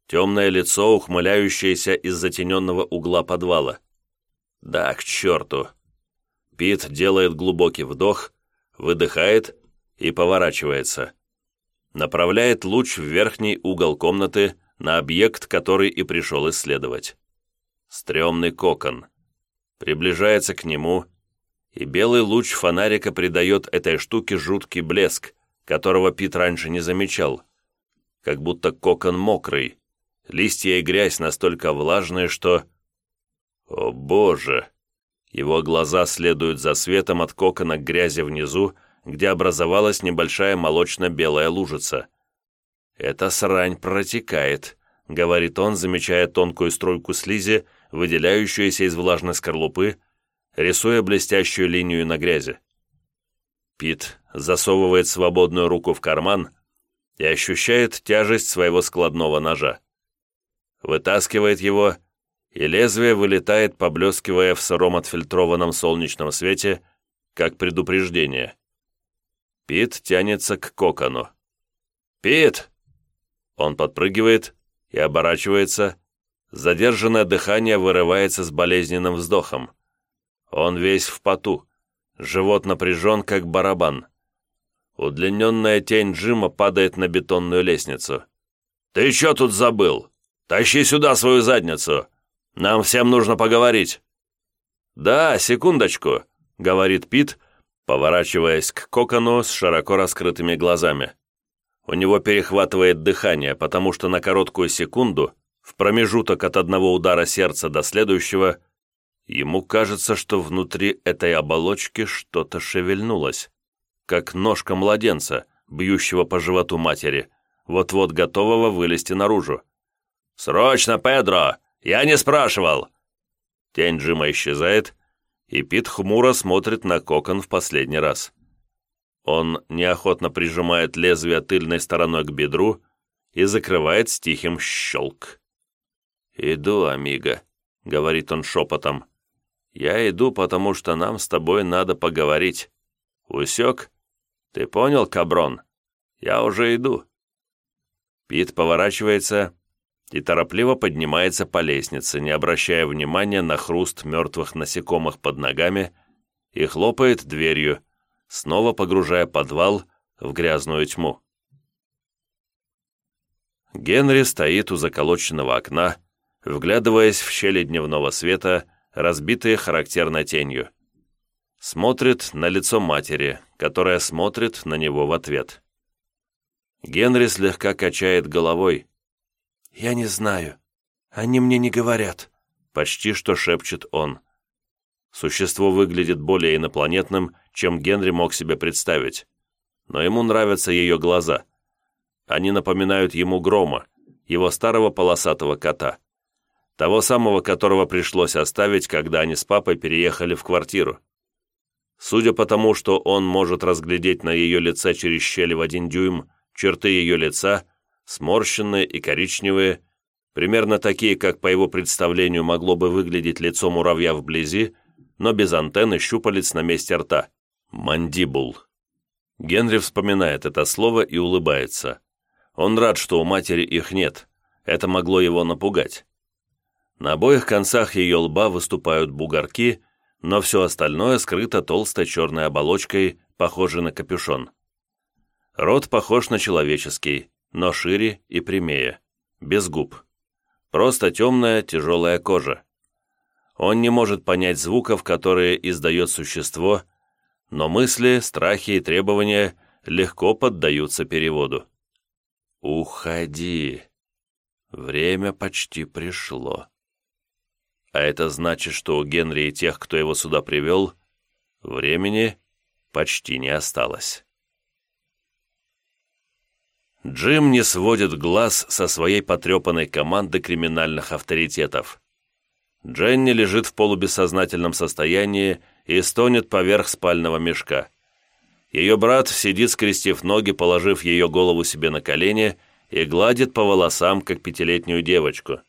Темное лицо, ухмыляющееся из затененного угла подвала. Да, к черту. Пит делает глубокий вдох, выдыхает и поворачивается. Направляет луч в верхний угол комнаты на объект, который и пришел исследовать. Стремный кокон. Приближается к нему, и белый луч фонарика придает этой штуке жуткий блеск, которого Пит раньше не замечал как будто кокон мокрый, листья и грязь настолько влажные, что... О боже! Его глаза следуют за светом от кокона грязи внизу, где образовалась небольшая молочно-белая лужица. «Эта срань протекает», — говорит он, замечая тонкую струйку слизи, выделяющуюся из влажной скорлупы, рисуя блестящую линию на грязи. Пит засовывает свободную руку в карман, и ощущает тяжесть своего складного ножа. Вытаскивает его, и лезвие вылетает, поблескивая в сыром отфильтрованном солнечном свете, как предупреждение. Пит тянется к кокону. «Пит!» Он подпрыгивает и оборачивается. Задержанное дыхание вырывается с болезненным вздохом. Он весь в поту. Живот напряжен, как барабан. Удлиненная тень Джима падает на бетонную лестницу. «Ты что тут забыл? Тащи сюда свою задницу! Нам всем нужно поговорить!» «Да, секундочку», — говорит Пит, поворачиваясь к кокону с широко раскрытыми глазами. У него перехватывает дыхание, потому что на короткую секунду, в промежуток от одного удара сердца до следующего, ему кажется, что внутри этой оболочки что-то шевельнулось, как ножка младенца, бьющего по животу матери, вот-вот готового вылезти наружу. «Срочно, Педро! Я не спрашивал!» Тень Джима исчезает, и Пит хмуро смотрит на кокон в последний раз. Он неохотно прижимает лезвие тыльной стороной к бедру и закрывает с тихим щелк. «Иду, амиго», — говорит он шепотом. «Я иду, потому что нам с тобой надо поговорить. Усек? Ты понял, каброн? Я уже иду». Пит поворачивается и торопливо поднимается по лестнице, не обращая внимания на хруст мертвых насекомых под ногами, и хлопает дверью, снова погружая подвал в грязную тьму. Генри стоит у заколоченного окна, вглядываясь в щели дневного света, разбитые характерной тенью. Смотрит на лицо матери, которая смотрит на него в ответ. Генри слегка качает головой, «Я не знаю. Они мне не говорят», — почти что шепчет он. Существо выглядит более инопланетным, чем Генри мог себе представить. Но ему нравятся ее глаза. Они напоминают ему Грома, его старого полосатого кота. Того самого, которого пришлось оставить, когда они с папой переехали в квартиру. Судя по тому, что он может разглядеть на ее лице через щели в один дюйм черты ее лица, сморщенные и коричневые, примерно такие, как по его представлению могло бы выглядеть лицо муравья вблизи, но без антенны щупалец на месте рта. Мандибул. Генри вспоминает это слово и улыбается. Он рад, что у матери их нет. Это могло его напугать. На обоих концах ее лба выступают бугорки, но все остальное скрыто толстой черной оболочкой, похожей на капюшон. Рот похож на человеческий, но шире и прямее, без губ. Просто темная, тяжелая кожа. Он не может понять звуков, которые издает существо, но мысли, страхи и требования легко поддаются переводу. «Уходи. Время почти пришло». А это значит, что у Генри и тех, кто его сюда привел, времени почти не осталось. Джим не сводит глаз со своей потрепанной команды криминальных авторитетов. Дженни лежит в полубессознательном состоянии и стонет поверх спального мешка. Ее брат сидит, скрестив ноги, положив ее голову себе на колени и гладит по волосам, как пятилетнюю девочку.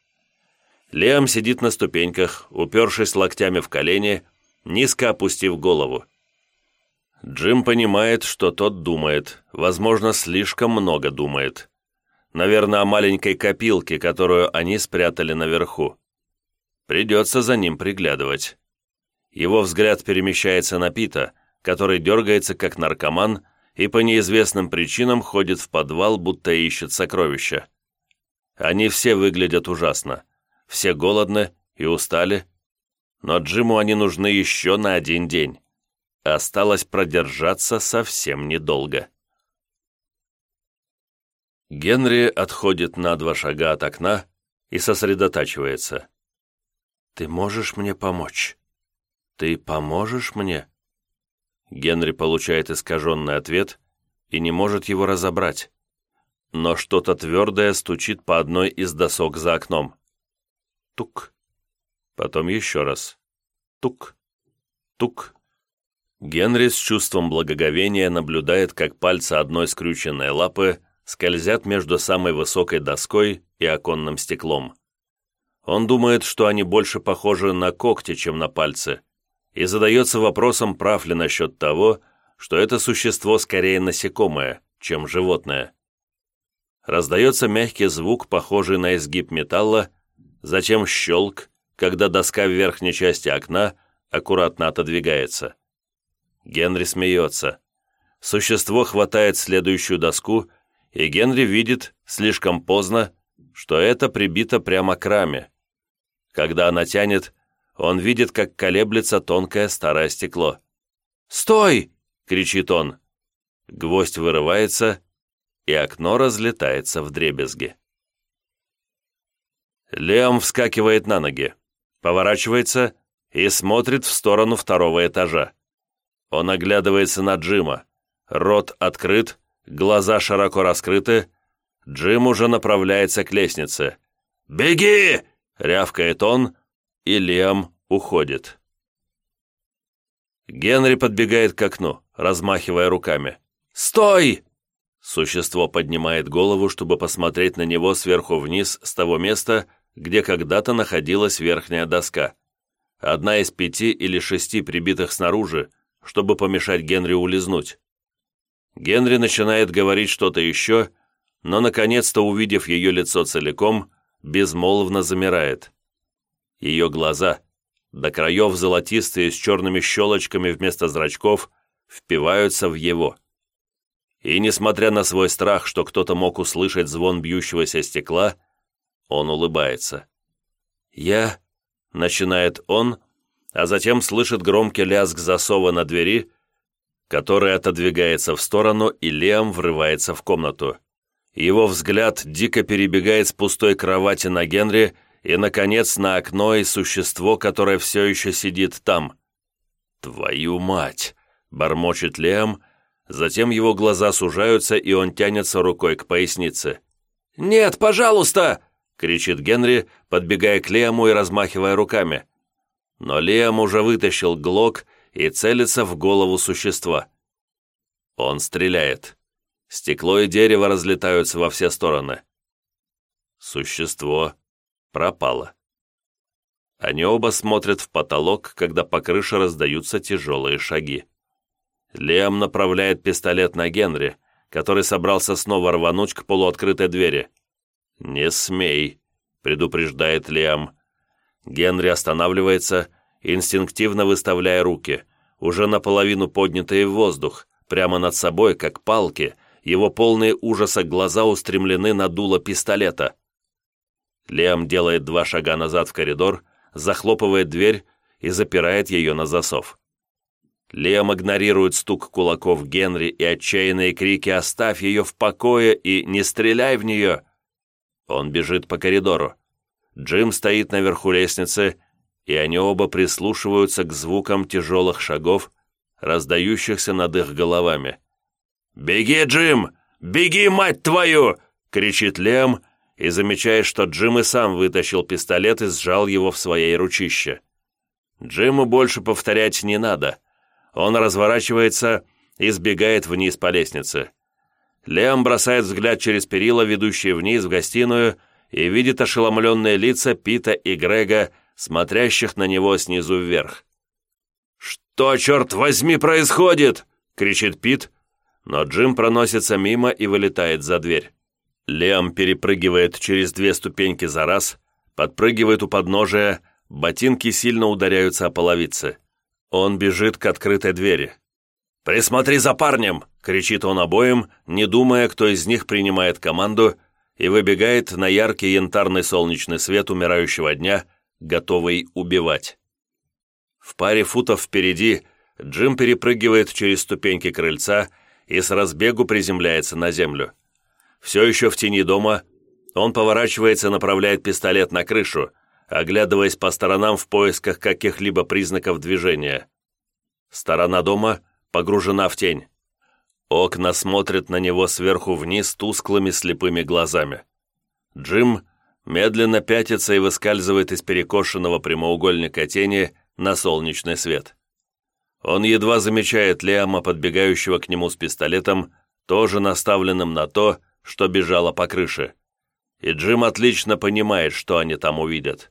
Лиам сидит на ступеньках, упершись локтями в колени, низко опустив голову. Джим понимает, что тот думает, возможно, слишком много думает. Наверное, о маленькой копилке, которую они спрятали наверху. Придется за ним приглядывать. Его взгляд перемещается на Пита, который дергается как наркоман и по неизвестным причинам ходит в подвал, будто ищет сокровища. Они все выглядят ужасно. Все голодны и устали. Но Джиму они нужны еще на один день. Осталось продержаться совсем недолго. Генри отходит на два шага от окна и сосредотачивается. «Ты можешь мне помочь? Ты поможешь мне?» Генри получает искаженный ответ и не может его разобрать. Но что-то твердое стучит по одной из досок за окном. Тук. Потом еще раз. Тук. Тук. Генри с чувством благоговения наблюдает, как пальцы одной скрюченной лапы скользят между самой высокой доской и оконным стеклом. Он думает, что они больше похожи на когти, чем на пальцы, и задается вопросом, прав ли насчет того, что это существо скорее насекомое, чем животное. Раздается мягкий звук, похожий на изгиб металла, затем щелк, когда доска в верхней части окна аккуратно отодвигается. Генри смеется. Существо хватает следующую доску, и Генри видит, слишком поздно, что это прибито прямо к раме. Когда она тянет, он видит, как колеблется тонкое старое стекло. «Стой!» — кричит он. Гвоздь вырывается, и окно разлетается в дребезги. Леом вскакивает на ноги, поворачивается и смотрит в сторону второго этажа. Он оглядывается на Джима. Рот открыт, глаза широко раскрыты. Джим уже направляется к лестнице. «Беги!» — рявкает он, и Лем уходит. Генри подбегает к окну, размахивая руками. «Стой!» Существо поднимает голову, чтобы посмотреть на него сверху вниз с того места, где когда-то находилась верхняя доска. Одна из пяти или шести прибитых снаружи, чтобы помешать Генри улизнуть. Генри начинает говорить что-то еще, но, наконец-то, увидев ее лицо целиком, безмолвно замирает. Ее глаза, до краев золотистые с черными щелочками вместо зрачков, впиваются в его. И, несмотря на свой страх, что кто-то мог услышать звон бьющегося стекла, он улыбается. «Я...» — начинает он, а затем слышит громкий лязг засова на двери, который отодвигается в сторону, и Лиам врывается в комнату. Его взгляд дико перебегает с пустой кровати на Генри и, наконец, на окно и существо, которое все еще сидит там. «Твою мать!» — бормочет Лиам, затем его глаза сужаются, и он тянется рукой к пояснице. «Нет, пожалуйста!» — кричит Генри, подбегая к Лиаму и размахивая руками. Но Лиам уже вытащил глок и целится в голову существа. Он стреляет. Стекло и дерево разлетаются во все стороны. Существо пропало. Они оба смотрят в потолок, когда по крыше раздаются тяжелые шаги. Лиам направляет пистолет на Генри, который собрался снова рвануть к полуоткрытой двери. «Не смей», — предупреждает Лиам. Генри останавливается, инстинктивно выставляя руки, уже наполовину поднятые в воздух, прямо над собой, как палки, его полные ужаса глаза устремлены на дуло пистолета. Лиам делает два шага назад в коридор, захлопывает дверь и запирает ее на засов. Лиам игнорирует стук кулаков Генри и отчаянные крики «Оставь ее в покое» и «Не стреляй в нее!» Он бежит по коридору. Джим стоит наверху лестницы, и они оба прислушиваются к звукам тяжелых шагов, раздающихся над их головами. «Беги, Джим! Беги, мать твою!» — кричит Лем и замечает, что Джим и сам вытащил пистолет и сжал его в своей ручище. Джиму больше повторять не надо. Он разворачивается и сбегает вниз по лестнице. Лем бросает взгляд через перила, ведущие вниз в гостиную, и видит ошеломленные лица Пита и Грега, смотрящих на него снизу вверх. «Что, черт возьми, происходит?» — кричит Пит, но Джим проносится мимо и вылетает за дверь. Лем перепрыгивает через две ступеньки за раз, подпрыгивает у подножия, ботинки сильно ударяются о половицы. Он бежит к открытой двери. «Присмотри за парнем!» — кричит он обоим, не думая, кто из них принимает команду, и выбегает на яркий янтарный солнечный свет умирающего дня, готовый убивать. В паре футов впереди Джим перепрыгивает через ступеньки крыльца и с разбегу приземляется на землю. Все еще в тени дома, он поворачивается и направляет пистолет на крышу, оглядываясь по сторонам в поисках каких-либо признаков движения. Сторона дома погружена в тень. Окна смотрят на него сверху вниз тусклыми слепыми глазами. Джим медленно пятится и выскальзывает из перекошенного прямоугольника тени на солнечный свет. Он едва замечает Лиама, подбегающего к нему с пистолетом, тоже наставленным на то, что бежало по крыше. И Джим отлично понимает, что они там увидят.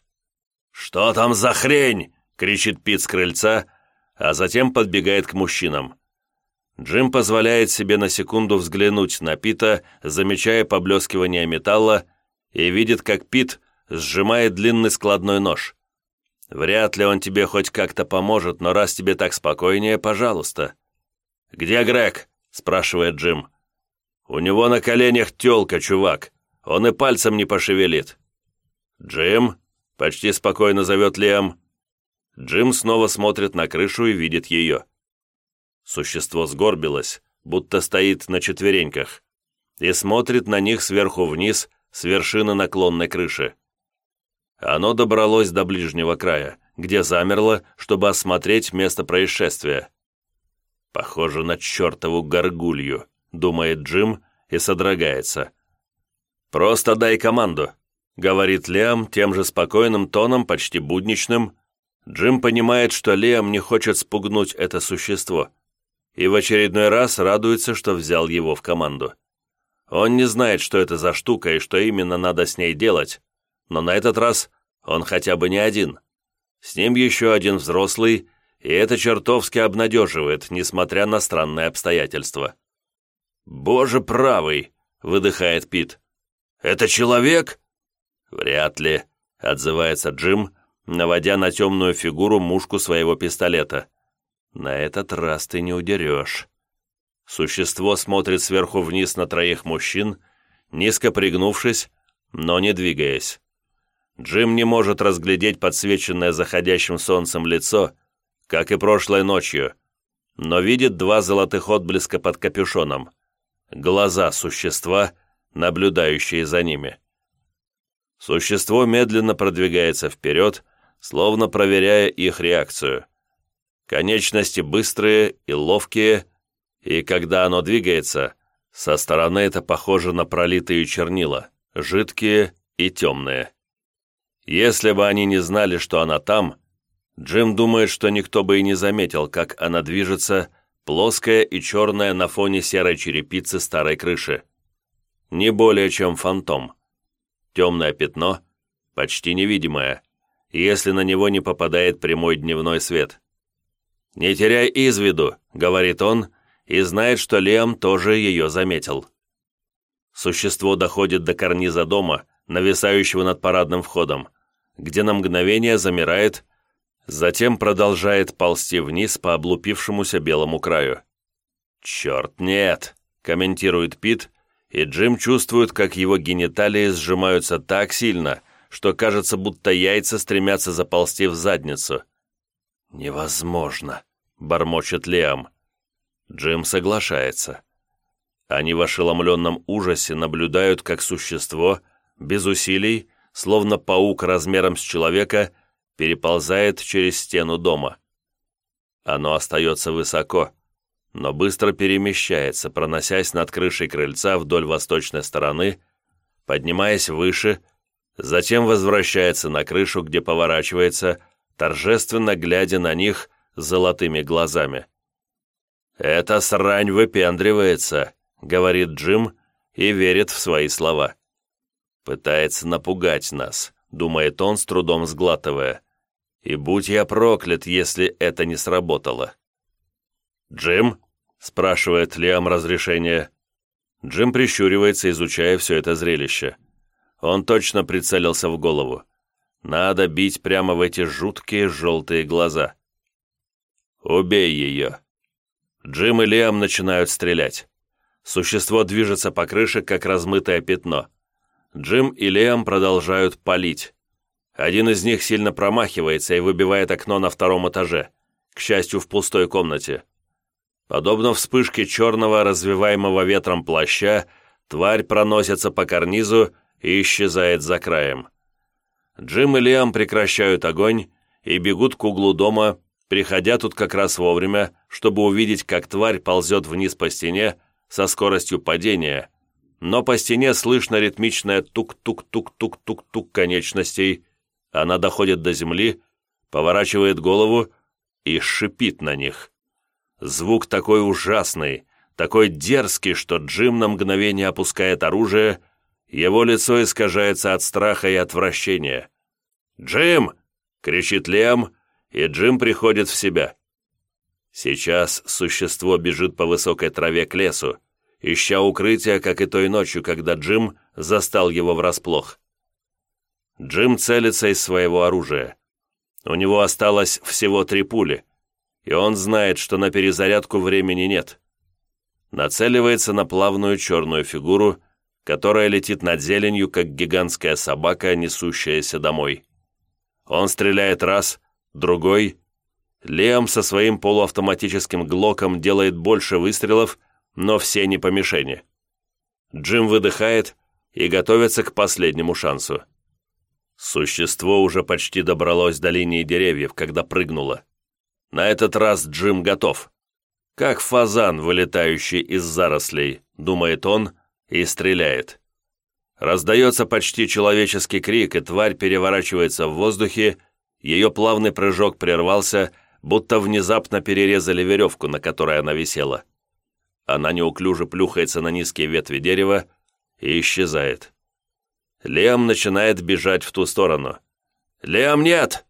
«Что там за хрень?» — кричит Пит с крыльца, а затем подбегает к мужчинам. Джим позволяет себе на секунду взглянуть на Пита, замечая поблескивание металла, и видит, как Пит сжимает длинный складной нож. Вряд ли он тебе хоть как-то поможет, но раз тебе так спокойнее, пожалуйста». «Где Грег?» – спрашивает Джим. «У него на коленях тёлка, чувак. Он и пальцем не пошевелит». «Джим?» – почти спокойно зовет Лиам. Джим снова смотрит на крышу и видит ее. Существо сгорбилось, будто стоит на четвереньках, и смотрит на них сверху вниз с вершины наклонной крыши. Оно добралось до ближнего края, где замерло, чтобы осмотреть место происшествия. «Похоже на чертову горгулью», — думает Джим и содрогается. «Просто дай команду», — говорит Лиам тем же спокойным тоном, почти будничным. Джим понимает, что Лиам не хочет спугнуть это существо, и в очередной раз радуется, что взял его в команду. Он не знает, что это за штука и что именно надо с ней делать, но на этот раз он хотя бы не один. С ним еще один взрослый, и это чертовски обнадеживает, несмотря на странные обстоятельства. «Боже правый!» — выдыхает Пит. «Это человек?» «Вряд ли», — отзывается Джим, наводя на темную фигуру мушку своего пистолета. «На этот раз ты не удерешь». Существо смотрит сверху вниз на троих мужчин, низко пригнувшись, но не двигаясь. Джим не может разглядеть подсвеченное заходящим солнцем лицо, как и прошлой ночью, но видит два золотых отблеска под капюшоном. Глаза существа, наблюдающие за ними. Существо медленно продвигается вперед, словно проверяя их реакцию. Конечности быстрые и ловкие, и когда оно двигается, со стороны это похоже на пролитые чернила, жидкие и темные. Если бы они не знали, что она там, Джим думает, что никто бы и не заметил, как она движется, плоская и черная на фоне серой черепицы старой крыши. Не более чем фантом. Темное пятно, почти невидимое, если на него не попадает прямой дневной свет. «Не теряй из виду», — говорит он, и знает, что Лиам тоже ее заметил. Существо доходит до карниза дома, нависающего над парадным входом, где на мгновение замирает, затем продолжает ползти вниз по облупившемуся белому краю. «Черт, нет!» – комментирует Пит, и Джим чувствует, как его гениталии сжимаются так сильно, что кажется, будто яйца стремятся заползти в задницу. «Невозможно!» – бормочет Лиам. Джим соглашается. Они в ошеломленном ужасе наблюдают, как существо, без усилий, словно паук размером с человека, переползает через стену дома. Оно остается высоко, но быстро перемещается, проносясь над крышей крыльца вдоль восточной стороны, поднимаясь выше, затем возвращается на крышу, где поворачивается, торжественно глядя на них золотыми глазами. «Эта срань выпендривается», — говорит Джим и верит в свои слова. Пытается напугать нас, думает он, с трудом сглатывая. И будь я проклят, если это не сработало. «Джим?» – спрашивает Лиам разрешение. Джим прищуривается, изучая все это зрелище. Он точно прицелился в голову. Надо бить прямо в эти жуткие желтые глаза. «Убей ее!» Джим и Лиам начинают стрелять. Существо движется по крыше, как размытое пятно. Джим и Лиам продолжают палить. Один из них сильно промахивается и выбивает окно на втором этаже, к счастью, в пустой комнате. Подобно вспышке черного, развиваемого ветром плаща, тварь проносится по карнизу и исчезает за краем. Джим и Лиам прекращают огонь и бегут к углу дома, приходя тут как раз вовремя, чтобы увидеть, как тварь ползет вниз по стене со скоростью падения, но по стене слышно ритмичное тук-тук-тук-тук-тук-тук конечностей. Она доходит до земли, поворачивает голову и шипит на них. Звук такой ужасный, такой дерзкий, что Джим на мгновение опускает оружие, его лицо искажается от страха и отвращения. «Джим!» — кричит Лем, и Джим приходит в себя. Сейчас существо бежит по высокой траве к лесу, ища укрытия, как и той ночью, когда Джим застал его врасплох. Джим целится из своего оружия. У него осталось всего три пули, и он знает, что на перезарядку времени нет. Нацеливается на плавную черную фигуру, которая летит над зеленью, как гигантская собака, несущаяся домой. Он стреляет раз, другой. Лем со своим полуавтоматическим глоком делает больше выстрелов, но все не по мишени. Джим выдыхает и готовится к последнему шансу. Существо уже почти добралось до линии деревьев, когда прыгнуло. На этот раз Джим готов. Как фазан, вылетающий из зарослей, думает он и стреляет. Раздается почти человеческий крик, и тварь переворачивается в воздухе, ее плавный прыжок прервался, будто внезапно перерезали веревку, на которой она висела. Она неуклюже плюхается на низкие ветви дерева и исчезает. Лем начинает бежать в ту сторону. «Лем, нет!»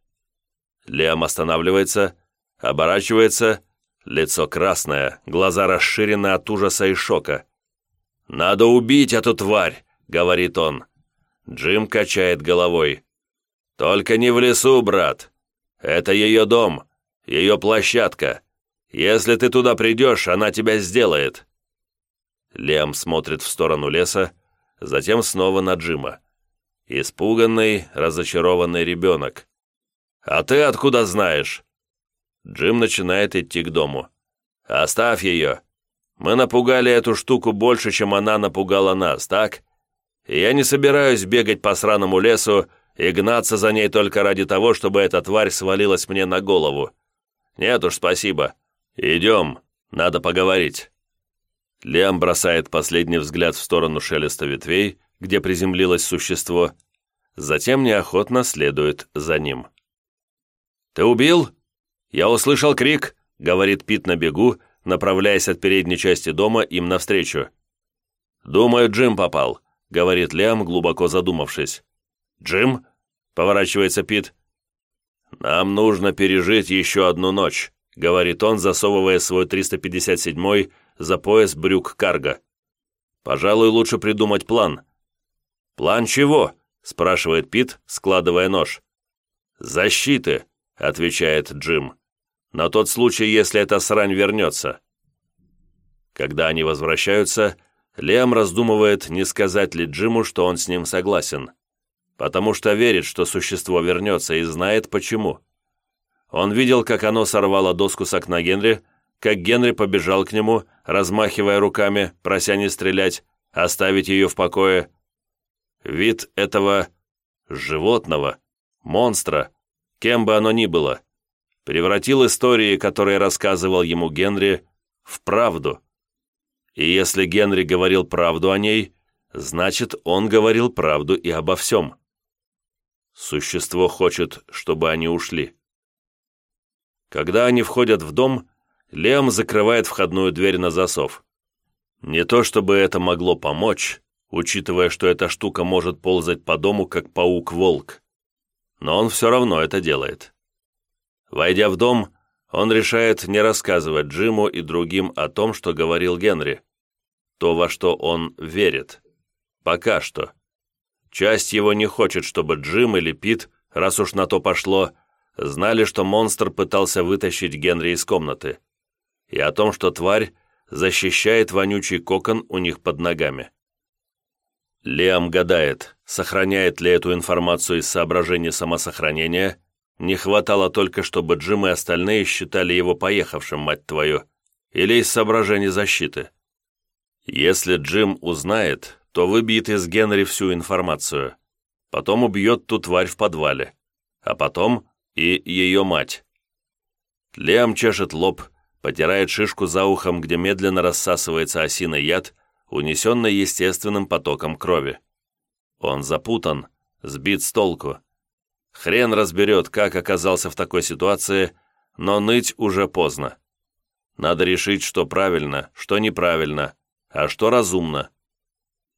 Лем останавливается, оборачивается, лицо красное, глаза расширены от ужаса и шока. «Надо убить эту тварь!» — говорит он. Джим качает головой. «Только не в лесу, брат. Это ее дом, ее площадка. Если ты туда придешь, она тебя сделает». Лем смотрит в сторону леса, затем снова на Джима. Испуганный, разочарованный ребенок. «А ты откуда знаешь?» Джим начинает идти к дому. «Оставь ее. Мы напугали эту штуку больше, чем она напугала нас, так? И я не собираюсь бегать по сраному лесу и гнаться за ней только ради того, чтобы эта тварь свалилась мне на голову. Нет уж, спасибо. Идем, надо поговорить». Лиам бросает последний взгляд в сторону шелеста ветвей, где приземлилось существо, затем неохотно следует за ним. «Ты убил?» «Я услышал крик», — говорит Пит на бегу, направляясь от передней части дома им навстречу. «Думаю, Джим попал», — говорит Лиам, глубоко задумавшись. «Джим?» — поворачивается Пит. «Нам нужно пережить еще одну ночь», — говорит он, засовывая свой 357-й за пояс брюк карго. «Пожалуй, лучше придумать план». «План чего?» — спрашивает Пит, складывая нож. «Защиты», — отвечает Джим. «На тот случай, если эта срань вернется». Когда они возвращаются, Лиам раздумывает, не сказать ли Джиму, что он с ним согласен. Потому что верит, что существо вернется и знает почему. Он видел, как оно сорвало доску с окна Генри, как Генри побежал к нему, размахивая руками, прося не стрелять, оставить ее в покое. Вид этого животного, монстра, кем бы оно ни было, превратил истории, которые рассказывал ему Генри, в правду. И если Генри говорил правду о ней, значит, он говорил правду и обо всем. Существо хочет, чтобы они ушли. Когда они входят в дом, Лем закрывает входную дверь на засов. Не то чтобы это могло помочь, учитывая, что эта штука может ползать по дому, как паук-волк. Но он все равно это делает. Войдя в дом, он решает не рассказывать Джиму и другим о том, что говорил Генри. То, во что он верит. Пока что. Часть его не хочет, чтобы Джим или Пит, раз уж на то пошло, знали, что монстр пытался вытащить Генри из комнаты и о том, что тварь защищает вонючий кокон у них под ногами. Лиам гадает, сохраняет ли эту информацию из соображений самосохранения, не хватало только, чтобы Джим и остальные считали его поехавшим, мать твою, или из соображений защиты. Если Джим узнает, то выбьет из Генри всю информацию, потом убьет ту тварь в подвале, а потом и ее мать. Лиам чешет лоб, потирает шишку за ухом, где медленно рассасывается осиный яд, унесенный естественным потоком крови. Он запутан, сбит с толку. Хрен разберет, как оказался в такой ситуации, но ныть уже поздно. Надо решить, что правильно, что неправильно, а что разумно.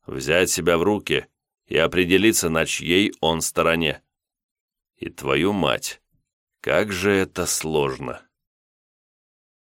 Взять себя в руки и определиться, на чьей он стороне. И твою мать, как же это сложно.